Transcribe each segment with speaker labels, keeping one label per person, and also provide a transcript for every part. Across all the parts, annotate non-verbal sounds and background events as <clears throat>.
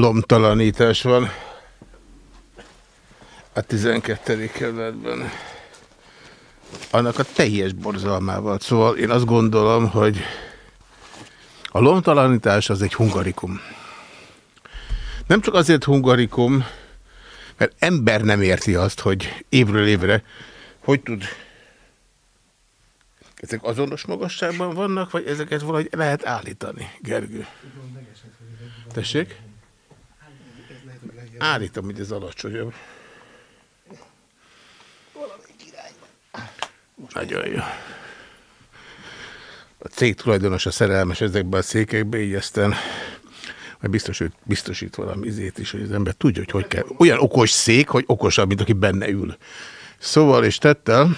Speaker 1: lomtalanítás van a 12. kerületben. Annak a teljes borzalmával. Szóval én azt gondolom, hogy a lomtalanítás az egy hungarikum. Nem csak azért hungarikum, mert ember nem érti azt, hogy évről évre hogy tud ezek azonos magasságban vannak, vagy ezeket valahogy lehet állítani, Gergő? Tessék? Állítom, hogy ez alacsonyabb. Nagyon jó. A cég tulajdonos a szerelmes ezekben a székekbe, így aztán majd biztos, hogy biztosít valami izét is, hogy az ember tudja, hogy hogy kell. Olyan okos szék, hogy okosabb, mint aki benne ül. Szóval és tettel,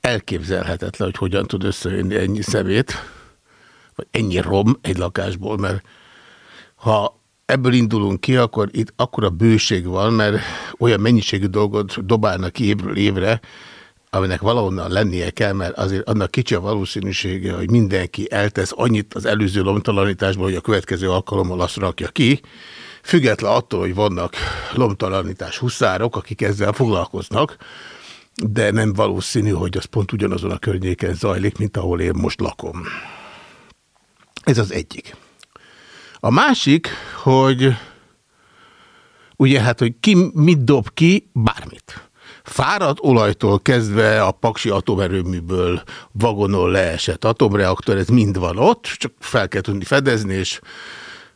Speaker 1: elképzelhetetlen, hogy hogyan tud összejönni ennyi szemét, vagy ennyi rom egy lakásból, mert ha ebből indulunk ki, akkor itt akkora bőség van, mert olyan mennyiségű dolgot dobálnak ki évről évre, aminek valahonnan lennie kell, mert azért annak kicsi a valószínűsége, hogy mindenki eltesz annyit az előző lomtalanításból, hogy a következő alkalommal azt rakja ki, független attól, hogy vannak lomtalanítás huszárok, akik ezzel foglalkoznak, de nem valószínű, hogy az pont ugyanazon a környéken zajlik, mint ahol én most lakom. Ez az egyik. A másik, hogy ugye hát, hogy ki mit dob ki, bármit. Fáradt olajtól kezdve a Paksi atomerőműből vagonon leesett atomreaktor, ez mind van ott, csak fel kell tudni fedezni, és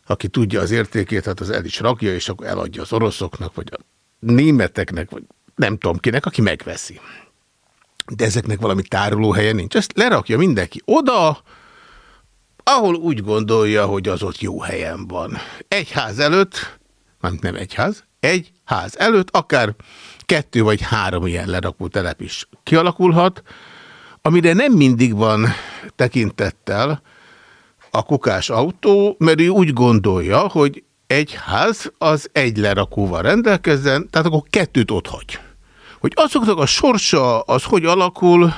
Speaker 1: aki tudja az értékét, hát az el is rakja, és akkor eladja az oroszoknak, vagy a németeknek, vagy nem tudom kinek, aki megveszi. De ezeknek valami tárolóhelye nincs. Ezt lerakja mindenki oda, ahol úgy gondolja, hogy az ott jó helyen van. Egy ház előtt, nem egy ház, egy ház előtt, akár kettő vagy három ilyen lerakó telep is kialakulhat, amire nem mindig van tekintettel a kukás autó, mert ő úgy gondolja, hogy egy ház az egy lerakóval rendelkezzen, tehát akkor kettőt ott hagy. Hogy azoknak a sorsa az hogy alakul,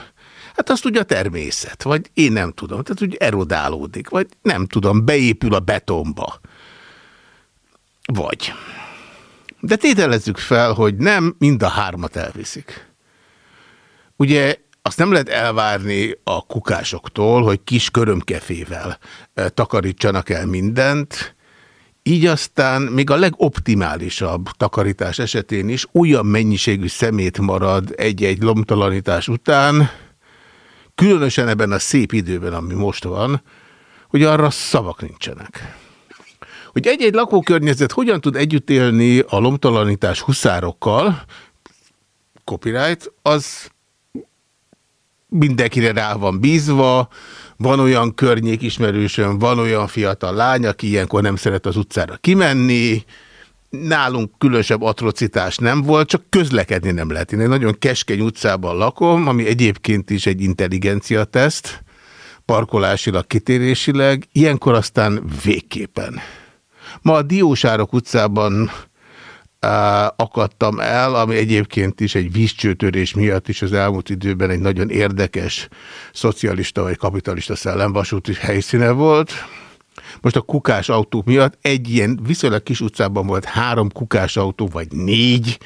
Speaker 1: hát azt ugye a természet, vagy én nem tudom, tehát úgy erodálódik, vagy nem tudom, beépül a betonba. Vagy. De tételezzük fel, hogy nem mind a hármat elviszik. Ugye azt nem lehet elvárni a kukásoktól, hogy kis körömkefével eh, takarítsanak el mindent, így aztán még a legoptimálisabb takarítás esetén is olyan mennyiségű szemét marad egy-egy lomtalanítás után, különösen ebben a szép időben, ami most van, hogy arra szavak nincsenek. Hogy egy-egy lakókörnyezet hogyan tud együtt élni a lomtalanítás huszárokkal, copyright, az mindenkire rá van bízva, van olyan környékismerősöm, van olyan fiatal lány, aki ilyenkor nem szeret az utcára kimenni, nálunk különösebb atrocitás nem volt, csak közlekedni nem lehet. Én egy nagyon keskeny utcában lakom, ami egyébként is egy intelligencia teszt, parkolásilag, kitérésileg, ilyenkor aztán végképpen. Ma a Diósárok utcában akadtam el, ami egyébként is egy vízcsőtörés miatt is az elmúlt időben egy nagyon érdekes szocialista vagy kapitalista szellemvasúti helyszíne volt. Most a kukás autók miatt egy ilyen viszonylag kis utcában volt három kukás autó, vagy négy,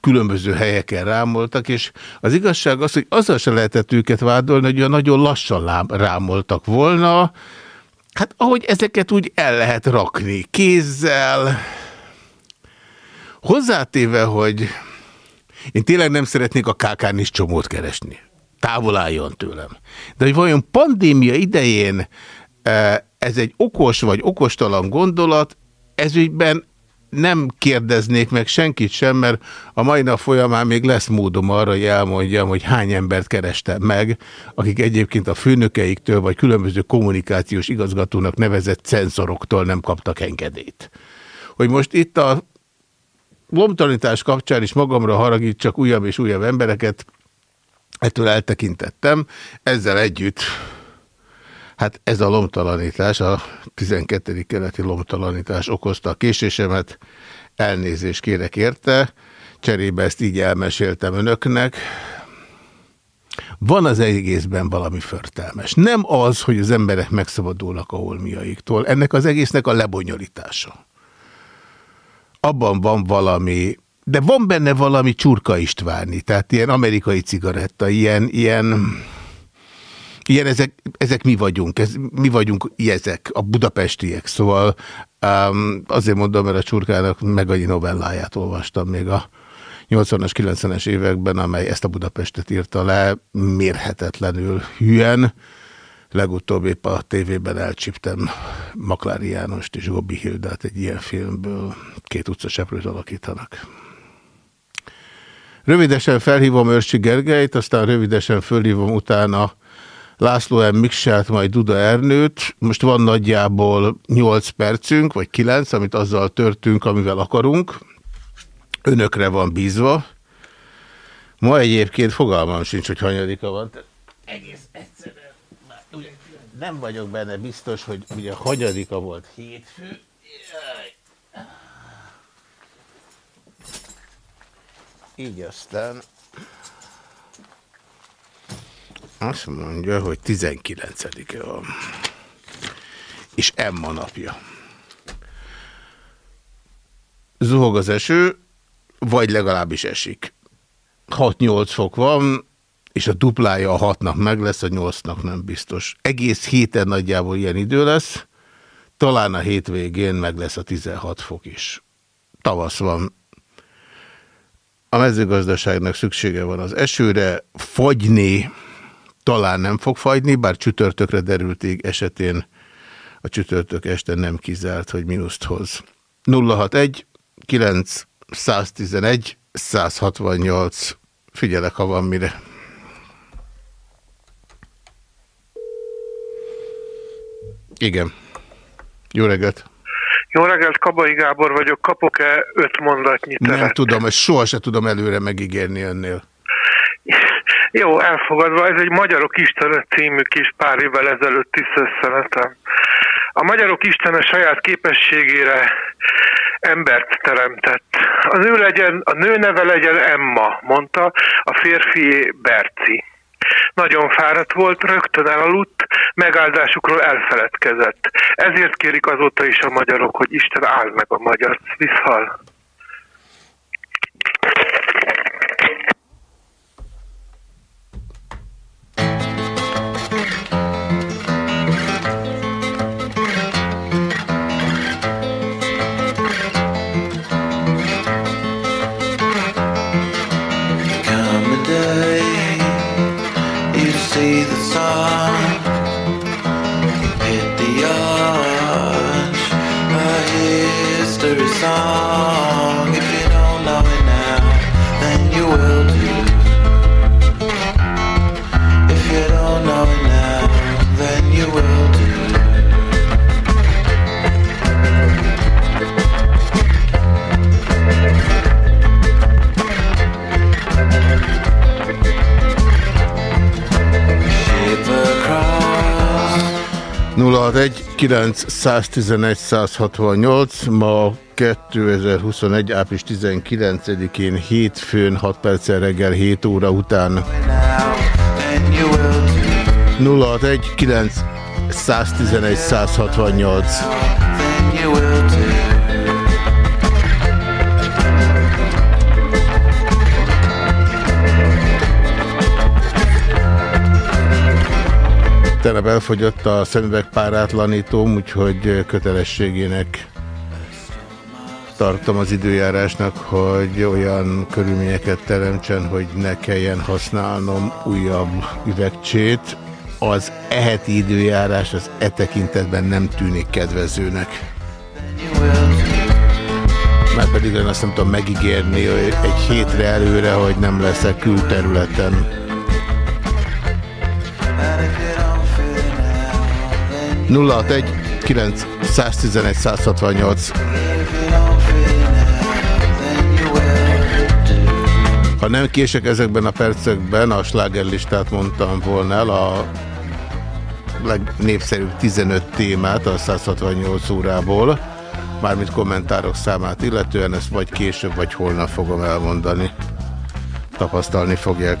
Speaker 1: különböző helyeken rámoltak, és az igazság az, hogy azzal se lehetett őket vádolni, hogy nagyon lassan rámoltak volna, hát ahogy ezeket úgy el lehet rakni, kézzel, Hozzátéve, hogy én tényleg nem szeretnék a kákán is csomót keresni. Távol álljon tőlem. De hogy vajon pandémia idején ez egy okos vagy okostalan gondolat, ezügyben nem kérdeznék meg senkit sem, mert a mai nap folyamán még lesz módom arra, hogy elmondjam, hogy hány embert kerestem meg, akik egyébként a főnökeiktől vagy különböző kommunikációs igazgatónak nevezett cenzoroktól nem kaptak engedélyt. Hogy most itt a lomtalanítás kapcsán is magamra haragít csak újabb és újabb embereket, ettől eltekintettem. Ezzel együtt, hát ez a lomtalanítás, a 12. keleti lomtalanítás okozta a késésemet, elnézést kérek érte, cserébe ezt így elmeséltem önöknek. van az egészben valami förtelmes. Nem az, hogy az emberek megszabadulnak a holmiaiktól, ennek az egésznek a lebonyolítása. Abban van valami, de van benne valami csurka Istváni, tehát ilyen amerikai cigaretta, ilyen, ilyen, ilyen ezek, ezek mi vagyunk, ez, mi vagyunk ezek, a budapestiek, szóval um, azért mondom, mert a csurkának meg annyi novelláját olvastam még a 80-as, 90-es években, amely ezt a Budapestet írta le, mérhetetlenül hülyen. Legutóbb épp a tévében elcsíptem Maklári Jánost és Gobbi Hildát egy ilyen filmből. Két utcaseprőt alakítanak. Rövidesen felhívom Őrsi Gergelyt, aztán rövidesen fölhívom utána László M. Mikselt, majd Duda Ernőt. Most van nagyjából 8 percünk, vagy 9, amit azzal törtünk, amivel akarunk önökre van bízva. Ma egyébként fogalmam sincs, hogy hanyadika van. Tehát egész egyszerűen, ugye, nem vagyok benne biztos, hogy ugye hanyadika volt hétfő. Így aztán azt mondja, hogy 19-e van. És Emma napja. Zuhog az eső, vagy legalábbis esik. 6-8 fok van, és a duplája a hatnak meg lesz, a nyolcnak nem biztos. Egész héten nagyjából ilyen idő lesz, talán a hétvégén meg lesz a 16 fok is. Tavasz van. A mezőgazdaságnak szüksége van az esőre, fagyni talán nem fog fagyni, bár csütörtökre derült ég esetén a csütörtök este nem kizárt, hogy mínuszt hoz. 061 9 111, 168. Figyelek, ha van mire. Igen. Jó reggelt!
Speaker 2: Jó reggelt, Kabai Gábor vagyok. Kapok-e öt mondatnyi teret?
Speaker 1: Nem tudom, ezt sohasem tudom előre megígérni önnél.
Speaker 2: Jó, elfogadva. Ez egy Magyarok Istene című kis pár évvel ezelőtti szösszenetem. A Magyarok Istene saját képességére embert teremtett. A nő, legyen, a nő neve legyen Emma, mondta, a férfi Berci. Nagyon fáradt volt, rögtön elaludt, megáldásukról elfeledkezett. Ezért kérik azóta is a magyarok, hogy Isten áld meg a magyar. Viszhal.
Speaker 1: 061 911 168 ma 2021. április 19-én hétfőn 6 perccel reggel 7 óra után 061 911 168 Tegnap elfogyott a szemüvegpárátlanítóm, úgyhogy kötelességének tartom az időjárásnak, hogy olyan körülményeket teremtsen, hogy ne kelljen használnom újabb üvegcsét. Az eheti időjárás az e tekintetben nem tűnik kedvezőnek. Már pedig én azt nem tudom megígérni hogy egy hétre előre, hogy nem leszek külterületen. 061 9 111 168 Ha nem kések ezekben a percekben, a slágerlistát mondtam volna el, a legnépszerűbb 15 témát a 168 órából, mármint kommentárok számát illetően, ezt vagy később, vagy holnap fogom elmondani. Tapasztalni fogják.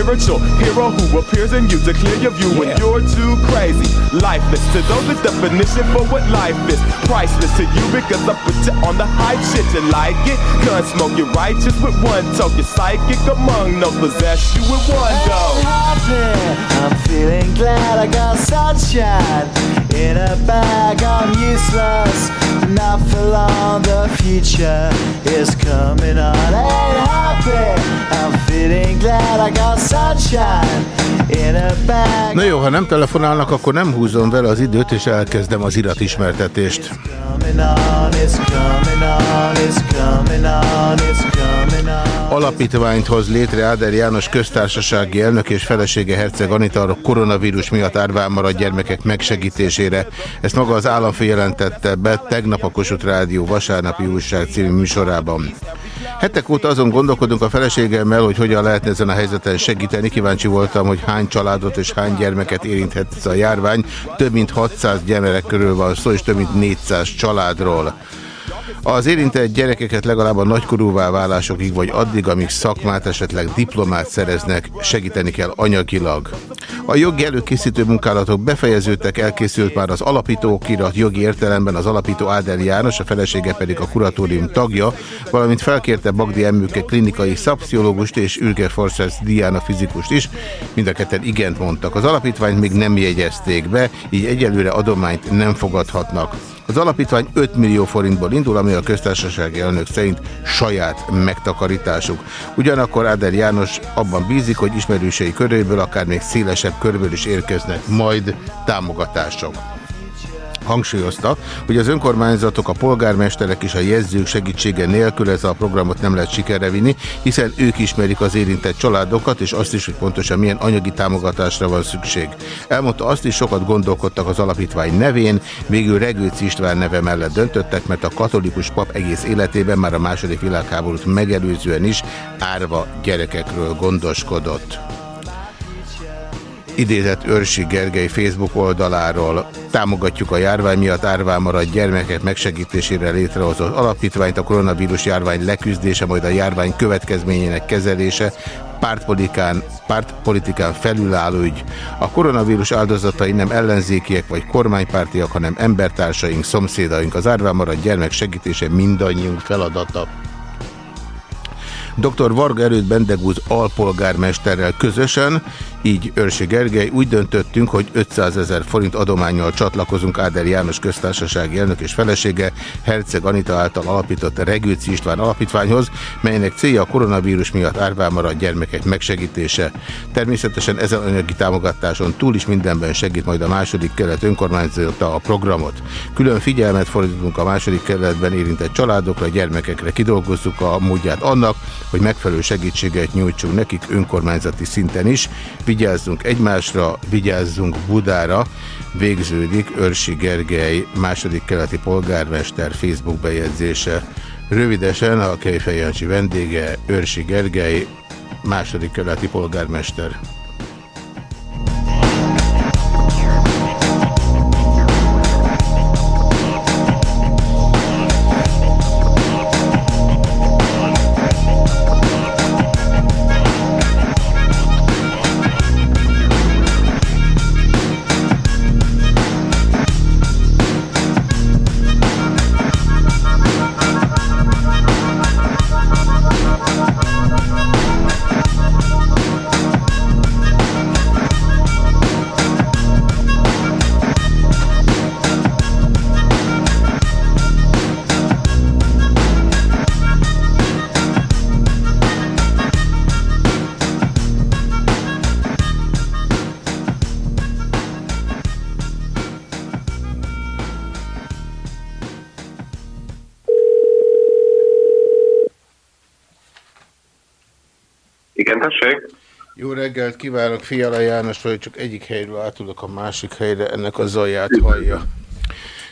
Speaker 3: spiritual hero who appears in you to clear your view when you're too crazy. Lifeless to those, the definition for what life is. Priceless to you because I put you on the hype shit. You like it? Gun smoke, you're righteous with one toke. You're psychic among those possess you with one go.
Speaker 4: I'm feeling glad I got sunshine in a bag. I'm useless, not for long. The future is coming on. Ain't happy. I'm feeling glad I got sunshine.
Speaker 1: Na jó, ha nem telefonálnak, akkor nem húzom vele az időt, és elkezdem az
Speaker 4: coming on.
Speaker 1: Alapítványt hoz létre Áder János köztársasági elnök és felesége Herceg Anita a koronavírus miatt árván maradt gyermekek megsegítésére. Ezt maga az államfő jelentette be tegnap a Kossuth Rádió vasárnapi újság című műsorában. Hetek óta azon gondolkodunk a feleségemmel, hogy hogyan lehetne ezen a helyzeten segíteni. Kíváncsi voltam, hogy hány családot és hány gyermeket érinthet ez a járvány. Több mint 600 gyermek körül van szó, és több mint 400 családról. Az érintett gyerekeket legalább a nagykorúvá válásokig, vagy addig, amíg szakmát, esetleg diplomát szereznek, segíteni kell anyagilag. A jogi előkészítő munkálatok befejeződtek, elkészült már az alapító okirat jogi értelemben az alapító Áder János, a felesége pedig a kuratórium tagja, valamint felkérte Bagdi Emmőke klinikai szapsziológust és Ülge Forces Diana fizikust is, mind a ketten igent mondtak. Az alapítványt még nem jegyezték be, így egyelőre adományt nem fogadhatnak. Az alapítvány 5 millió forintból indul, ami a köztársasági elnök szerint saját megtakarításuk. Ugyanakkor Áder János abban bízik, hogy ismerősei köréből, akár még szélesebb körből is érkeznek majd támogatások. Hangsúlyozta, hogy az önkormányzatok, a polgármesterek és a jegyzők segítsége nélkül ez a programot nem lehet sikerre vinni, hiszen ők ismerik az érintett családokat, és azt is, hogy pontosan milyen anyagi támogatásra van szükség. Elmondta azt is, sokat gondolkodtak az alapítvány nevén, végül Regőci István neve mellett döntöttek, mert a katolikus pap egész életében már a második világháborút megelőzően is árva gyerekekről gondoskodott idézett Őrsi Gergely Facebook oldaláról. Támogatjuk a járvány miatt árván maradt gyermekek megsegítésére létrehozott alapítványt, a koronavírus járvány leküzdése, majd a járvány következményének kezelése, pártpolitikán, pártpolitikán felülálló ügy. A koronavírus áldozatai nem ellenzékiek vagy kormánypártiak, hanem embertársaink, szomszédaink. Az árván maradt gyermek segítése mindannyiunk feladata. Dr. Varga Erőt Bendegúz alpolgármesterrel közösen, így Őrsi Gergely, úgy döntöttünk, hogy 500 ezer forint adományjal csatlakozunk Áder János köztársasági elnök és felesége Herceg Anita által alapított Regőci István alapítványhoz, melynek célja a koronavírus miatt árván maradt gyermekek megsegítése. Természetesen ezen anyagi támogatáson túl is mindenben segít majd a második kelet önkormányzata a programot. Külön figyelmet fordítunk a második keletben érintett családokra, gyermekekre kidolgozzuk a módját annak, hogy megfelelő segítséget nyújtsunk nekik önkormányzati szinten is. Vigyázzunk egymásra, vigyázzunk Budára. Végződik Örsi Gergely, második keleti polgármester Facebook bejegyzése. Rövidesen a Kejfej Jancsi vendége Örsi Gergely, második keleti polgármester. Jó reggelt kívánok, Fiala János vagy csak egyik helyről átudok a másik helyre, ennek a zaját hallja.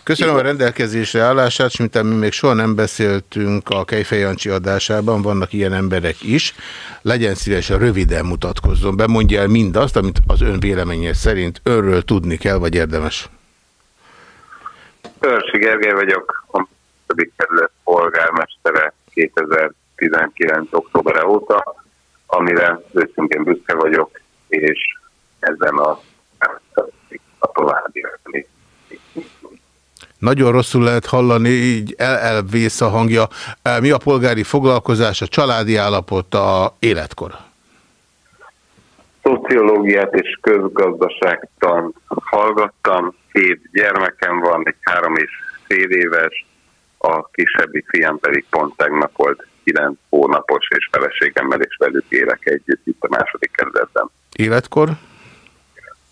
Speaker 1: Köszönöm a rendelkezésre állását, és mint mi még soha nem beszéltünk a Kejfej Jancsi adásában, vannak ilyen emberek is. Legyen szíves, röviden mutatkozzon, bemondja el mindazt, amit az ön véleménye szerint önről tudni kell, vagy érdemes.
Speaker 5: Törsi Gergely vagyok, a kerület polgármestere 2019. október óta, amire őszintén büszke vagyok, és ezen a, a további
Speaker 1: nagyon rosszul lehet hallani, így el elvész a hangja. Mi a polgári foglalkozás, a családi állapot, a életkor?
Speaker 5: Szociológiát és közgazdaságtan hallgattam, két gyermekem van, egy három és fél éves, a kisebbi fiam pedig pont tegnap volt 9 hónapos, és feleségemmel és velük élek együtt itt a második kerületben.
Speaker 1: Életkor?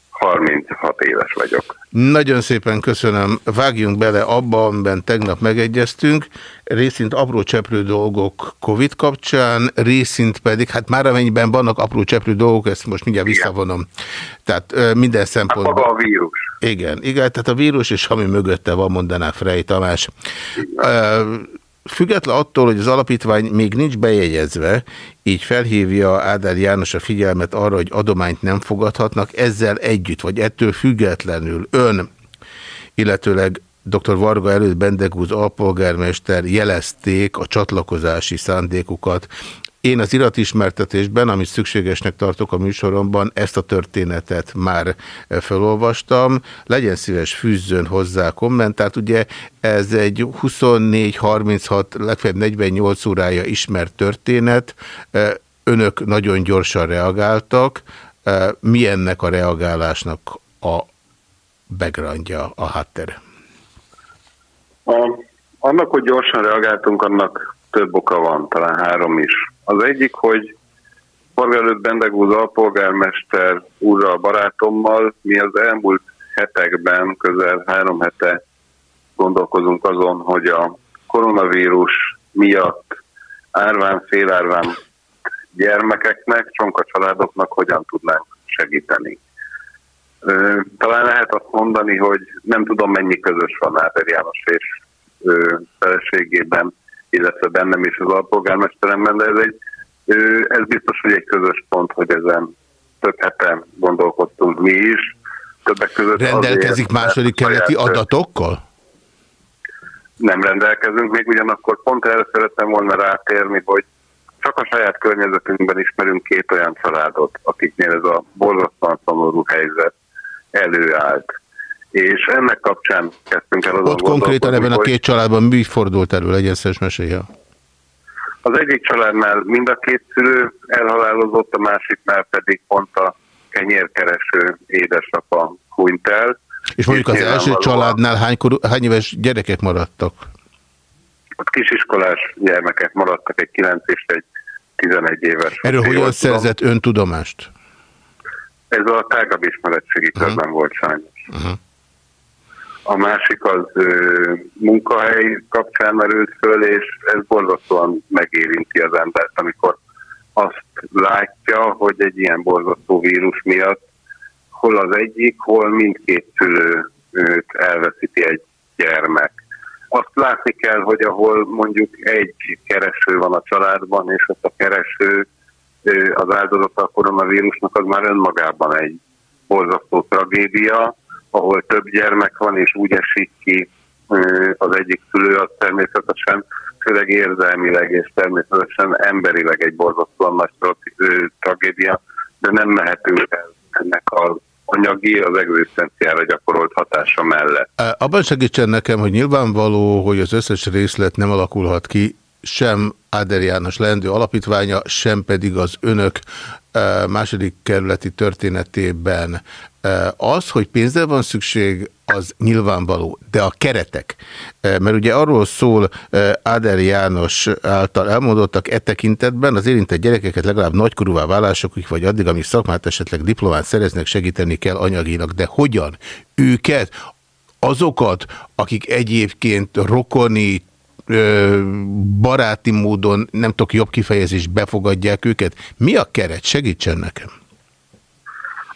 Speaker 5: 36 éves vagyok.
Speaker 1: Nagyon szépen köszönöm. Vágjunk bele abba, amiben tegnap megegyeztünk. Részint apró cseprő dolgok Covid kapcsán, részint pedig, hát már amennyiben vannak apró cseprő dolgok, ezt most mindjárt visszavonom. Tehát minden szempontból. Hát
Speaker 5: maga a vírus.
Speaker 1: Igen, igen, tehát a vírus, és ami mögötte van, mondaná Frey Tamás. Igen független attól, hogy az alapítvány még nincs bejegyezve, így felhívja Ádár János a figyelmet arra, hogy adományt nem fogadhatnak, ezzel együtt, vagy ettől függetlenül ön, illetőleg dr. Varga előtt Bendegúz alpolgármester jelezték a csatlakozási szándékukat én az iratismertetésben, amit szükségesnek tartok a műsoromban, ezt a történetet már felolvastam. Legyen szíves, fűzzön hozzá kommentárt. Ugye ez egy 24-36, legfeljebb 48 órája ismert történet. Önök nagyon gyorsan reagáltak. Mi ennek a reagálásnak a backgroundja, a háttere?
Speaker 5: A, annak, hogy gyorsan reagáltunk, annak több oka van, talán három is. Az egyik, hogy Margaret Bendegúz alpolgármester úrral, barátommal mi az elmúlt hetekben, közel három hete gondolkozunk azon, hogy a koronavírus miatt árván, félárván gyermekeknek, csonka családoknak hogyan tudnánk segíteni. Talán lehet azt mondani, hogy nem tudom mennyi közös van Áder János és feleségében, illetve bennem is az alpolgármesteremben, de ez, egy, ez biztos, hogy egy közös pont, hogy ezen több heten gondolkodtunk mi is.
Speaker 1: Többek között Rendelkezik azért, második keleti adatokkal?
Speaker 5: Nem rendelkezünk, még ugyanakkor pont erre szerettem volna rátérni, hogy csak a saját környezetünkben ismerünk két olyan családot, akiknél ez a borzasztóan szomorú helyzet előállt és ennek kapcsán kezdtünk el
Speaker 1: azon Ott konkrétan ebben a két családban mi fordult elő, legyen szes?
Speaker 5: Az egyik családnál mind a két szülő elhalálozott, a másiknál pedig pont a kenyérkereső édesapa hunyt el.
Speaker 1: És mondjuk az első családnál hány, hány éves gyerekek maradtak?
Speaker 5: Ott kisiskolás gyermekek maradtak, egy 9 és egy 11 éves.
Speaker 1: Erről hogyan szerzett ön tudomást?
Speaker 5: Ez a tágabb ismeretségi uh -huh. közben volt sajnos. Uh -huh a másik az munkahely kapcsán merült föl, és ez borzasztóan megérinti az embert, amikor azt látja, hogy egy ilyen borzasztó vírus miatt hol az egyik, hol mindkét szülő őt elveszíti egy gyermek. Azt látni kell, hogy ahol mondjuk egy kereső van a családban, és az a kereső az áldozata a koronavírusnak, az már önmagában egy borzasztó tragédia, ahol több gyermek van, és úgy esik ki az egyik szülő, az természetesen főleg érzelmileg és természetesen emberileg egy borzasztóan nagy tragédia, de nem mehetünk el ennek az anyagi, az egzisztenciára gyakorolt hatása mellett.
Speaker 1: Abban segítsen nekem, hogy nyilvánvaló, hogy az összes részlet nem alakulhat ki sem Áder János leendő alapítványa, sem pedig az önök második kerületi történetében. Az, hogy pénzre van szükség, az nyilvánvaló, de a keretek, mert ugye arról szól Áder János által elmondottak e tekintetben, az érintett gyerekeket legalább nagykorúvá válásokig, vagy addig, amíg szakmát esetleg diplomát szereznek, segíteni kell anyaginak, de hogyan? Őket, azokat, akik egyébként rokoni, baráti módon, nem tudok jobb kifejezés, befogadják őket. Mi a keret? Segítsen nekem!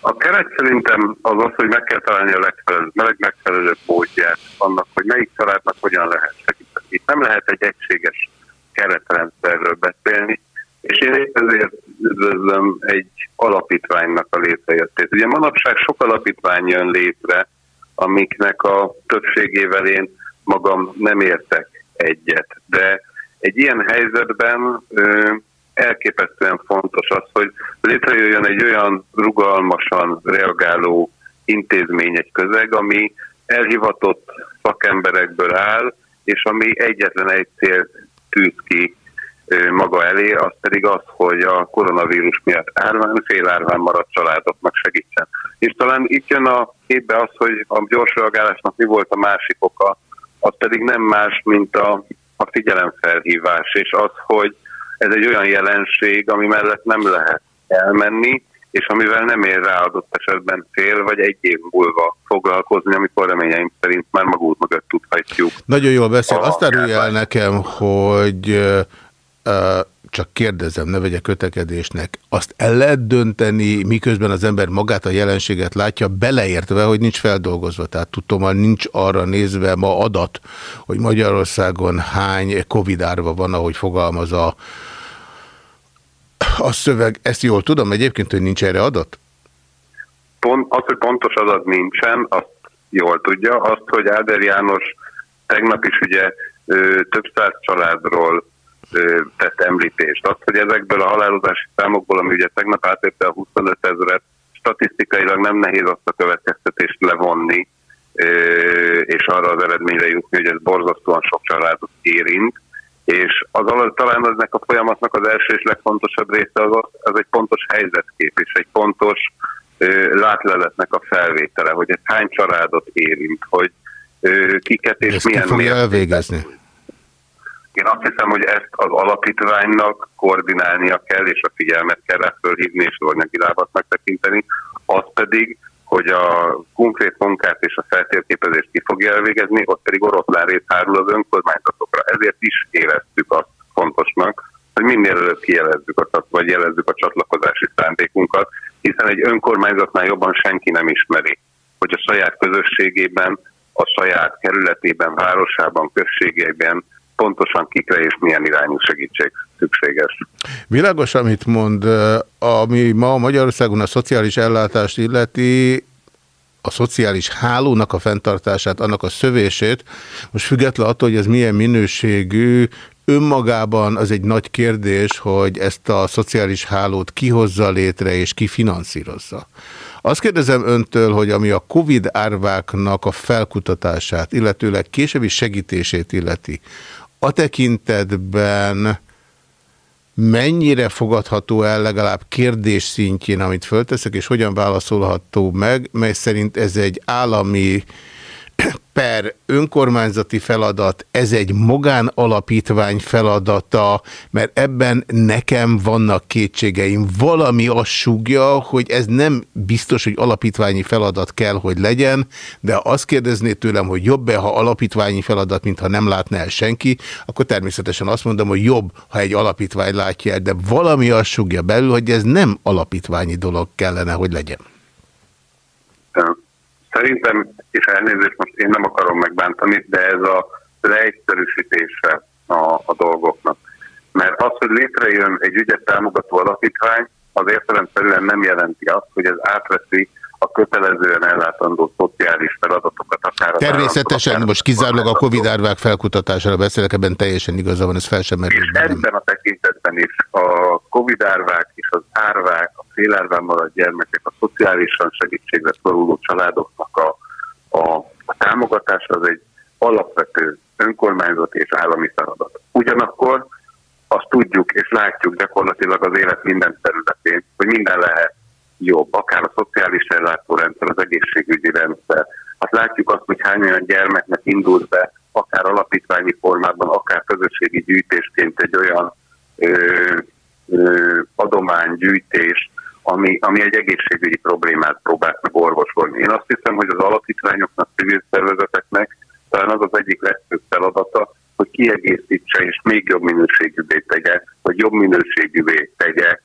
Speaker 5: A keret szerintem az az, hogy meg kell találni a legfelelőbb, megfelelőbb módját annak, hogy melyik családnak hogyan lehet segíteni. Itt nem lehet egy egységes keretrendszerről beszélni, és én ezért üdvözlöm egy alapítványnak a létrejöttét. Ugye manapság sok alapítvány jön létre, amiknek a többségével én magam nem értek egyet, de egy ilyen helyzetben ö, elképesztően fontos az, hogy létrejöjjön egy olyan rugalmasan reagáló intézmény, egy közeg, ami elhivatott szakemberekből áll, és ami egyetlen egy célt tűz ki maga elé, az pedig az, hogy a koronavírus miatt árván, fél árván maradt családoknak segítsen. És talán itt jön a képbe az, hogy a gyors reagálásnak mi volt a másik oka, az pedig nem más, mint a, a figyelemfelhívás, és az, hogy ez egy olyan jelenség, ami mellett nem lehet elmenni, és amivel nem ér rá adott esetben fél vagy egy év múlva foglalkozni, amikor reményeim szerint már magunk mögött tudhatjuk.
Speaker 1: Nagyon jól beszél. Azt árulja el nekem, hogy csak kérdezem, ne vegye kötekedésnek, azt el lehet dönteni, miközben az ember magát a jelenséget látja, beleértve, hogy nincs feldolgozva. Tehát tudom, nincs arra nézve ma adat, hogy Magyarországon hány Covid árva van, ahogy fogalmaz a, a szöveg. Ezt jól tudom egyébként, hogy nincs erre adat?
Speaker 5: Pont, az, hogy pontos adat nincsen, azt jól tudja. Azt, hogy Áder János tegnap is ugye több száz családról tett említést. Azt, hogy ezekből a halálozási számokból, ami ugye tegnap átérte a 25 ezeret, statisztikailag nem nehéz azt a következtetést levonni, és arra az eredményre jutni, hogy ez borzasztóan sok családot érint. És az alatt talán ennek a folyamatnak az első és legfontosabb része az, az egy pontos helyzetkép, és egy pontos látleletnek a felvétele, hogy ez hány családot érint, hogy kiket és
Speaker 1: Ezt
Speaker 5: milyen
Speaker 1: ki fogja elvégezni?
Speaker 5: Én azt hiszem, hogy ezt az alapítványnak koordinálnia kell, és a figyelmet kell rá fölhívni, és lábat megtekinteni. Az pedig, hogy a konkrét munkát és a feltérképezést ki fogja elvégezni, ott pedig oroszlán rész hárul az önkormányzatokra. Ezért is éreztük azt fontosnak, hogy minél előbb kijelezzük a, vagy jelezzük a csatlakozási szándékunkat, hiszen egy önkormányzatnál jobban senki nem ismeri, hogy a saját közösségében, a saját kerületében, városában, községében pontosan kikre és milyen irányú segítség szükséges.
Speaker 1: Világos, amit mond, ami ma Magyarországon a szociális ellátást illeti, a szociális hálónak a fenntartását, annak a szövését, most független attól, hogy ez milyen minőségű, önmagában az egy nagy kérdés, hogy ezt a szociális hálót kihozza létre és ki finanszírozza. Azt kérdezem öntől, hogy ami a Covid árváknak a felkutatását, illetőleg későbbi segítését illeti, a tekintetben mennyire fogadható el legalább kérdés szintjén, amit fölteszek, és hogyan válaszolható meg, mely szerint ez egy állami per önkormányzati feladat, ez egy magánalapítvány feladata, mert ebben nekem vannak kétségeim. Valami azt súgja, hogy ez nem biztos, hogy alapítványi feladat kell, hogy legyen, de azt kérdezné tőlem, hogy jobb-e, ha alapítványi feladat, mintha nem látná el senki, akkor természetesen azt mondom, hogy jobb, ha egy alapítvány látja el, de valami azt súgja belül, hogy ez nem alapítványi dolog kellene, hogy legyen.
Speaker 5: Szerintem, és elnézést én nem akarom megbántani, de ez a leegyszerűsítése a, a dolgoknak. Mert az, hogy létrejön egy ügyet támogató alapítvány, az értelemszerűen nem jelenti azt, hogy ez átveszi a kötelezően ellátandó szociális feladatokat. Akár
Speaker 1: Természetesen akár most kizárólag a Covid árvák felkutatására beszélek, ebben teljesen igaza van, ez fel sem merül.
Speaker 5: És ebben a tekintetben is a Covid árvák és az árvák, a félárván maradt gyermekek, a szociálisan segítségre szoruló családoknak a, a, a támogatása az egy alapvető önkormányzati és állami feladat. Ugyanakkor azt tudjuk és látjuk gyakorlatilag az élet minden területén, hogy minden lehet jobb, akár a szociális ellátórendszer, az egészségügyi rendszer. Hát látjuk azt, hogy hány olyan gyermeknek indult be, akár alapítványi formában, akár közösségi gyűjtésként egy olyan ö, ö, adománygyűjtés, ami, ami egy egészségügyi problémát próbált meg orvosolni. Én azt hiszem, hogy az alapítványoknak, civil szervezeteknek talán az az egyik legfőbb feladata, hogy kiegészítse és még jobb minőségűvé tegye, vagy jobb minőségűvé tegye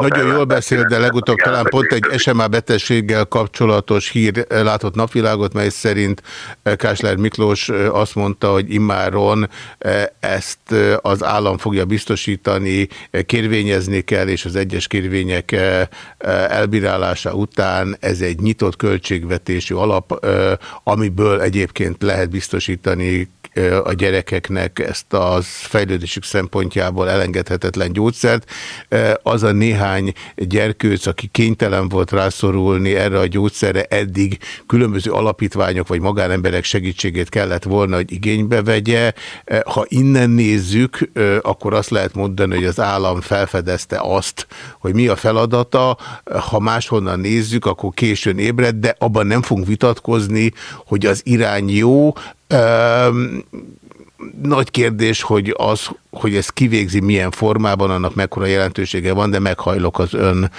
Speaker 1: nagyon jól beszél, de legutóbb talán pont egy SMA betegséggel kapcsolatos hír látott napvilágot, mely szerint eh, Kásler Miklós eh, azt mondta, hogy immáron eh, ezt az állam fogja biztosítani, kérvényezni kell, és az egyes kérvények elbírálása után ez egy nyitott költségvetési alap, amiből egyébként lehet biztosítani a gyerekeknek ezt az fejlődésük szempontjából elengedhetetlen gyógyszert. Az a néhány gyerkőc, aki kénytelen volt rászorulni erre a gyógyszerre, eddig különböző alapítványok vagy magánemberek segítségét kellett volna, hogy igénybe vegye. Ha innen nézzük, akkor azt lehet mondani, hogy az állam felfedezte azt, hogy mi a feladata. Ha máshonnan nézzük, akkor későn ébred, de abban nem fogunk vitatkozni, hogy az irány jó, nagy kérdés, hogy az, hogy ez kivégzi milyen formában, annak mekkora jelentősége van, de meghajlok az ön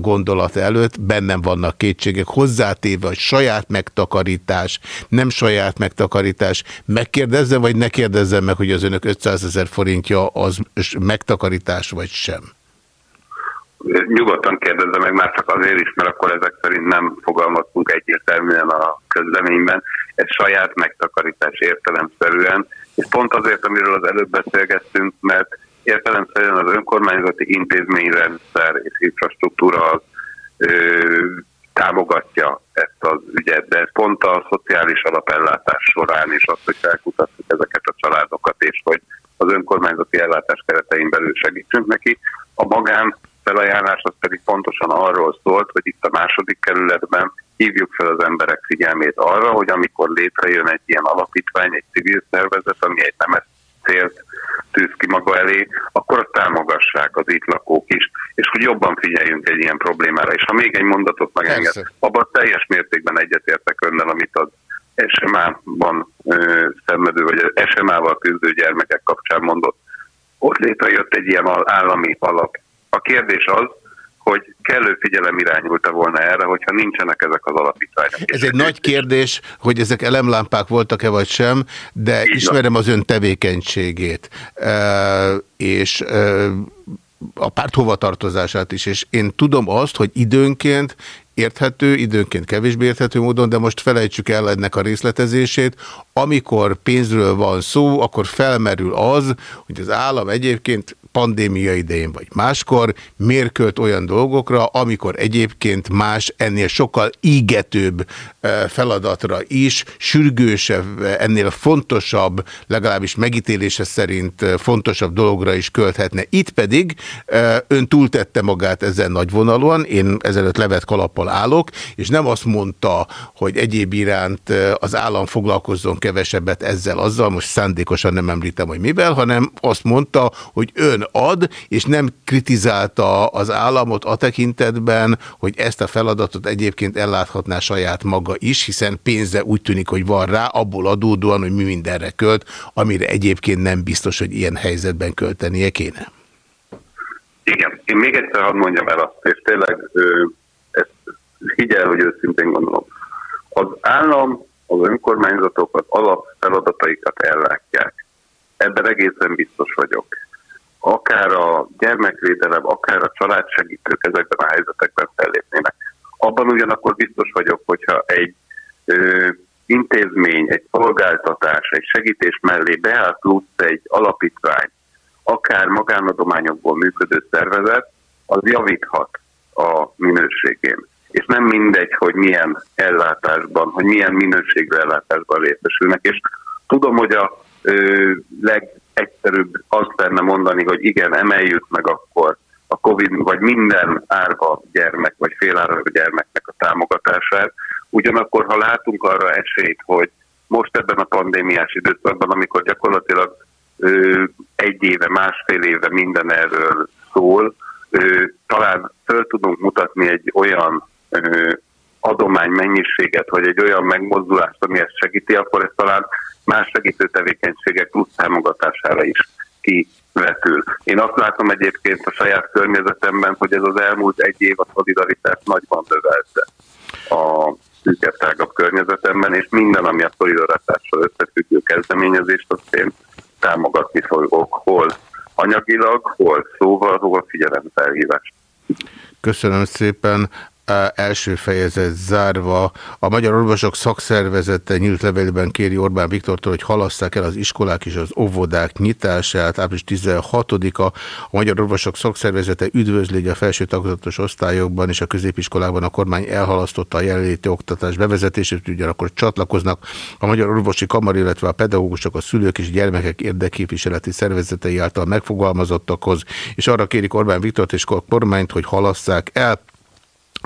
Speaker 1: gondolat előtt, bennem vannak kétségek, hozzátéve, hogy saját megtakarítás, nem saját megtakarítás, megkérdezze, vagy ne kérdezzem meg, hogy az önök 500 ezer forintja az megtakarítás, vagy sem?
Speaker 5: Nyugodtan kérdezze meg, már csak azért is, mert akkor ezek szerint nem fogalmaztunk egyértelműen a közleményben. Ez saját megtakarítás értelemszerűen, és pont azért, amiről az előbb beszélgettünk, mert értelemszerűen az önkormányzati intézményrendszer és infrastruktúra az ö, támogatja ezt az ügyet, de pont a szociális alapellátás során is az, hogy felkutatjuk ezeket a családokat, és hogy az önkormányzati ellátás keretein belül segítsünk neki. A magán felajánlás az pedig pontosan arról szólt, hogy itt a második kerületben hívjuk fel az emberek figyelmét arra, hogy amikor létrejön egy ilyen alapítvány, egy civil szervezet, ami egy nemes célt tűz ki maga elé, akkor azt támogassák az itt lakók is, és hogy jobban figyeljünk egy ilyen problémára. És ha még egy mondatot megenged, abban teljes mértékben egyetértek önnel, amit az SMA-ban szenvedő, vagy SMA-val küzdő gyermekek kapcsán mondott. Ott létrejött egy ilyen állami alap, a kérdés az, hogy kellő figyelem irányulta volna erre, hogyha nincsenek ezek az alapítványok.
Speaker 1: Ez egy nagy kérdés, hogy ezek elemlámpák voltak-e vagy sem, de Így ismerem van. az ön tevékenységét, és a párt hovatartozását is, és én tudom azt, hogy időnként érthető, időnként kevésbé érthető módon, de most felejtsük el ennek a részletezését. Amikor pénzről van szó, akkor felmerül az, hogy az állam egyébként pandémia idején vagy máskor mérkölt olyan dolgokra, amikor egyébként más ennél sokkal ígetőbb feladatra is, sürgősebb, ennél fontosabb, legalábbis megítélése szerint fontosabb dologra is költhetne. Itt pedig ön túltette magát ezen nagyvonalúan, én ezelőtt levet kalappal állok, és nem azt mondta, hogy egyéb iránt az állam foglalkozzon kevesebbet ezzel, azzal, most szándékosan nem említem, hogy mivel, hanem azt mondta, hogy ön ad, és nem kritizálta az államot a tekintetben, hogy ezt a feladatot egyébként elláthatná saját maga is, hiszen pénze úgy tűnik, hogy van rá, abból adódóan, hogy mi mindenre költ, amire egyébként nem biztos, hogy ilyen helyzetben költenie kéne.
Speaker 5: Igen, én még egyszer hadd mondjam el azt, és tényleg ezt higgyel, hogy őszintén gondolom. Az állam, az önkormányzatok az alapfeladataikat ellátják. Ebben egészen biztos vagyok akár a gyermekvédelem, akár a családsegítők ezekben a helyzetekben fellépnének. Abban ugyanakkor biztos vagyok, hogyha egy ö, intézmény, egy szolgáltatás, egy segítés mellé beáll plusz egy alapítvány, akár magánadományokból működő szervezet, az javíthat a minőségén. És nem mindegy, hogy milyen ellátásban, hogy milyen minőségű ellátásban részesülnek. És tudom, hogy a ö, leg, egyszerűbb azt lenne mondani, hogy igen, emeljük meg akkor a Covid, vagy minden árva gyermek, vagy félárva gyermeknek a támogatását. Ugyanakkor, ha látunk arra esélyt, hogy most ebben a pandémiás időszakban, amikor gyakorlatilag ö, egy éve, másfél éve minden erről szól, ö, talán föl tudunk mutatni egy olyan ö, adomány mennyiséget, vagy egy olyan megmozdulást, ami ezt segíti, akkor ez talán más segítő tevékenységek plusz támogatására is kivetül. Én azt látom egyébként a saját környezetemben, hogy ez az elmúlt egy év a szolidaritás nagyban növelte a szűkebb tágabb környezetemben, és minden, ami a szolidaritással összefüggő kezdeményezést, azt én támogatni fogok, hol anyagilag, hol szóval, hol figyelemfelhívás.
Speaker 1: Köszönöm szépen első fejezet zárva. A Magyar Orvosok Szakszervezete nyílt levélben kéri Orbán Viktortól, hogy halasszák el az iskolák és az óvodák nyitását. Április 16-a a Magyar Orvosok Szakszervezete üdvözli, a felső tagozatos osztályokban és a középiskolákban a kormány elhalasztotta a jelenléti oktatás bevezetését, ugyanakkor csatlakoznak a Magyar Orvosi Kamar, illetve a pedagógusok, a szülők és gyermekek érdekképviseleti szervezetei által megfogalmazottakhoz, és arra kérik Orbán Viktort és a kormányt, hogy halasszák el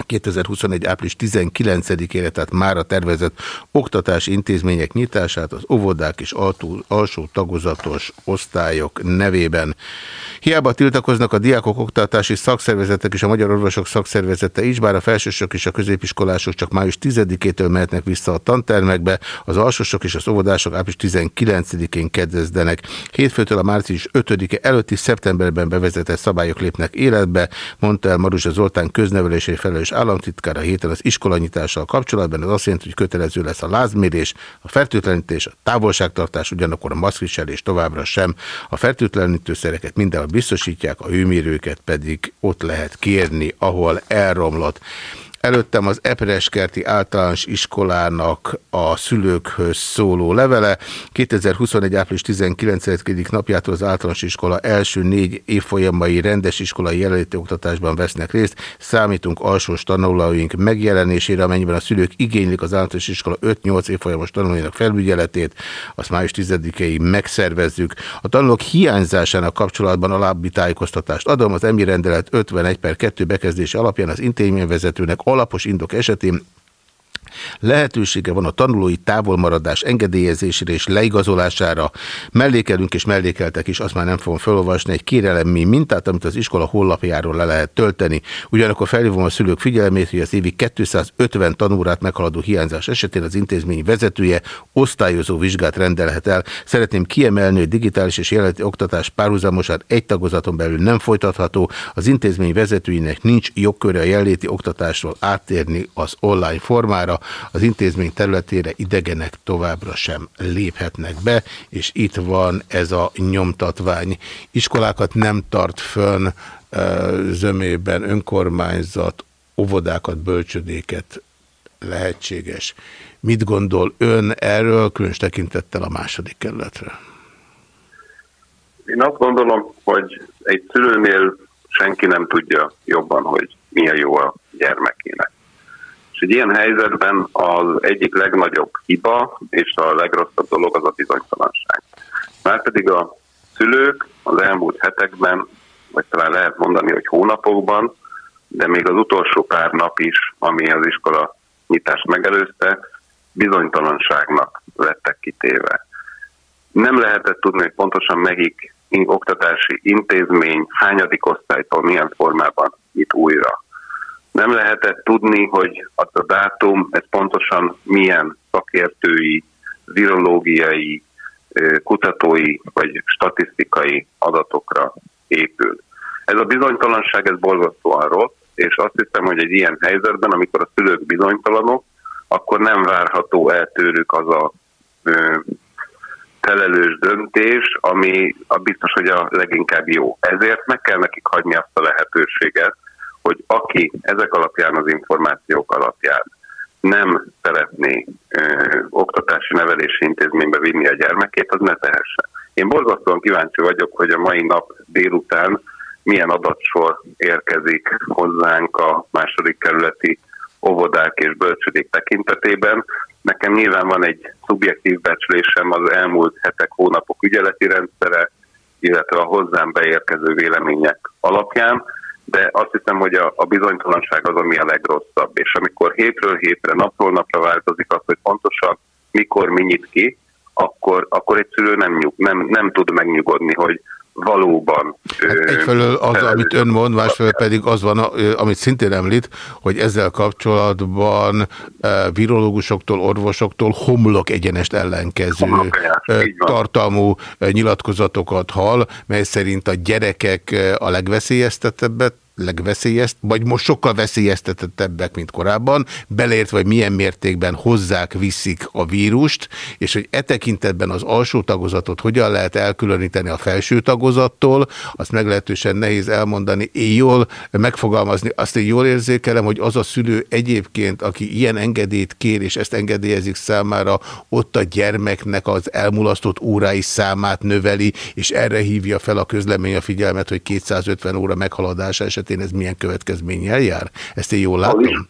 Speaker 1: 2021. április 19-ére, tehát már a tervezett oktatási intézmények nyitását az óvodák és alsó tagozatos osztályok nevében. Hiába tiltakoznak a diákok oktatási szakszervezetek és a Magyar Orvosok Szakszervezete is, bár a felsősök és a középiskolások csak május 10-től mehetnek vissza a tantermekbe, az alsósok és az óvodások április 19-én kezdezdenek. Hétfőtől a március 5-e előtti szeptemberben bevezetett szabályok lépnek életbe, mondta el Maruzsa Zoltán köznevelési felelős államtitkár a héten az iskolanyitással kapcsolatban. Ez azt jelenti, hogy kötelező lesz a lázmérés, a fertőtlenítés, a távolságtartás, ugyanakkor a maszkviselés továbbra sem. A fertőtlenítőszereket mindenhol biztosítják, a hőmérőket pedig ott lehet kérni, ahol elromlott. Előttem az Epereskerti általános iskolának a szülőkhöz szóló levele. 2021. április 19. napjától az általános iskola első négy évfolyamai rendes iskolai jelenléti oktatásban vesznek részt. Számítunk alsós tanulóink megjelenésére, amennyiben a szülők igénylik az általános iskola 5-8 évfolyamos tanulóinak felügyeletét, azt május 10-ig megszervezzük. A tanulók hiányzásának kapcsolatban alábbi tájékoztatást adom. Az emi rendelet 51 per 2 bekezdése alapján az intézményvezetőnek alapos indok esetén Lehetősége van a tanulói távolmaradás engedélyezésére és leigazolására. Mellékelünk és mellékeltek is, azt már nem fogom felolvasni, egy kérelemi mintát, amit az iskola honlapjáról le lehet tölteni. Ugyanakkor felhívom a szülők figyelmét, hogy az évi 250 tanórát meghaladó hiányzás esetén az intézmény vezetője osztályozó vizsgát rendelhet el. Szeretném kiemelni, hogy digitális és jelenleti oktatás párhuzamosan egy tagozaton belül nem folytatható. Az intézmény vezetőinek nincs jogköre a jelenléti oktatásról áttérni az online formára az intézmény területére idegenek továbbra sem léphetnek be, és itt van ez a nyomtatvány. Iskolákat nem tart fönn zömében önkormányzat, óvodákat, bölcsödéket lehetséges. Mit gondol ön erről, különös tekintettel a második kerületre?
Speaker 5: Én azt gondolom, hogy egy szülőnél senki nem tudja jobban, hogy milyen jó a gyermekének. És egy ilyen helyzetben az egyik legnagyobb hiba és a legrosszabb dolog az a bizonytalanság. Márpedig a szülők az elmúlt hetekben, vagy talán lehet mondani, hogy hónapokban, de még az utolsó pár nap is, ami az iskola nyitást megelőzte, bizonytalanságnak lettek kitéve. Nem lehetett tudni, hogy pontosan melyik oktatási intézmény hányadik osztálytól milyen formában nyit újra nem lehetett tudni, hogy az a dátum, ez pontosan milyen szakértői, virológiai, kutatói vagy statisztikai adatokra épül. Ez a bizonytalanság, ez borzasztóan rossz, és azt hiszem, hogy egy ilyen helyzetben, amikor a szülők bizonytalanok, akkor nem várható el tőlük az a ö, felelős döntés, ami a biztos, hogy a leginkább jó. Ezért meg kell nekik hagyni azt a lehetőséget, hogy aki ezek alapján az információk alapján nem szeretné ö, oktatási nevelési intézménybe vinni a gyermekét, az ne tehesse. Én borzasztóan kíváncsi vagyok, hogy a mai nap délután milyen adatsor érkezik hozzánk a második kerületi óvodák és bölcsödék tekintetében. Nekem nyilván van egy szubjektív becslésem az elmúlt hetek, hónapok ügyeleti rendszere, illetve a hozzám beérkező vélemények alapján, de azt hiszem, hogy a, a bizonytalanság az, ami a legrosszabb, és amikor hétről hétre, napról napra változik az, hogy pontosan mikor mi nyit ki, akkor, akkor egy szülő nem, nyug, nem, nem tud megnyugodni, hogy valóban...
Speaker 1: Hát egyfelől az, amit ön mond, másfelől pedig az van, amit szintén említ, hogy ezzel kapcsolatban virológusoktól, orvosoktól homlok egyenest ellenkező tartalmú nyilatkozatokat hall, mely szerint a gyerekek a legveszélyeztetebbek, legveszélyezt, vagy most sokkal veszélyeztetettebbek, mint korábban, beleértve, hogy milyen mértékben hozzák, viszik a vírust, és hogy e tekintetben az alsó tagozatot hogyan lehet elkülöníteni a felső tagozattól, azt meglehetősen nehéz elmondani. Én jól megfogalmazni, azt én jól érzékelem, hogy az a szülő egyébként, aki ilyen engedélyt kér, és ezt engedélyezik számára, ott a gyermeknek az elmulasztott órái számát növeli, és erre hívja fel a közlemény a figyelmet, hogy 250 óra meghaladása esetén ez milyen következménnyel jár? Ezt én jól látom?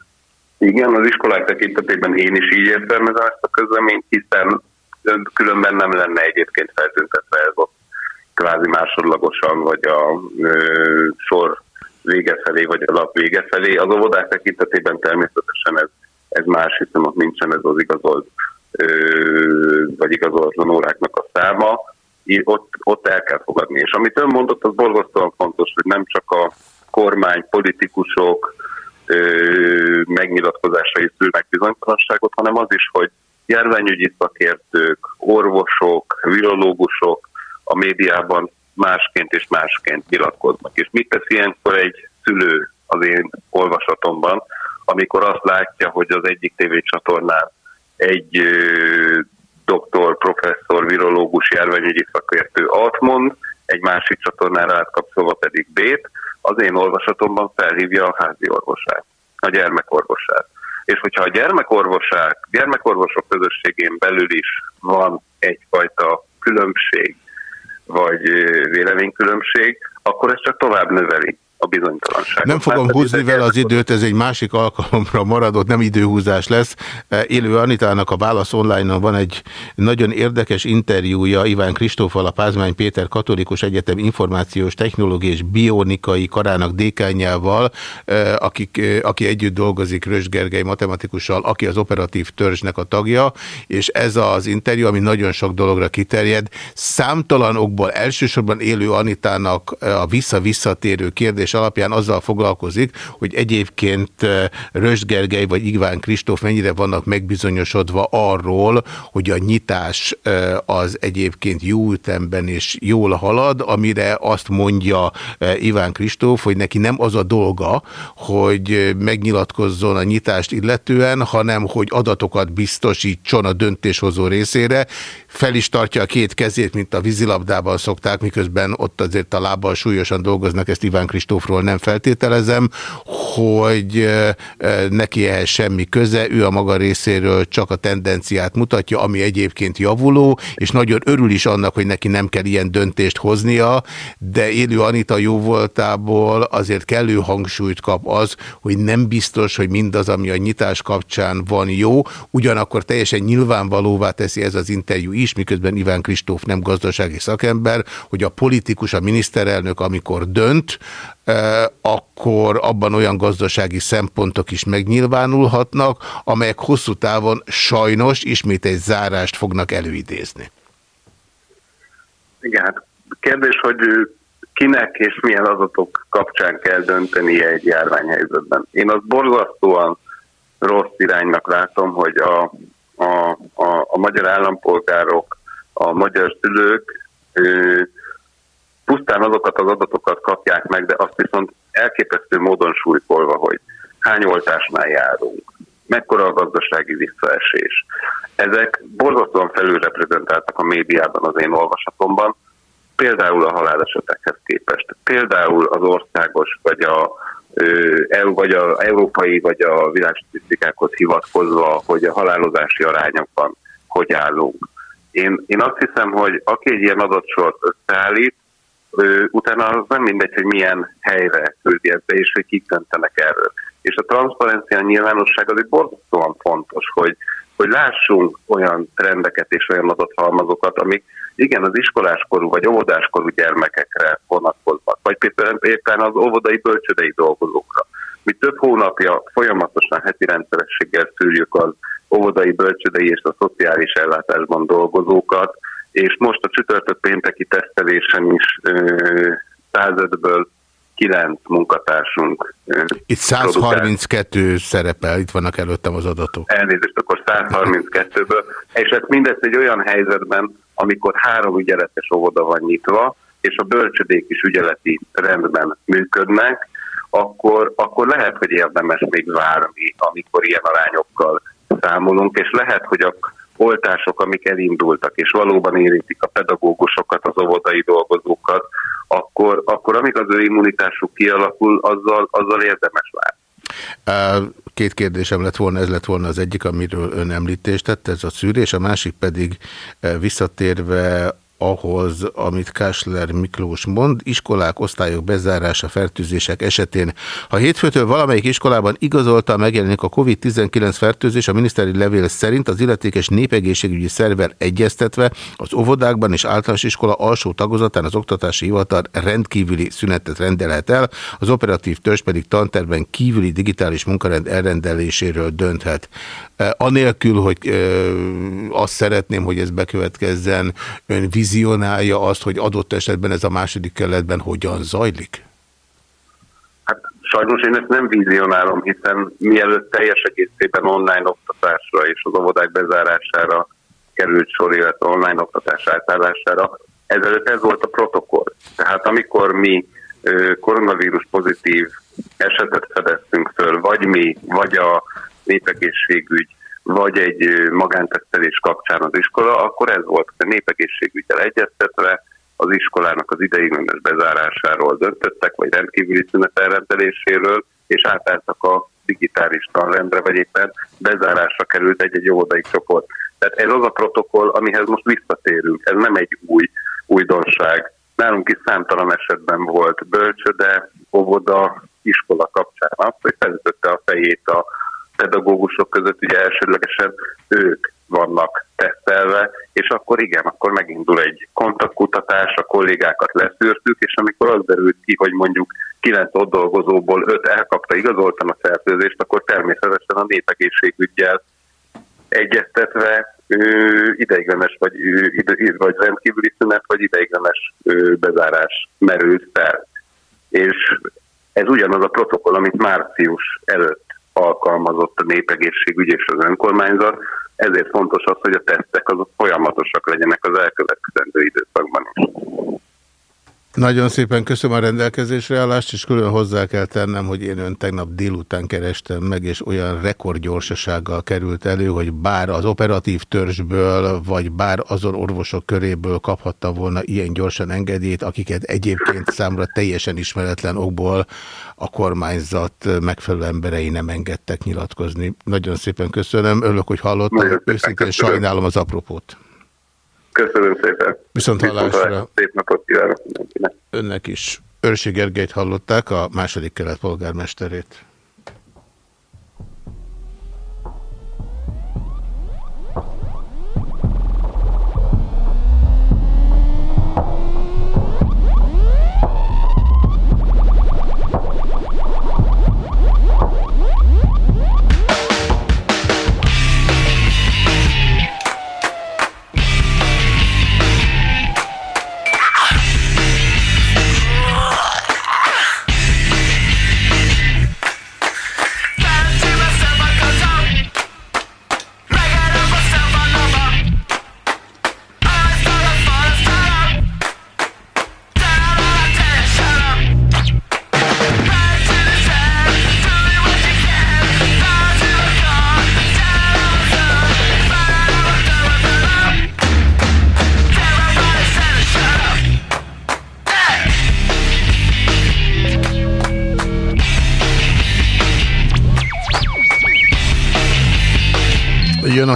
Speaker 5: Igen, az iskolák tekintetében én is így értelmezem ezt a közleményt, hiszen különben nem lenne egyébként feltüntetve ez ott kvázi másodlagosan, vagy a ö, sor vége felé, vagy a lap vége felé. Az óvodák tekintetében természetesen ez, ez más, hiszen ott nincsen ez az igazolt, ö, vagy igazolatlan óráknak a száma. Így ott, ott el kell fogadni. És amit ön mondott, az borzasztóan fontos, hogy nem csak a kormány, politikusok ö, megnyilatkozásai szülnek bizonytalanságot, hanem az is, hogy járványügyi szakértők, orvosok, virológusok a médiában másként és másként nyilatkoznak. És mit tesz ilyenkor egy szülő az én olvasatomban, amikor azt látja, hogy az egyik tévécsatornán egy ö, doktor, professzor, virológus, járványügyi szakértő alt mond, egy másik csatornára átkapcsolva pedig B-t, az én olvasatomban felhívja a házi orvosát, a gyermekorvosát. És hogyha a gyermekorvosák, gyermekorvosok közösségén belül is van egyfajta különbség, vagy véleménykülönbség, akkor ez csak tovább növeli a bizonytalanságot.
Speaker 1: Nem fogom Mert húzni vele az időt, ez egy másik alkalomra maradott, nem időhúzás lesz. E, élő Anitának a Válasz online van egy nagyon érdekes interjúja Iván Kristófal, a Pázmány Péter Katolikus Egyetem Információs Technológiai és Bionikai Karának dékányával, e, akik, e, aki együtt dolgozik Rös Gergely matematikussal, aki az operatív törzsnek a tagja, és ez az interjú, ami nagyon sok dologra kiterjed, számtalan okból elsősorban élő Anitának a vissza-visszatérő kérdés jelentés alapján azzal foglalkozik, hogy egyébként Röst Gergely vagy Igván Kristóf mennyire vannak megbizonyosodva arról, hogy a nyitás az egyébként jó ütemben és jól halad, amire azt mondja Iván Kristóf, hogy neki nem az a dolga, hogy megnyilatkozzon a nyitást illetően, hanem hogy adatokat biztosítson a döntéshozó részére, fel is tartja a két kezét, mint a vízilabdában szokták, miközben ott azért a lábbal súlyosan dolgoznak, ezt Iván Kristófról nem feltételezem, hogy neki ehhez semmi köze, ő a maga részéről csak a tendenciát mutatja, ami egyébként javuló, és nagyon örül is annak, hogy neki nem kell ilyen döntést hoznia, de élő Anita jó voltából azért kellő hangsúlyt kap az, hogy nem biztos, hogy mindaz, ami a nyitás kapcsán van jó, ugyanakkor teljesen nyilvánvalóvá teszi ez az interjú is, miközben Iván Kristóf nem gazdasági szakember, hogy a politikus, a miniszterelnök, amikor dönt, akkor abban olyan gazdasági szempontok is megnyilvánulhatnak, amelyek hosszú távon sajnos ismét egy zárást fognak előidézni.
Speaker 5: Igen, hát kérdés, hogy kinek és milyen adatok kapcsán kell döntenie egy járványhelyzetben. Én azt borzasztóan rossz iránynak látom, hogy a a, a, a magyar állampolgárok, a magyar szülők ő, pusztán azokat az adatokat kapják meg, de azt viszont elképesztő módon súlykolva, hogy hány oltásnál járunk, mekkora a gazdasági visszaesés. Ezek borzasztóan felülreprezentáltak a médiában az én olvasatomban, például a halálesetekhez képest, például az országos vagy a EU vagy a európai vagy a világstatisztikákhoz hivatkozva, hogy a halálozási arányokban hogy állunk. Én, én azt hiszem, hogy aki egy ilyen adatsort összeállít, utána az nem mindegy, hogy milyen helyre küldi ezt be, és hogy kik döntenek erről. És a transzparencia a nyilvánosság az egy borzasztóan fontos, hogy, hogy lássunk olyan trendeket és olyan adathalmazokat, amik igen, az iskoláskorú vagy óvodáskorú gyermekekre vonatkoznak, vagy éppen az óvodai bölcsödei dolgozókra. Mi több hónapja folyamatosan heti rendszerességgel szűrjük az óvodai bölcsödei és a szociális ellátásban dolgozókat, és most a csütörtök pénteki tesztelésen is 105-ből 9 munkatársunk.
Speaker 1: Itt 132 produkál. szerepel, itt vannak előttem az adatok.
Speaker 5: Elnézést, akkor 132-ből. És ez mindezt egy olyan helyzetben, amikor három ügyeletes óvoda van nyitva, és a bölcsödék is ügyeleti rendben működnek, akkor, akkor lehet, hogy érdemes még várni, amikor ilyen arányokkal számolunk, és lehet, hogy a oltások, amik elindultak, és valóban érintik a pedagógusokat, az óvodai dolgozókat, akkor, akkor amíg az ő immunitásuk kialakul, azzal, azzal érdemes várni.
Speaker 1: Két kérdésem lett volna, ez lett volna az egyik, amiről ön említést tett, ez a szűrés, a másik pedig visszatérve ahhoz, amit Kásler Miklós mond, iskolák, osztályok bezárása, fertőzések esetén. Ha hétfőtől valamelyik iskolában igazolta megjelenik a COVID-19 fertőzés, a miniszteri levél szerint az illetékes népegészségügyi szerver egyeztetve az óvodákban és általános iskola alsó tagozatán az oktatási hivatal rendkívüli szünetet rendelhet el, az operatív törzs pedig tanterben kívüli digitális munkarend elrendeléséről dönthet. Anélkül, hogy azt szeretném, hogy ez bekövetkezzen, ön vizionálja azt, hogy adott esetben ez a második keletben hogyan zajlik?
Speaker 5: Hát sajnos én ezt nem vizionálom, hiszen mielőtt teljes egészében online oktatásra és az óvodák bezárására került sor, illetve online oktatás átállására, ezelőtt ez volt a protokoll. Tehát amikor mi koronavírus pozitív esetet fedeztünk föl, vagy mi, vagy a népegészségügy, vagy egy magántesztelés kapcsán az iskola, akkor ez volt a népegészségügyel egyeztetve, az iskolának az ideiglenes bezárásáról döntöttek, vagy rendkívüli szünet elrendeléséről, és átálltak a digitális tanrendre, vagy éppen bezárásra került egy-egy óvodai csoport. Tehát ez az a protokoll, amihez most visszatérünk. Ez nem egy új újdonság. Nálunk is számtalan esetben volt bölcsöde, óvoda, iskola kapcsán az, hogy felütötte a fejét a pedagógusok között ugye elsődlegesen ők vannak tesztelve, és akkor igen, akkor megindul egy kontaktkutatás, a kollégákat leszűrtük, és amikor az derült ki, hogy mondjuk kilenc ott dolgozóból öt elkapta igazoltan a szerződést, akkor természetesen a népegészségügyel egyeztetve ideiglenes vagy, ide, vagy rendkívüli szünet, vagy ideiglenes bezárás merült fel. És ez ugyanaz a protokoll, amit március előtt alkalmazott a népegészségügy és az önkormányzat, ezért fontos az, hogy a tesztek azok folyamatosak legyenek az elkövetkezendő időszakban is.
Speaker 1: Nagyon szépen köszönöm a rendelkezésre állást, és külön hozzá kell tennem, hogy én ön tegnap délután kerestem meg, és olyan rekordgyorsasággal került elő, hogy bár az operatív törzsből, vagy bár azon orvosok köréből kaphatta volna ilyen gyorsan engedélyt, akiket egyébként számra teljesen ismeretlen okból a kormányzat megfelelő emberei nem engedtek nyilatkozni. Nagyon szépen köszönöm, örülök, hogy hallottam, őszintén sajnálom az apropót.
Speaker 5: Köszönöm szépen.
Speaker 1: Viszont hallásra.
Speaker 5: Szép napot kívánok mindenkinek.
Speaker 1: Önnek is. Őrsi Gergelyt hallották, a második kelet polgármesterét.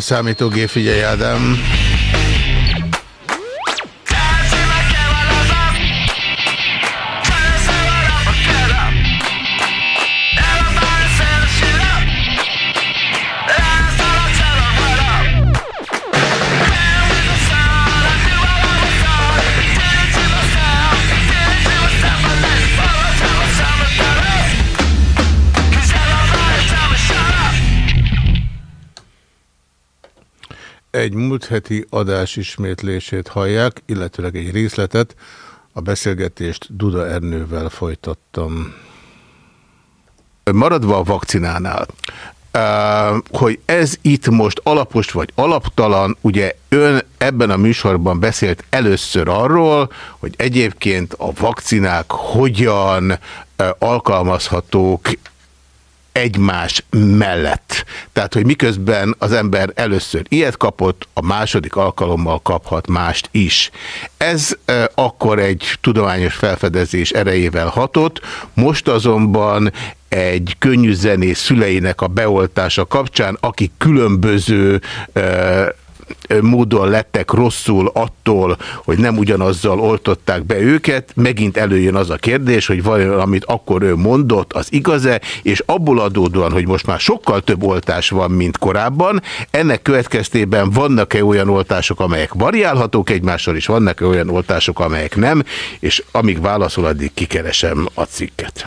Speaker 1: Számítógép, figyelj Ádám! Egy múlt heti adás ismétlését hallják, illetőleg egy részletet. A beszélgetést Duda Ernővel folytattam. Maradva a vakcinánál, hogy ez itt most alapos vagy alaptalan, ugye ön ebben a műsorban beszélt először arról, hogy egyébként a vakcinák hogyan alkalmazhatók egymás mellett. Tehát, hogy miközben az ember először ilyet kapott, a második alkalommal kaphat mást is. Ez e, akkor egy tudományos felfedezés erejével hatott, most azonban egy könnyű zenész szüleinek a beoltása kapcsán, akik különböző e, módon lettek rosszul attól, hogy nem ugyanazzal oltották be őket, megint előjön az a kérdés, hogy vajon amit akkor ő mondott, az igaz-e, és abból adódóan, hogy most már sokkal több oltás van, mint korábban, ennek következtében vannak-e olyan oltások, amelyek variálhatók egymással, és vannak-e olyan oltások, amelyek nem, és amíg válaszol, addig kikeresem a cikket.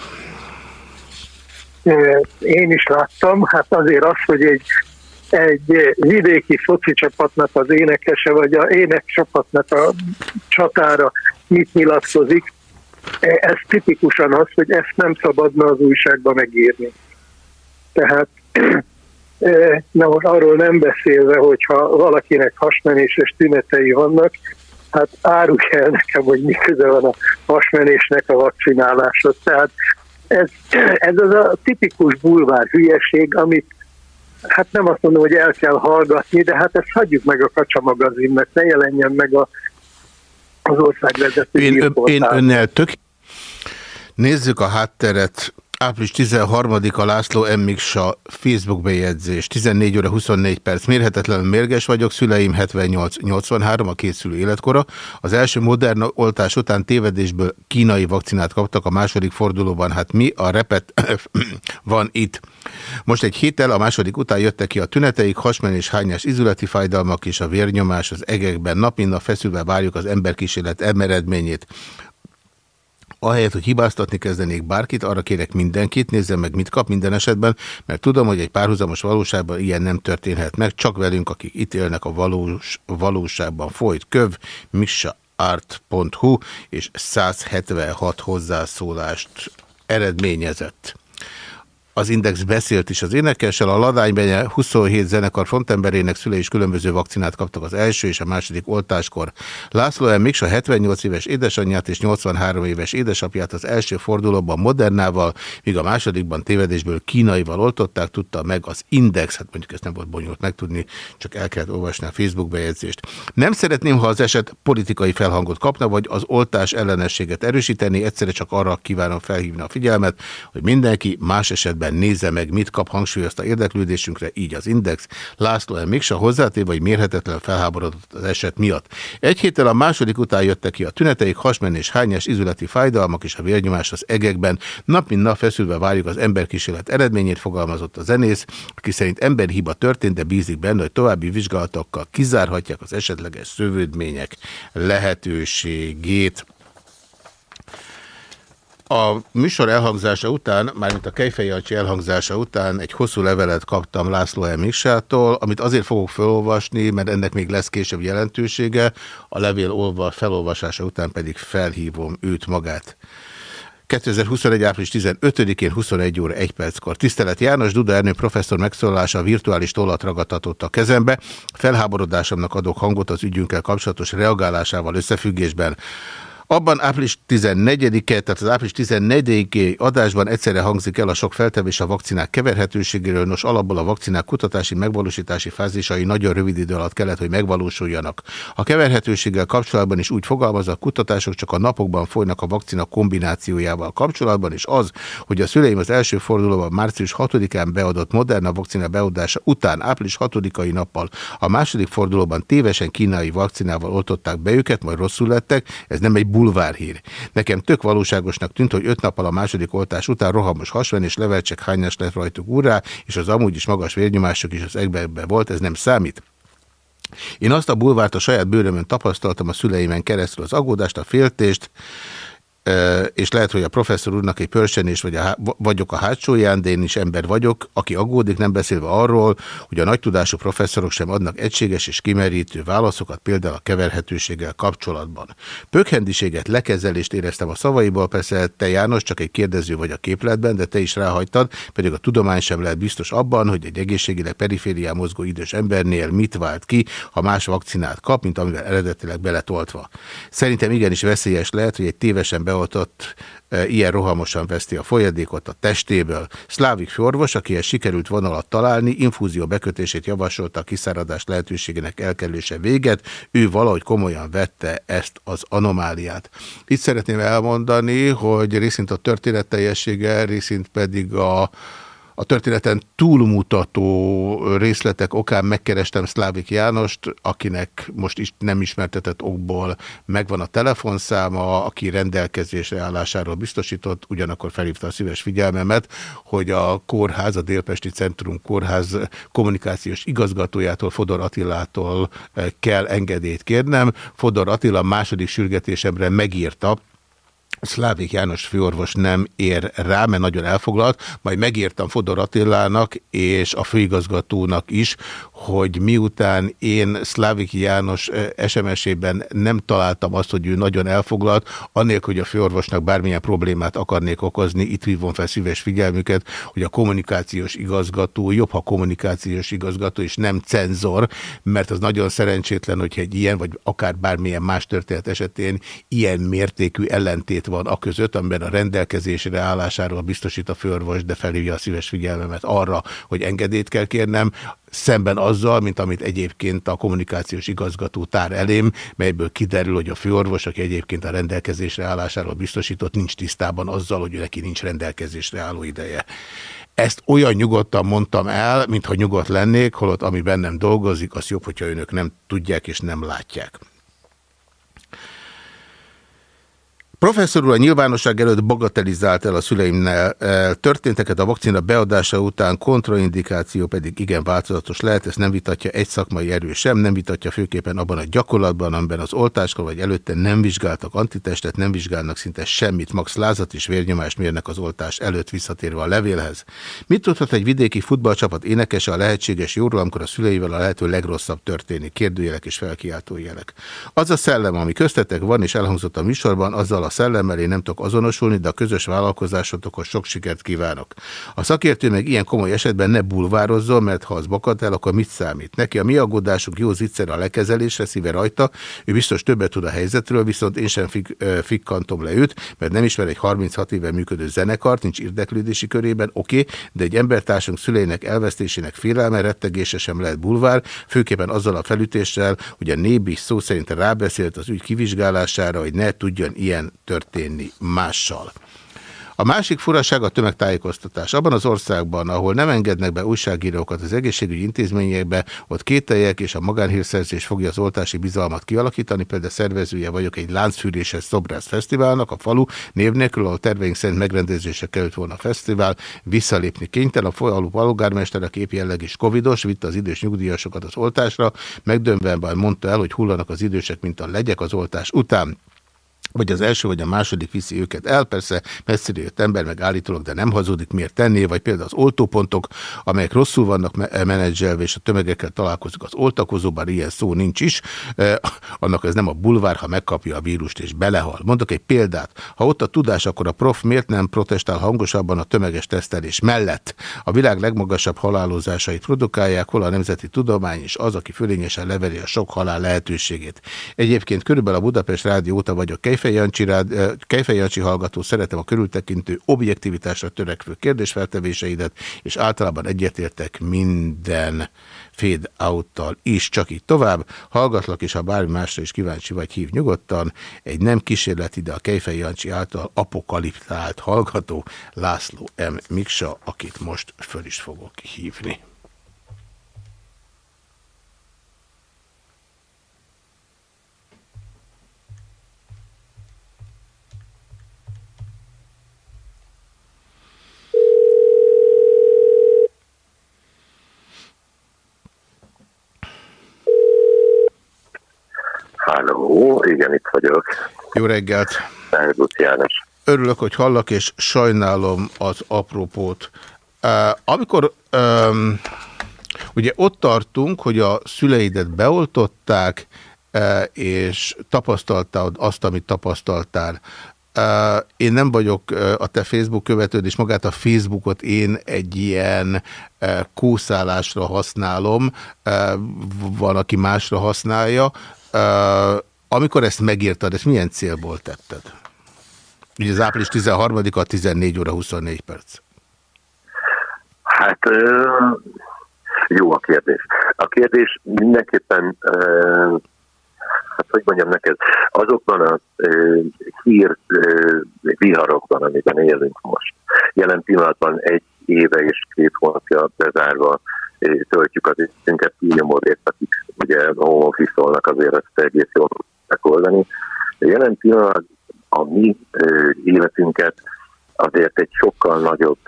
Speaker 2: Én is láttam, hát azért az, hogy egy egy vidéki foci csapatnak az énekese, vagy a énekcsapatnak a csatára mit nyilatkozik, ez tipikusan az, hogy ezt nem szabadna az újságba megírni. Tehát <clears throat> na most arról nem beszélve, hogyha valakinek hasmenéses tünetei vannak, hát árulj el nekem, hogy mi köze van a hasmenésnek a vakcináláshoz. Tehát ez, <clears throat> ez az a tipikus bulvár hülyeség, amit hát nem azt mondom, hogy el kell hallgatni, de hát ezt hagyjuk meg a Kacsa magazinnak, ne jelenjen meg a, az országvezető
Speaker 1: én, én önnel tök... Nézzük a hátteret. Április 13-a László Emmiksa Facebook bejegyzés. 14 óra 24 perc. Mérhetetlenül mérges vagyok. Szüleim 78-83, a két szülő életkora. Az első modern oltás után tévedésből kínai vakcinát kaptak a második fordulóban. Hát mi a repet <coughs> van itt? Most egy héttel a második után jöttek ki a tüneteik, hasmenés, hányás izületi fájdalmak és a vérnyomás az egekben. Nap mint feszülve várjuk az emberkísérlet eredményét. Ahelyett, hogy hibáztatni kezdenék bárkit, arra kérek mindenkit, nézze meg, mit kap minden esetben, mert tudom, hogy egy párhuzamos valóságban ilyen nem történhet meg, csak velünk, akik itt élnek a valós, valóságban folyt köv, missaart.hu és 176 hozzászólást eredményezett az Index beszélt is az énekessel, a Ladánybenye 27 zenekar frontemberének szülei is különböző vakcinát kaptak az első és a második oltáskor. László M. Miksa 78 éves édesanyját és 83 éves édesapját az első fordulóban Modernával, míg a másodikban tévedésből kínaival oltották, tudta meg az Index, hát mondjuk ezt nem volt bonyolult megtudni, csak el kellett olvasni a Facebook bejegyzést. Nem szeretném, ha az eset politikai felhangot kapna, vagy az oltás ellenességet erősíteni, egyszerre csak arra kívánom felhívni a figyelmet, hogy mindenki más esetben esetben nézze meg, mit kap hangsúlyozta érdeklődésünkre, így az Index. László el mégse hozzátéve, hogy mérhetetlen felháborodott az eset miatt. Egy héttel a második után jöttek ki a tüneteik, hasmenés, hányás, izületi fájdalmak és a vérnyomás az egekben. Nap mint nap feszülve várjuk az emberkísérlet eredményét, fogalmazott a zenész, aki szerint emberhiba történt, de bízik benne, hogy további vizsgálatokkal kizárhatják az esetleges szövődmények lehetőségét. A műsor elhangzása után, mármint a Kejfejancsi elhangzása után egy hosszú levelet kaptam László Emiksától, amit azért fogok felolvasni, mert ennek még lesz később jelentősége, a levél olva, felolvasása után pedig felhívom őt magát. 2021. április 15-én 21 óra 1 perckor. Tisztelet János Duda Ernő professzor megszólalása virtuális tollat ragadtatott a kezembe. Felháborodásomnak adok hangot az ügyünkkel kapcsolatos reagálásával összefüggésben. Abban április 14-e, tehát az április 14-i adásban egyszerre hangzik el a sok feltevés a vakcinák keverhetőségéről, nos alapból a vakcinák kutatási megvalósítási fázisai nagyon rövid idő alatt kellett, hogy megvalósuljanak. A keverhetőséggel kapcsolatban is úgy fogalmaz, a kutatások csak a napokban folynak a vakcina kombinációjával kapcsolatban, és az, hogy a szüleim az első fordulóban március 6-án beadott Moderna vakcina beadása után április 6-ai nappal a második fordulóban tévesen kínai vakcinával oltották be őket, majd rosszul lettek, ez nem egy bulvárhír. Nekem tök valóságosnak tűnt, hogy öt nappal a második oltás után rohamos hasven és levelcsek hányás lett rajtuk úrá, és az amúgy is magas vérnyomások is az egben volt, ez nem számít. Én azt a bulvárt a saját bőrömön tapasztaltam a szüleimen keresztül az aggódást, a féltést, és lehet, hogy a professzor úrnak egy pörsenés vagy a, vagyok a hátsóján, de én is ember vagyok, aki aggódik, nem beszélve arról, hogy a nagy tudású professzorok sem adnak egységes és kimerítő válaszokat, például a keverhetőséggel kapcsolatban. Pökhendiséget, lekezelést éreztem a szavaiból, persze te János csak egy kérdező vagy a képletben, de te is ráhagytad, pedig a tudomány sem lehet biztos abban, hogy egy egészségileg periférián mozgó idős embernél mit vált ki, ha más vakcinát kap, mint amivel eredetileg beletoltva. Szerintem igenis veszélyes lehet, hogy egy tévesen be beoltott ilyen rohamosan veszti a folyadékot a testéből. Szlávik orvos, akihez sikerült vonalat találni, infúzió bekötését javasolta a kiszáradás lehetőségének elkerülése véget, ő valahogy komolyan vette ezt az anomáliát. Itt szeretném elmondani, hogy részint a történet teljessége, részint pedig a a történeten túlmutató részletek okán megkerestem Szlávik Jánost, akinek most is nem ismertetett okból megvan a telefonszáma, aki rendelkezésre állásáról biztosított, ugyanakkor felhívta a szíves figyelmemet, hogy a kórház, a Délpesti Centrum Kórház kommunikációs igazgatójától, Fodor Attilától kell engedélyt kérnem. Fodor Attila második sürgetésemre megírta, Szlávik János főorvos nem ér rá, mert nagyon elfoglalt, majd megírtam Fodor Attilának és a főigazgatónak is, hogy miután én Szlávik János SMS-ében nem találtam azt, hogy ő nagyon elfoglalt, annélkül, hogy a főorvosnak bármilyen problémát akarnék okozni, itt hívom fel szíves figyelmüket, hogy a kommunikációs igazgató, jobb, ha kommunikációs igazgató, és nem cenzor, mert az nagyon szerencsétlen, hogyha egy ilyen, vagy akár bármilyen más történet esetén ilyen mértékű ellentét van a között, amiben a rendelkezésre állásáról biztosít a főorvos, de felhívja a szíves figyelmemet arra, hogy engedélyt kell kérnem, szemben azzal, mint amit egyébként a kommunikációs igazgató tár elém, melyből kiderül, hogy a főorvos, aki egyébként a rendelkezésre állásáról biztosított, nincs tisztában azzal, hogy neki nincs rendelkezésre álló ideje. Ezt olyan nyugodtan mondtam el, mintha nyugodt lennék, holott ami bennem dolgozik, az jobb, hogyha önök nem tudják és nem látják. Professzor úr a nyilvánosság előtt bagatelizált el a szüleimnel történteket a vakcina beadása után, kontraindikáció pedig igen változatos lehet, ezt nem vitatja egy szakmai erő sem, nem vitatja főképpen abban a gyakorlatban, amiben az oltáskor vagy előtte nem vizsgáltak antitestet, nem vizsgálnak szinte semmit, max lázat és vérnyomást mérnek az oltás előtt visszatérve a levélhez. Mit tudhat egy vidéki futballcsapat énekese a lehetséges jóról, amikor a szüleivel a lehető legrosszabb történik? Kérdőjelek és felkiáltó jelek. Az a szellem, ami köztetek van és elhangzott a műsorban, azzal a szellemmel én nem tudok azonosulni, de a közös vállalkozásotokhoz sok sikert kívánok. A szakértő meg ilyen komoly esetben ne bulvározzon, mert ha az el, akkor mit számít? Neki a mi aggódásuk jó zicser a lekezelésre, szíve rajta, ő biztos többet tud a helyzetről, viszont én sem fik, fikkantom le őt, mert nem ismer egy 36 éve működő zenekart, nincs érdeklődési körében, oké, de egy embertársunk szüleinek elvesztésének félelme, rettegése sem lehet bulvár, főképpen azzal a felütéssel, hogy a nébi szó szerint rábeszélt az ügy kivizsgálására, hogy ne tudjon ilyen történni mással. A másik furaság a tömegtájékoztatás. Abban az országban, ahol nem engednek be újságírókat az egészségügyi intézményekbe, ott kételjek és a magánhírszerzés fogja az oltási bizalmat kialakítani. Például szervezője vagyok egy láncfűréses szobrász fesztiválnak, a falu név nélkül, ahol terveink szerint megrendezése került volna a fesztivál, visszalépni kénytelen. A falu polgármester, a kép jelleg is covidos, vitte az idős nyugdíjasokat az oltásra, megdömbben mondta el, hogy hullanak az idősek, mint a legyek az oltás után vagy az első, vagy a második viszi őket el, persze messzire jött ember meg állítólag, de nem hazudik, miért tenné, vagy például az oltópontok, amelyek rosszul vannak menedzselve, és a tömegekkel találkozik az oltakozó, bár ilyen szó nincs is, eh, annak ez nem a bulvár, ha megkapja a vírust és belehal. Mondok egy példát, ha ott a tudás, akkor a prof miért nem protestál hangosabban a tömeges tesztelés mellett? A világ legmagasabb halálozásait produkálják, hol a nemzeti tudomány és az, aki fölényesen leveri a sok halál lehetőségét. Egyébként körülbelül a Budapest Rádió óta vagyok Rád, Kejfej Jancsi hallgató, szeretem a körültekintő objektivitásra törekvő kérdésfeltevéseidet, és általában egyetértek minden fade out is, csak így tovább. Hallgatlak, és ha bármi másra is kíváncsi vagy, hív nyugodtan. Egy nem kísérleti, de a Kejfej Jancsi által apokaliptált hallgató László M. Miksa, akit most föl is fogok hívni.
Speaker 5: Halló, igen, itt vagyok.
Speaker 1: Jó reggelt!
Speaker 5: Szervusz János.
Speaker 1: Örülök, hogy hallak, és sajnálom az apropót. Uh, amikor um, ugye ott tartunk, hogy a szüleidet beoltották, uh, és tapasztaltad azt, amit tapasztaltál. Uh, én nem vagyok uh, a te Facebook követőd, és magát a Facebookot én egy ilyen uh, kószálásra használom, van, aki másra használja, amikor ezt megírtad, ezt milyen célból tetted? Ugye az április 13-a 14 óra 24 perc.
Speaker 6: Hát jó a kérdés. A kérdés mindenképpen, hát hogy mondjam neked, azokban a hír viharokban, amiben élünk most. Jelen pillanatban egy éve és két hónapja bezárva töltjük az életünket, túlnyomó részt, akik ugye home azért ezt egész jól megoldani. Jelen pillanatban a mi életünket azért egy sokkal nagyobb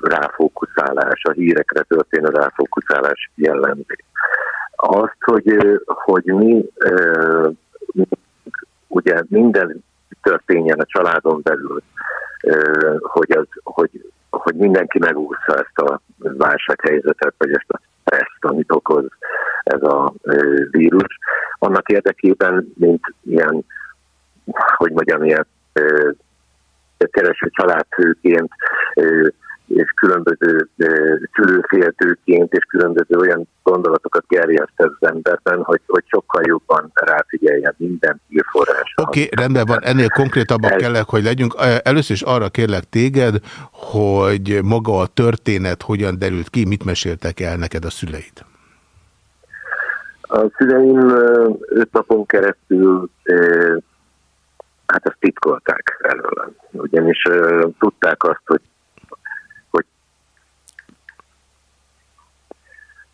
Speaker 6: ráfókuszálás, a hírekre történő ráfókuszálás jellemzi. Azt, hogy, hogy mi, ugye minden történjen a családon belül, hogy, az, hogy, hogy mindenki megúszza ezt a válsághelyzetet, vagy ezt a stressz, amit okoz ez a vírus. Annak érdekében, mint ilyen, hogy mondjam, ilyen kereső családfőként és különböző szülőféltőként és különböző olyan gondolatokat gerjeszt az emberben, hogy, hogy sokkal jobban ráfigyeljen minden hírforrásra.
Speaker 1: Oké, okay, rendben van, ennél konkrétabbak Ez... kellek, hogy legyünk. Először is arra kérlek téged, hogy maga a történet hogyan derült ki, mit meséltek el neked a szüleid?
Speaker 6: A szüleim öt napon keresztül hát ezt titkolták előlem. Ugyanis uh, tudták azt, hogy, hogy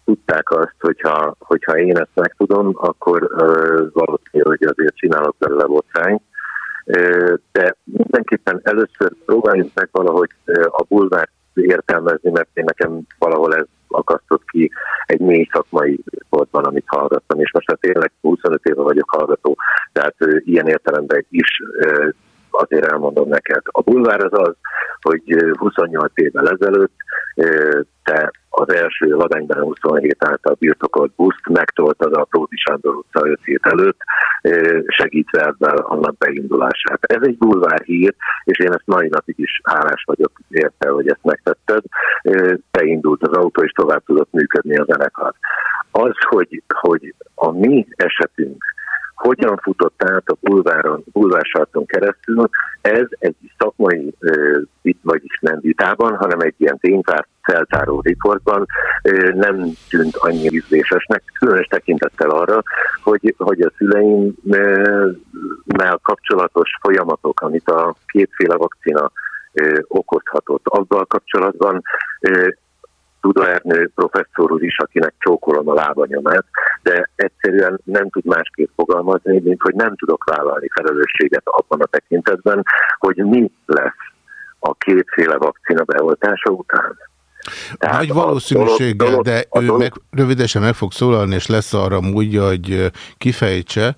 Speaker 6: tudták azt, hogyha, hogyha én ezt megtudom, akkor uh, valószínű, hogy azért csinálok belőle botrányt. De mindenképpen először próbáljuk meg valahogy a bulvárt értelmezni, mert én nekem valahol ez akasztott ki egy mély szakmai sportban, amit hallgattam, és most hát tényleg 25 éve vagyok hallgató, tehát ilyen értelemben is azért elmondom neked. A bulvár az az, hogy 28 évvel ezelőtt te az első Ladányban 27 által birtokolt buszt megtoltad a Pródi Sándor utca 5 hét előtt, segítve ezzel annak beindulását. Ez egy bulvár hír, és én ezt mai napig is hálás vagyok érte, hogy ezt megtetted. Beindult az autó, és tovább tudott működni a zenekar. Az, hogy, hogy a mi esetünk hogyan futott át a bulváron, bulvársarton keresztül, ez egy szakmai, vagyis nem vitában, hanem egy ilyen tényfár feltáró riportban nem tűnt annyira ízlésesnek, különös tekintettel arra, hogy, hogy a szüleimmel kapcsolatos folyamatok, amit a kétféle vakcina okozhatott, azzal kapcsolatban Duda Ernő professzor úr is, akinek csókolom a lábanyomát, de egyszerűen nem tud másképp fogalmazni, mint hogy nem tudok vállalni felelősséget abban a tekintetben, hogy mi lesz a kétféle vakcina beoltása után.
Speaker 1: Tehát Nagy valószínűséggel, dolog, de ő dolog... meg, rövidesen meg fog szólalni, és lesz arra úgy, hogy kifejtse.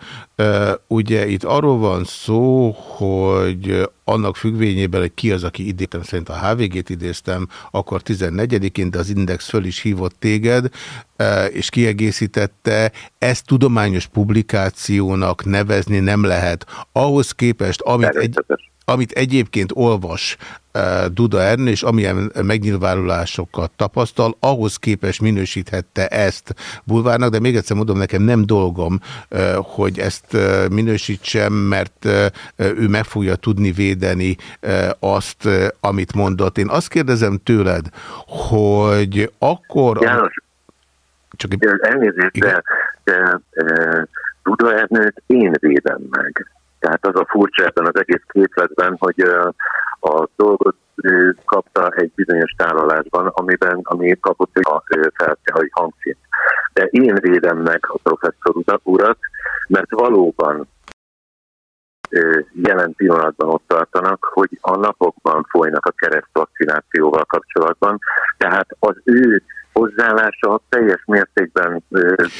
Speaker 1: Ugye itt arról van szó, hogy annak függvényében, hogy ki az, aki idéztem, szerint a HVG-t idéztem, akkor 14-én, de az Index föl is hívott téged, és kiegészítette, ezt tudományos publikációnak nevezni nem lehet. Ahhoz képest, amit egy, amit egyébként olvas uh, Duda Ernő, és amilyen megnyilvánulásokat tapasztal, ahhoz képes minősíthette ezt bulvárnak, de még egyszer mondom, nekem nem dolgom, uh, hogy ezt uh, minősítsem, mert ő meg fogja tudni védeni azt, amit mondott. Én azt kérdezem tőled, hogy akkor...
Speaker 6: János, csak elnézést, de, de, de Duda Ernőt én védem meg. Tehát az a furcsa ebben az egész képletben, hogy a dolgot kapta egy bizonyos tálalásban, amiben, ami kapott egy felszínai hangszínt. De én védem meg a professzor urat, mert valóban jelen pillanatban ott tartanak, hogy a napokban folynak a keresztvakcinációval kapcsolatban, tehát az ő hozzáállása teljes mértékben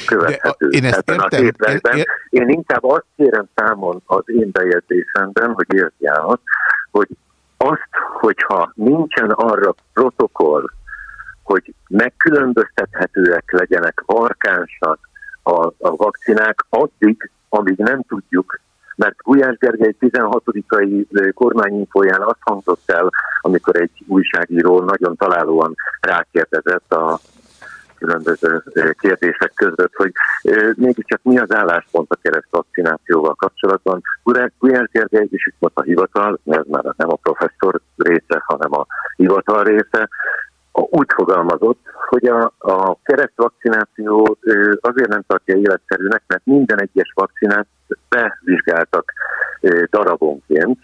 Speaker 6: követhető
Speaker 1: én ezt ebben értem. a
Speaker 6: képletben. Én, én inkább azt kérem számon az én bejegyzésemben, hogy értjának, hogy azt, hogyha nincsen arra protokoll, hogy megkülönböztethetőek legyenek varkánsak a, a vakcinák, addig, amíg nem tudjuk, mert Gulyás Gergely 16-ai kormányinfóján azt hangzott el, amikor egy újságíró nagyon találóan rákérdezett a különböző kérdések között, hogy mégiscsak mi az álláspont a kereszt vakcinációval kapcsolatban. Gulyás Gergely is itt most a hivatal, mert már nem a professzor része, hanem a hivatal része, úgy fogalmazott, hogy a, a keresztvakcináció azért nem tartja életszerűnek, mert minden egyes vakcinát bevizsgáltak darabonként,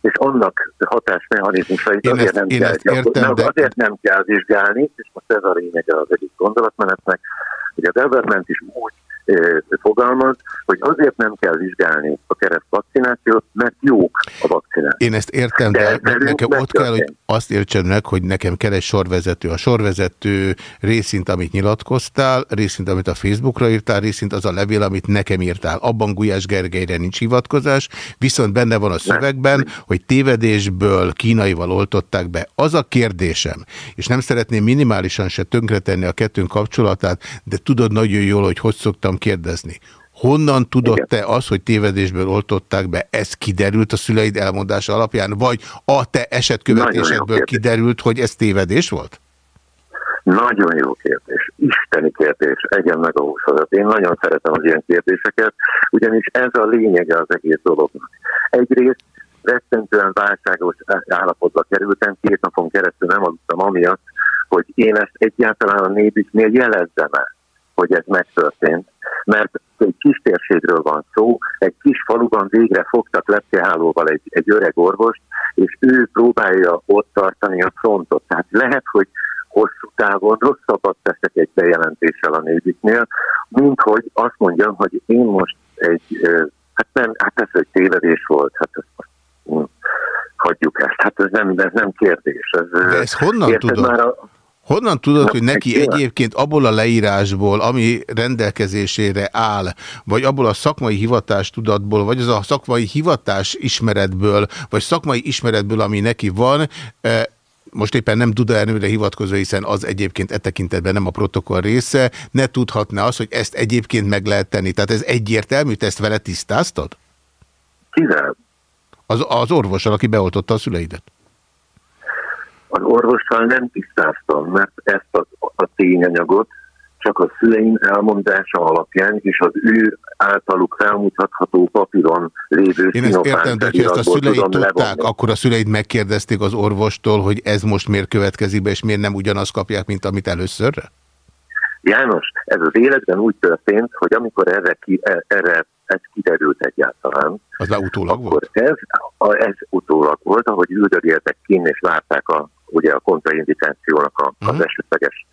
Speaker 6: és annak hatásmechanizmusait azért, ezt, nem kell, értem, de... azért nem kell vizsgálni, és most ez a lényege az egyik gondolatmenetnek, hogy a government is úgy fogalmaz, hogy azért nem kell vizsgálni a kereszt vakcinációt, mert jók a vakcinák.
Speaker 1: Én ezt értem, de, de nekem ott kell, hogy azt értsen meg, hogy nekem kell egy sorvezető. A sorvezető részint, amit nyilatkoztál, részint, amit a Facebookra írtál, részint az a levél, amit nekem írtál. Abban Gulyás Gergelyre nincs hivatkozás, viszont benne van a szövegben, hogy tévedésből kínaival oltották be. Az a kérdésem, és nem szeretném minimálisan se tönkretenni a kettőnk kapcsolatát, de tudod nagyon jól, hogy hogy szoktam kérdezni. Honnan tudod te az, hogy tévedésből oltották be? Ez kiderült a szüleid elmondása alapján, vagy a te esetkövetésekből kiderült, hogy ez tévedés volt?
Speaker 6: Nagyon jó kérdés. Isteni kérdés. Egyen meg a húszodat. Én nagyon szeretem az ilyen kérdéseket, ugyanis ez a lényege az egész dolognak. Egyrészt rettentően válságos állapotba kerültem, két napon keresztül nem adtam amiatt, hogy én ezt egyáltalán a népüknél jelezzem el hogy ez megtörtént, mert egy kis térségről van szó, egy kis faluban végre fogtak lepkehálóval egy, egy öreg orvost, és ő próbálja ott tartani a frontot. Tehát lehet, hogy hosszú távon rosszabbat teszek egy bejelentéssel a népüknél, mint hogy azt mondjam, hogy én most egy, hát nem, hát ez egy tévedés volt, hát ezt most hm, hagyjuk ezt. Hát ez nem, ez nem kérdés. Ez,
Speaker 1: De ezt honnan tudod? Már a, Honnan tudod, hogy neki egyébként abból a leírásból, ami rendelkezésére áll, vagy abból a szakmai hivatás tudatból, vagy az a szakmai hivatás ismeretből, vagy szakmai ismeretből, ami neki van, eh, most éppen nem Duda Ernőre hivatkozva, hiszen az egyébként e tekintetben nem a protokoll része, ne tudhatna az, hogy ezt egyébként meg lehet tenni. Tehát ez egyértelmű, te ezt vele tisztáztad?
Speaker 6: Kivel?
Speaker 1: Az, az orvossal, aki beoltotta a szüleidet.
Speaker 6: Az orvossal nem tisztáztam, mert ezt a, a tényanyagot csak a szüleim elmondása alapján és az ő általuk felmutatható papíron lévő
Speaker 1: Én ezt értem, de hogy ezt a szüleid tudták, levonni. akkor a szüleid megkérdezték az orvostól, hogy ez most miért következik be, és miért nem ugyanazt kapják, mint amit előszörre?
Speaker 6: János, ez az életben úgy történt, hogy amikor erre, ki, e, erre ez kiderült egyáltalán.
Speaker 1: Az már utólag
Speaker 6: volt? Ez, ez utólag volt, ahogy üldögéltek kín, és látták a ugye a kontraindikációnak a, az mhm. esetleges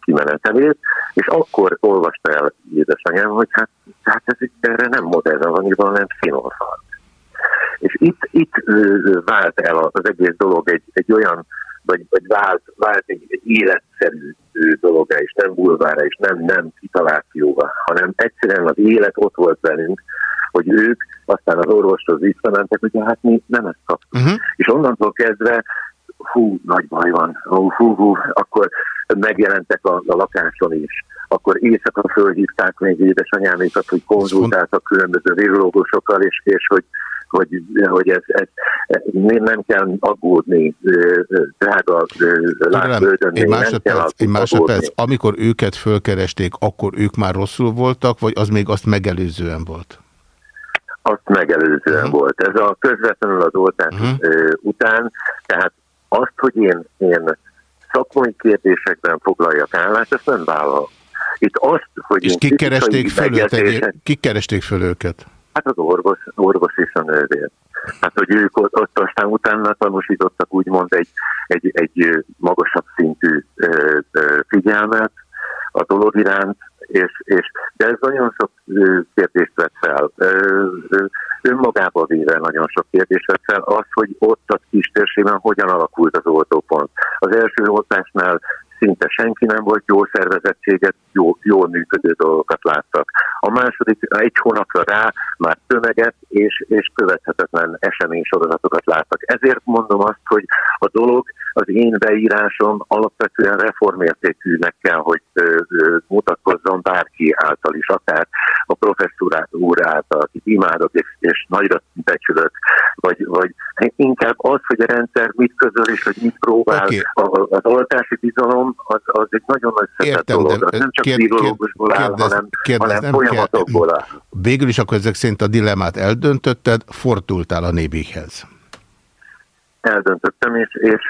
Speaker 6: kimenetelét, és akkor olvasta el édesanyám, hogy hát, hát ez erre nem modern van, hanem színolfalt. És itt, itt vált el az egész dolog egy, egy olyan, vagy, vagy vált, vált egy, egy életszerű dologá, és nem bulvára, és nem, nem kitalációval, hanem egyszerűen az élet ott volt velünk, hogy ők aztán az orvoshoz visszamentek, hogy hát mi nem ezt kaptuk. Uh-huh. És onnantól kezdve hú, nagy baj van, hú, hú, hú, akkor megjelentek a, a lakáson is. Akkor éjszaka fölhívták még édesanyámékat, hogy konzultáltak különböző virológusokkal, és, és hogy hogy, hogy ez, ez, ez nem kell aggódni, drága
Speaker 1: látbődön. Egy másodperc, egy másodperc, amikor őket fölkeresték, akkor ők már rosszul voltak, vagy az még azt megelőzően volt?
Speaker 6: Azt megelőzően uh -huh. volt. Ez a közvetlenül az oltás uh -huh. után, tehát azt, hogy én, én szakmai kérdésekben foglaljak állást, ezt nem vállal. Itt azt, hogy
Speaker 1: És kik keresték, föl őket, kik keresték föl őket?
Speaker 6: Hát az orvos, orvos és a nővér. Hát, hogy ők ott, ott aztán utána tanúsítottak úgymond egy, egy, egy magasabb szintű ö, ö, figyelmet a dolog iránt, és, és, de ez nagyon sok kérdést vett fel. Önmagában véve nagyon sok kérdést vett fel. Az, hogy ott a kis térségben hogyan alakult az oltópont. Az első oltásnál szinte senki nem volt, jó szervezettséget, jó, jól működő dolgokat láttak. A második egy hónapra rá már tömeget és, és követhetetlen eseménysorozatokat láttak. Ezért mondom azt, hogy a dolog, az én beírásom alapvetően reformértékűnek kell, hogy ö, ö, mutatkozzon bárki által is, akár a professzorát által, akit imádok és, és nagyra becsülök, vagy, vagy inkább az, hogy a rendszer mit közöl és hogy mit próbál. Okay. Az oltási bizalom az, az egy nagyon nagy összetett dolog. Az nem csak kér, virológusból áll, kérdez, hanem, kérdez, hanem folyamatokból áll.
Speaker 1: Végül is akkor ezek szerint a dilemmát eldöntötted, fordultál a nébighez.
Speaker 6: Eldöntöttem, és, és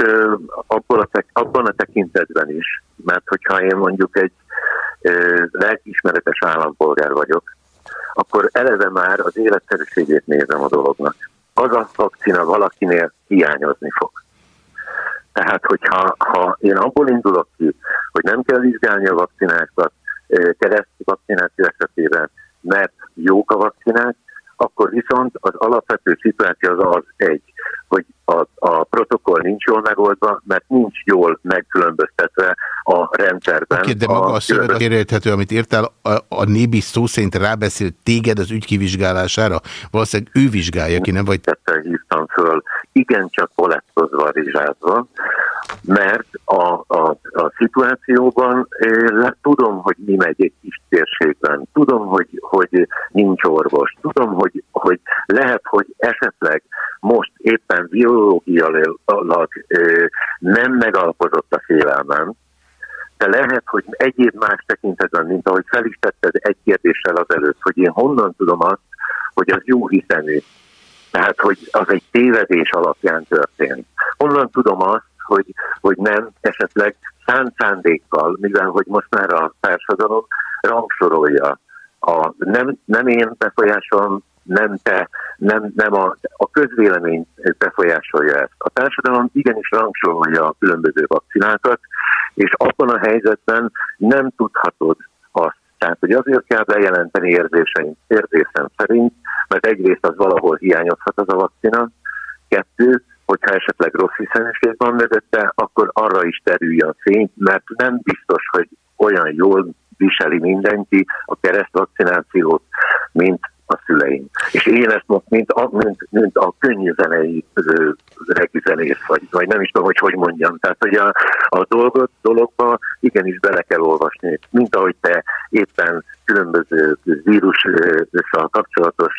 Speaker 6: abban, a tek, abban a tekintetben is, mert hogyha én mondjuk egy lelkiismeretes állampolgár vagyok, akkor eleve már az életszerűségét nézem a dolognak. Az a vakcina valakinél hiányozni fog. Tehát, hogyha ha én abból indulok ki, hogy nem kell vizsgálni a vakcinákat kereszt vakcináció esetében, mert jók a vakcinák, akkor viszont az alapvető szituáció az az egy, hogy a, a protokoll nincs jól megoldva, mert nincs jól megkülönböztetve a rendszerben.
Speaker 1: Okay, de maga a, a szöveg érthető, amit írtál, a, a Nébi szó szerint rábeszélt téged az ügy kivizsgálására? Valószínűleg ő vizsgálja ki, nem vagy?
Speaker 6: Tettel hívtam föl, igencsak polettozva, rizsázva, mert a, a, a szituációban eh, tudom, hogy mi megy egy kis térségben, tudom, hogy, hogy nincs orvos, tudom, hogy, hogy lehet, hogy esetleg most éppen biológiailag eh, nem megalapozott a félelmem, de lehet, hogy egyéb más tekintetben, mint ahogy fel egy kérdéssel azelőtt, hogy én honnan tudom azt, hogy az jó hiszemű. Tehát, hogy az egy tévedés alapján történt. Honnan tudom azt, hogy, hogy nem esetleg szánt szándékkal, mivel hogy most már a társadalom rangsorolja. A, nem, nem én befolyásolom, nem te, nem, nem a, a közvélemény befolyásolja ezt. A társadalom igenis rangsorolja a különböző vakcinákat, és abban a helyzetben nem tudhatod azt. Tehát, hogy azért kell bejelenteni érzéseim, érzésem szerint, mert egyrészt az valahol hiányozhat az a vakcina, kettő, hogyha esetleg rossz hiszeműség van mögötte, akkor arra is terüljön fény, mert nem biztos, hogy olyan jól viseli mindenki a keresztvakcinációt, mint a szüleim. És én ezt most, mint a, mint, mint a könnyű zenei regüzenész, vagy, vagy nem is tudom, hogy hogy mondjam. Tehát, hogy a, a dolgot, dologba igenis bele kell olvasni, mint ahogy te éppen különböző vírussal kapcsolatos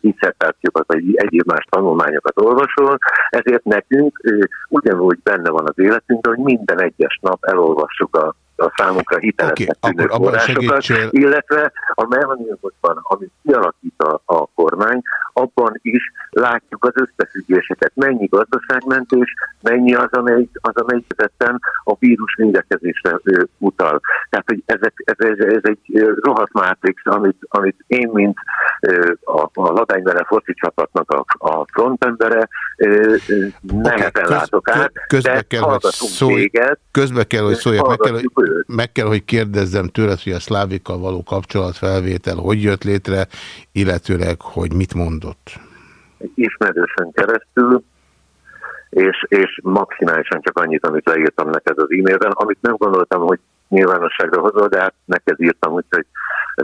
Speaker 6: diszertációkat, vagy egyéb más tanulmányokat olvasol, ezért nekünk ugyanúgy benne van az életünkben, hogy minden egyes nap elolvassuk a a számunkra hitelesnek okay, tűnő forrásokat, illetve a mechanizmusban, amit kialakít a, a kormány, abban is látjuk az összefüggéseket. Mennyi gazdaságmentés, mennyi az, amely, az, amely vezetten a vírus védekezésre utal. Tehát, hogy ezek, ez, ez, ez egy rohadt mátrix, amit, amit én, mint a, a ladánybere foci csapatnak a, a frontembere nehezen okay, látok át, közbe de kell, hogy szólj, téged,
Speaker 1: közbe kell, hogy szóljak, meg kell, hogy, meg kell, hogy kérdezzem tőled, hogy a szlávikkal való kapcsolatfelvétel hogy jött létre, illetőleg, hogy mit mondott?
Speaker 6: Egy ismerősen keresztül, és, és maximálisan csak annyit, amit leírtam neked az e-mailben, amit nem gondoltam, hogy nyilvánosságra hozol, de hát neked írtam, úgyhogy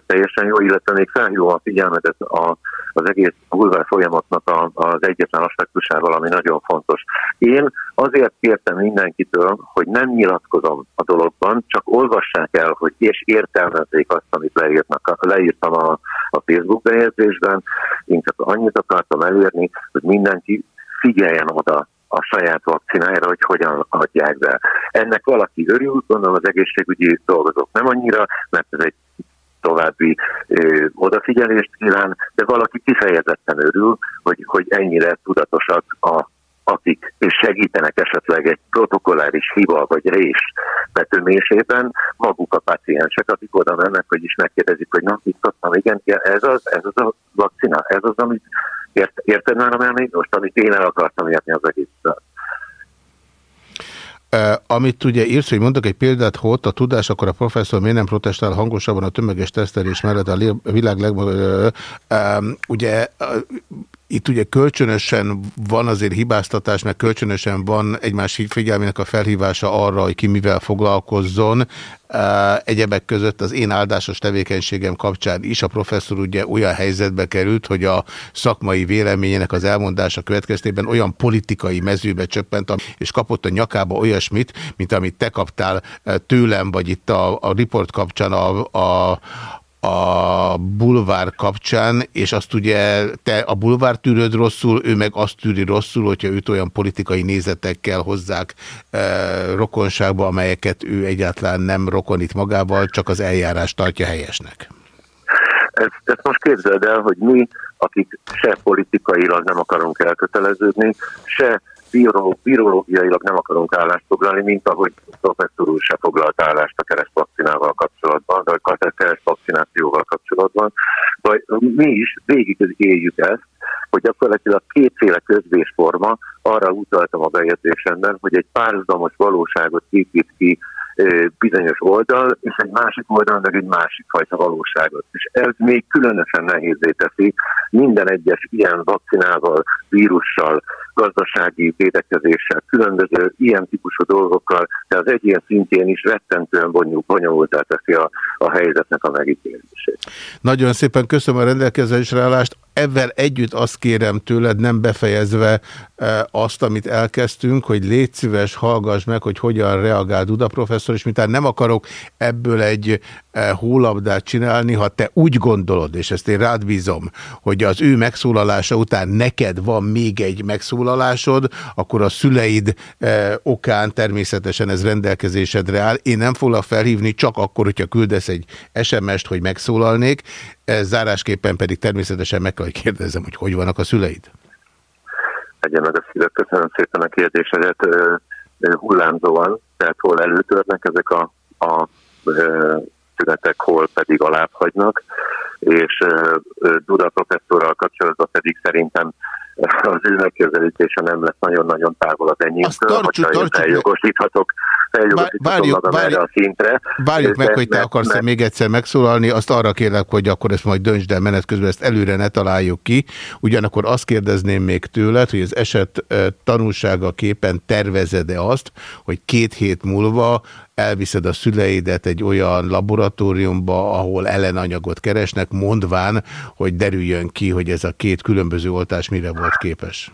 Speaker 6: teljesen jó, illetve még felhívom a figyelmetet a, az egész bulvár folyamatnak a, az egyetlen aspektusával, ami nagyon fontos. Én azért kértem mindenkitől, hogy nem nyilatkozom a dologban, csak olvassák el, hogy és értelmezzék azt, amit leírnak, leírtam a, a Facebook bejegyzésben. Én csak annyit akartam elérni, hogy mindenki figyeljen oda a saját vakcinájára, hogy hogyan adják be. Ennek valaki örül, gondolom az egészségügyi dolgozók nem annyira, mert ez egy további ö, odafigyelést kíván, de valaki kifejezetten örül, hogy, hogy ennyire tudatosak a akik segítenek esetleg egy protokolláris hiba vagy rés betömésében, maguk a paciensek, akik oda mennek, hogy is megkérdezik, hogy na, itt kaptam, igen, ez az, ez az a vakcina, ez az, amit ért, érted már a most, amit én el akartam érni az egész.
Speaker 1: Amit ugye írsz, hogy mondok egy példát, ha ott a tudás, akkor a professzor miért nem protestál hangosabban a tömeges tesztelés mellett a világ legmagasabb... Ugye itt ugye kölcsönösen van azért hibáztatás, meg kölcsönösen van egymás figyelmének a felhívása arra, hogy ki mivel foglalkozzon. Egyebek között az én áldásos tevékenységem kapcsán is a professzor ugye olyan helyzetbe került, hogy a szakmai véleményének az elmondása következtében olyan politikai mezőbe csöppent, és kapott a nyakába olyasmit, mint amit te kaptál tőlem, vagy itt a, a riport kapcsán a, a, a bulvár kapcsán, és azt ugye te a bulvár tűröd rosszul, ő meg azt tűri rosszul, hogyha őt olyan politikai nézetekkel hozzák e, rokonságba, amelyeket ő egyáltalán nem rokonít magával, csak az eljárás tartja helyesnek.
Speaker 6: Ezt, ezt most képzeld el, hogy mi, akik se politikailag nem akarunk elköteleződni, se virológiailag nem akarunk állást foglalni, mint ahogy professzor úr se foglalt állást a keresztvakcinával kapcsolatban, vagy a keresztvakcinációval kapcsolatban, vagy mi is végig éljük ezt, hogy gyakorlatilag kétféle közvésforma, arra utaltam a bejegyzésemben, hogy egy párhuzamos valóságot épít ki bizonyos oldal, és egy másik oldal meg egy másik fajta valóságot. És ez még különösen nehézé teszi minden egyes ilyen vakcinával, vírussal, gazdasági védekezéssel, különböző ilyen típusú dolgokkal, de az egyén szintjén is rettentően bonyolultá teszi a, a helyzetnek a megítélését.
Speaker 1: Nagyon szépen köszönöm a rendelkezésre állást. Ebben együtt azt kérem tőled, nem befejezve azt, amit elkezdtünk, hogy légy szíves, hallgass meg, hogy hogyan reagál Duda professzor, és mintán nem akarok ebből egy hólabdát csinálni, ha te úgy gondolod, és ezt én rád bízom, hogy az ő megszólalása után neked van még egy megszólalásod, akkor a szüleid okán természetesen ez rendelkezésedre áll. Én nem foglak felhívni csak akkor, hogyha küldesz egy SMS-t, hogy megszólalnék, zárásképpen pedig természetesen meg kell, hogy kérdezzem, hogy hogy vannak a szüleid?
Speaker 6: Legyen meg a szívek. Köszönöm szépen a kérdésedet. Hullámzóan, tehát hol előtörnek ezek a, a szünetek, hol pedig alább hagynak, és Duda professzorral kapcsolatban pedig szerintem az ő megközelítése nem lesz nagyon-nagyon távol az enyémtől, hogyha tartsuk, eljogosíthatok, eljogosíthatom magam várjuk, erre a szintre.
Speaker 1: Várjuk meg, hogy te akarsz -e még egyszer megszólalni, azt arra kérlek, hogy akkor ezt majd döntsd el menet közben, ezt előre ne találjuk ki. Ugyanakkor azt kérdezném még tőled, hogy az eset tanulsága képen tervezed-e azt, hogy két hét múlva elviszed a szüleidet egy olyan laboratóriumba, ahol ellenanyagot keresnek, mondván, hogy derüljön ki, hogy ez a két különböző oltás mire volt képes?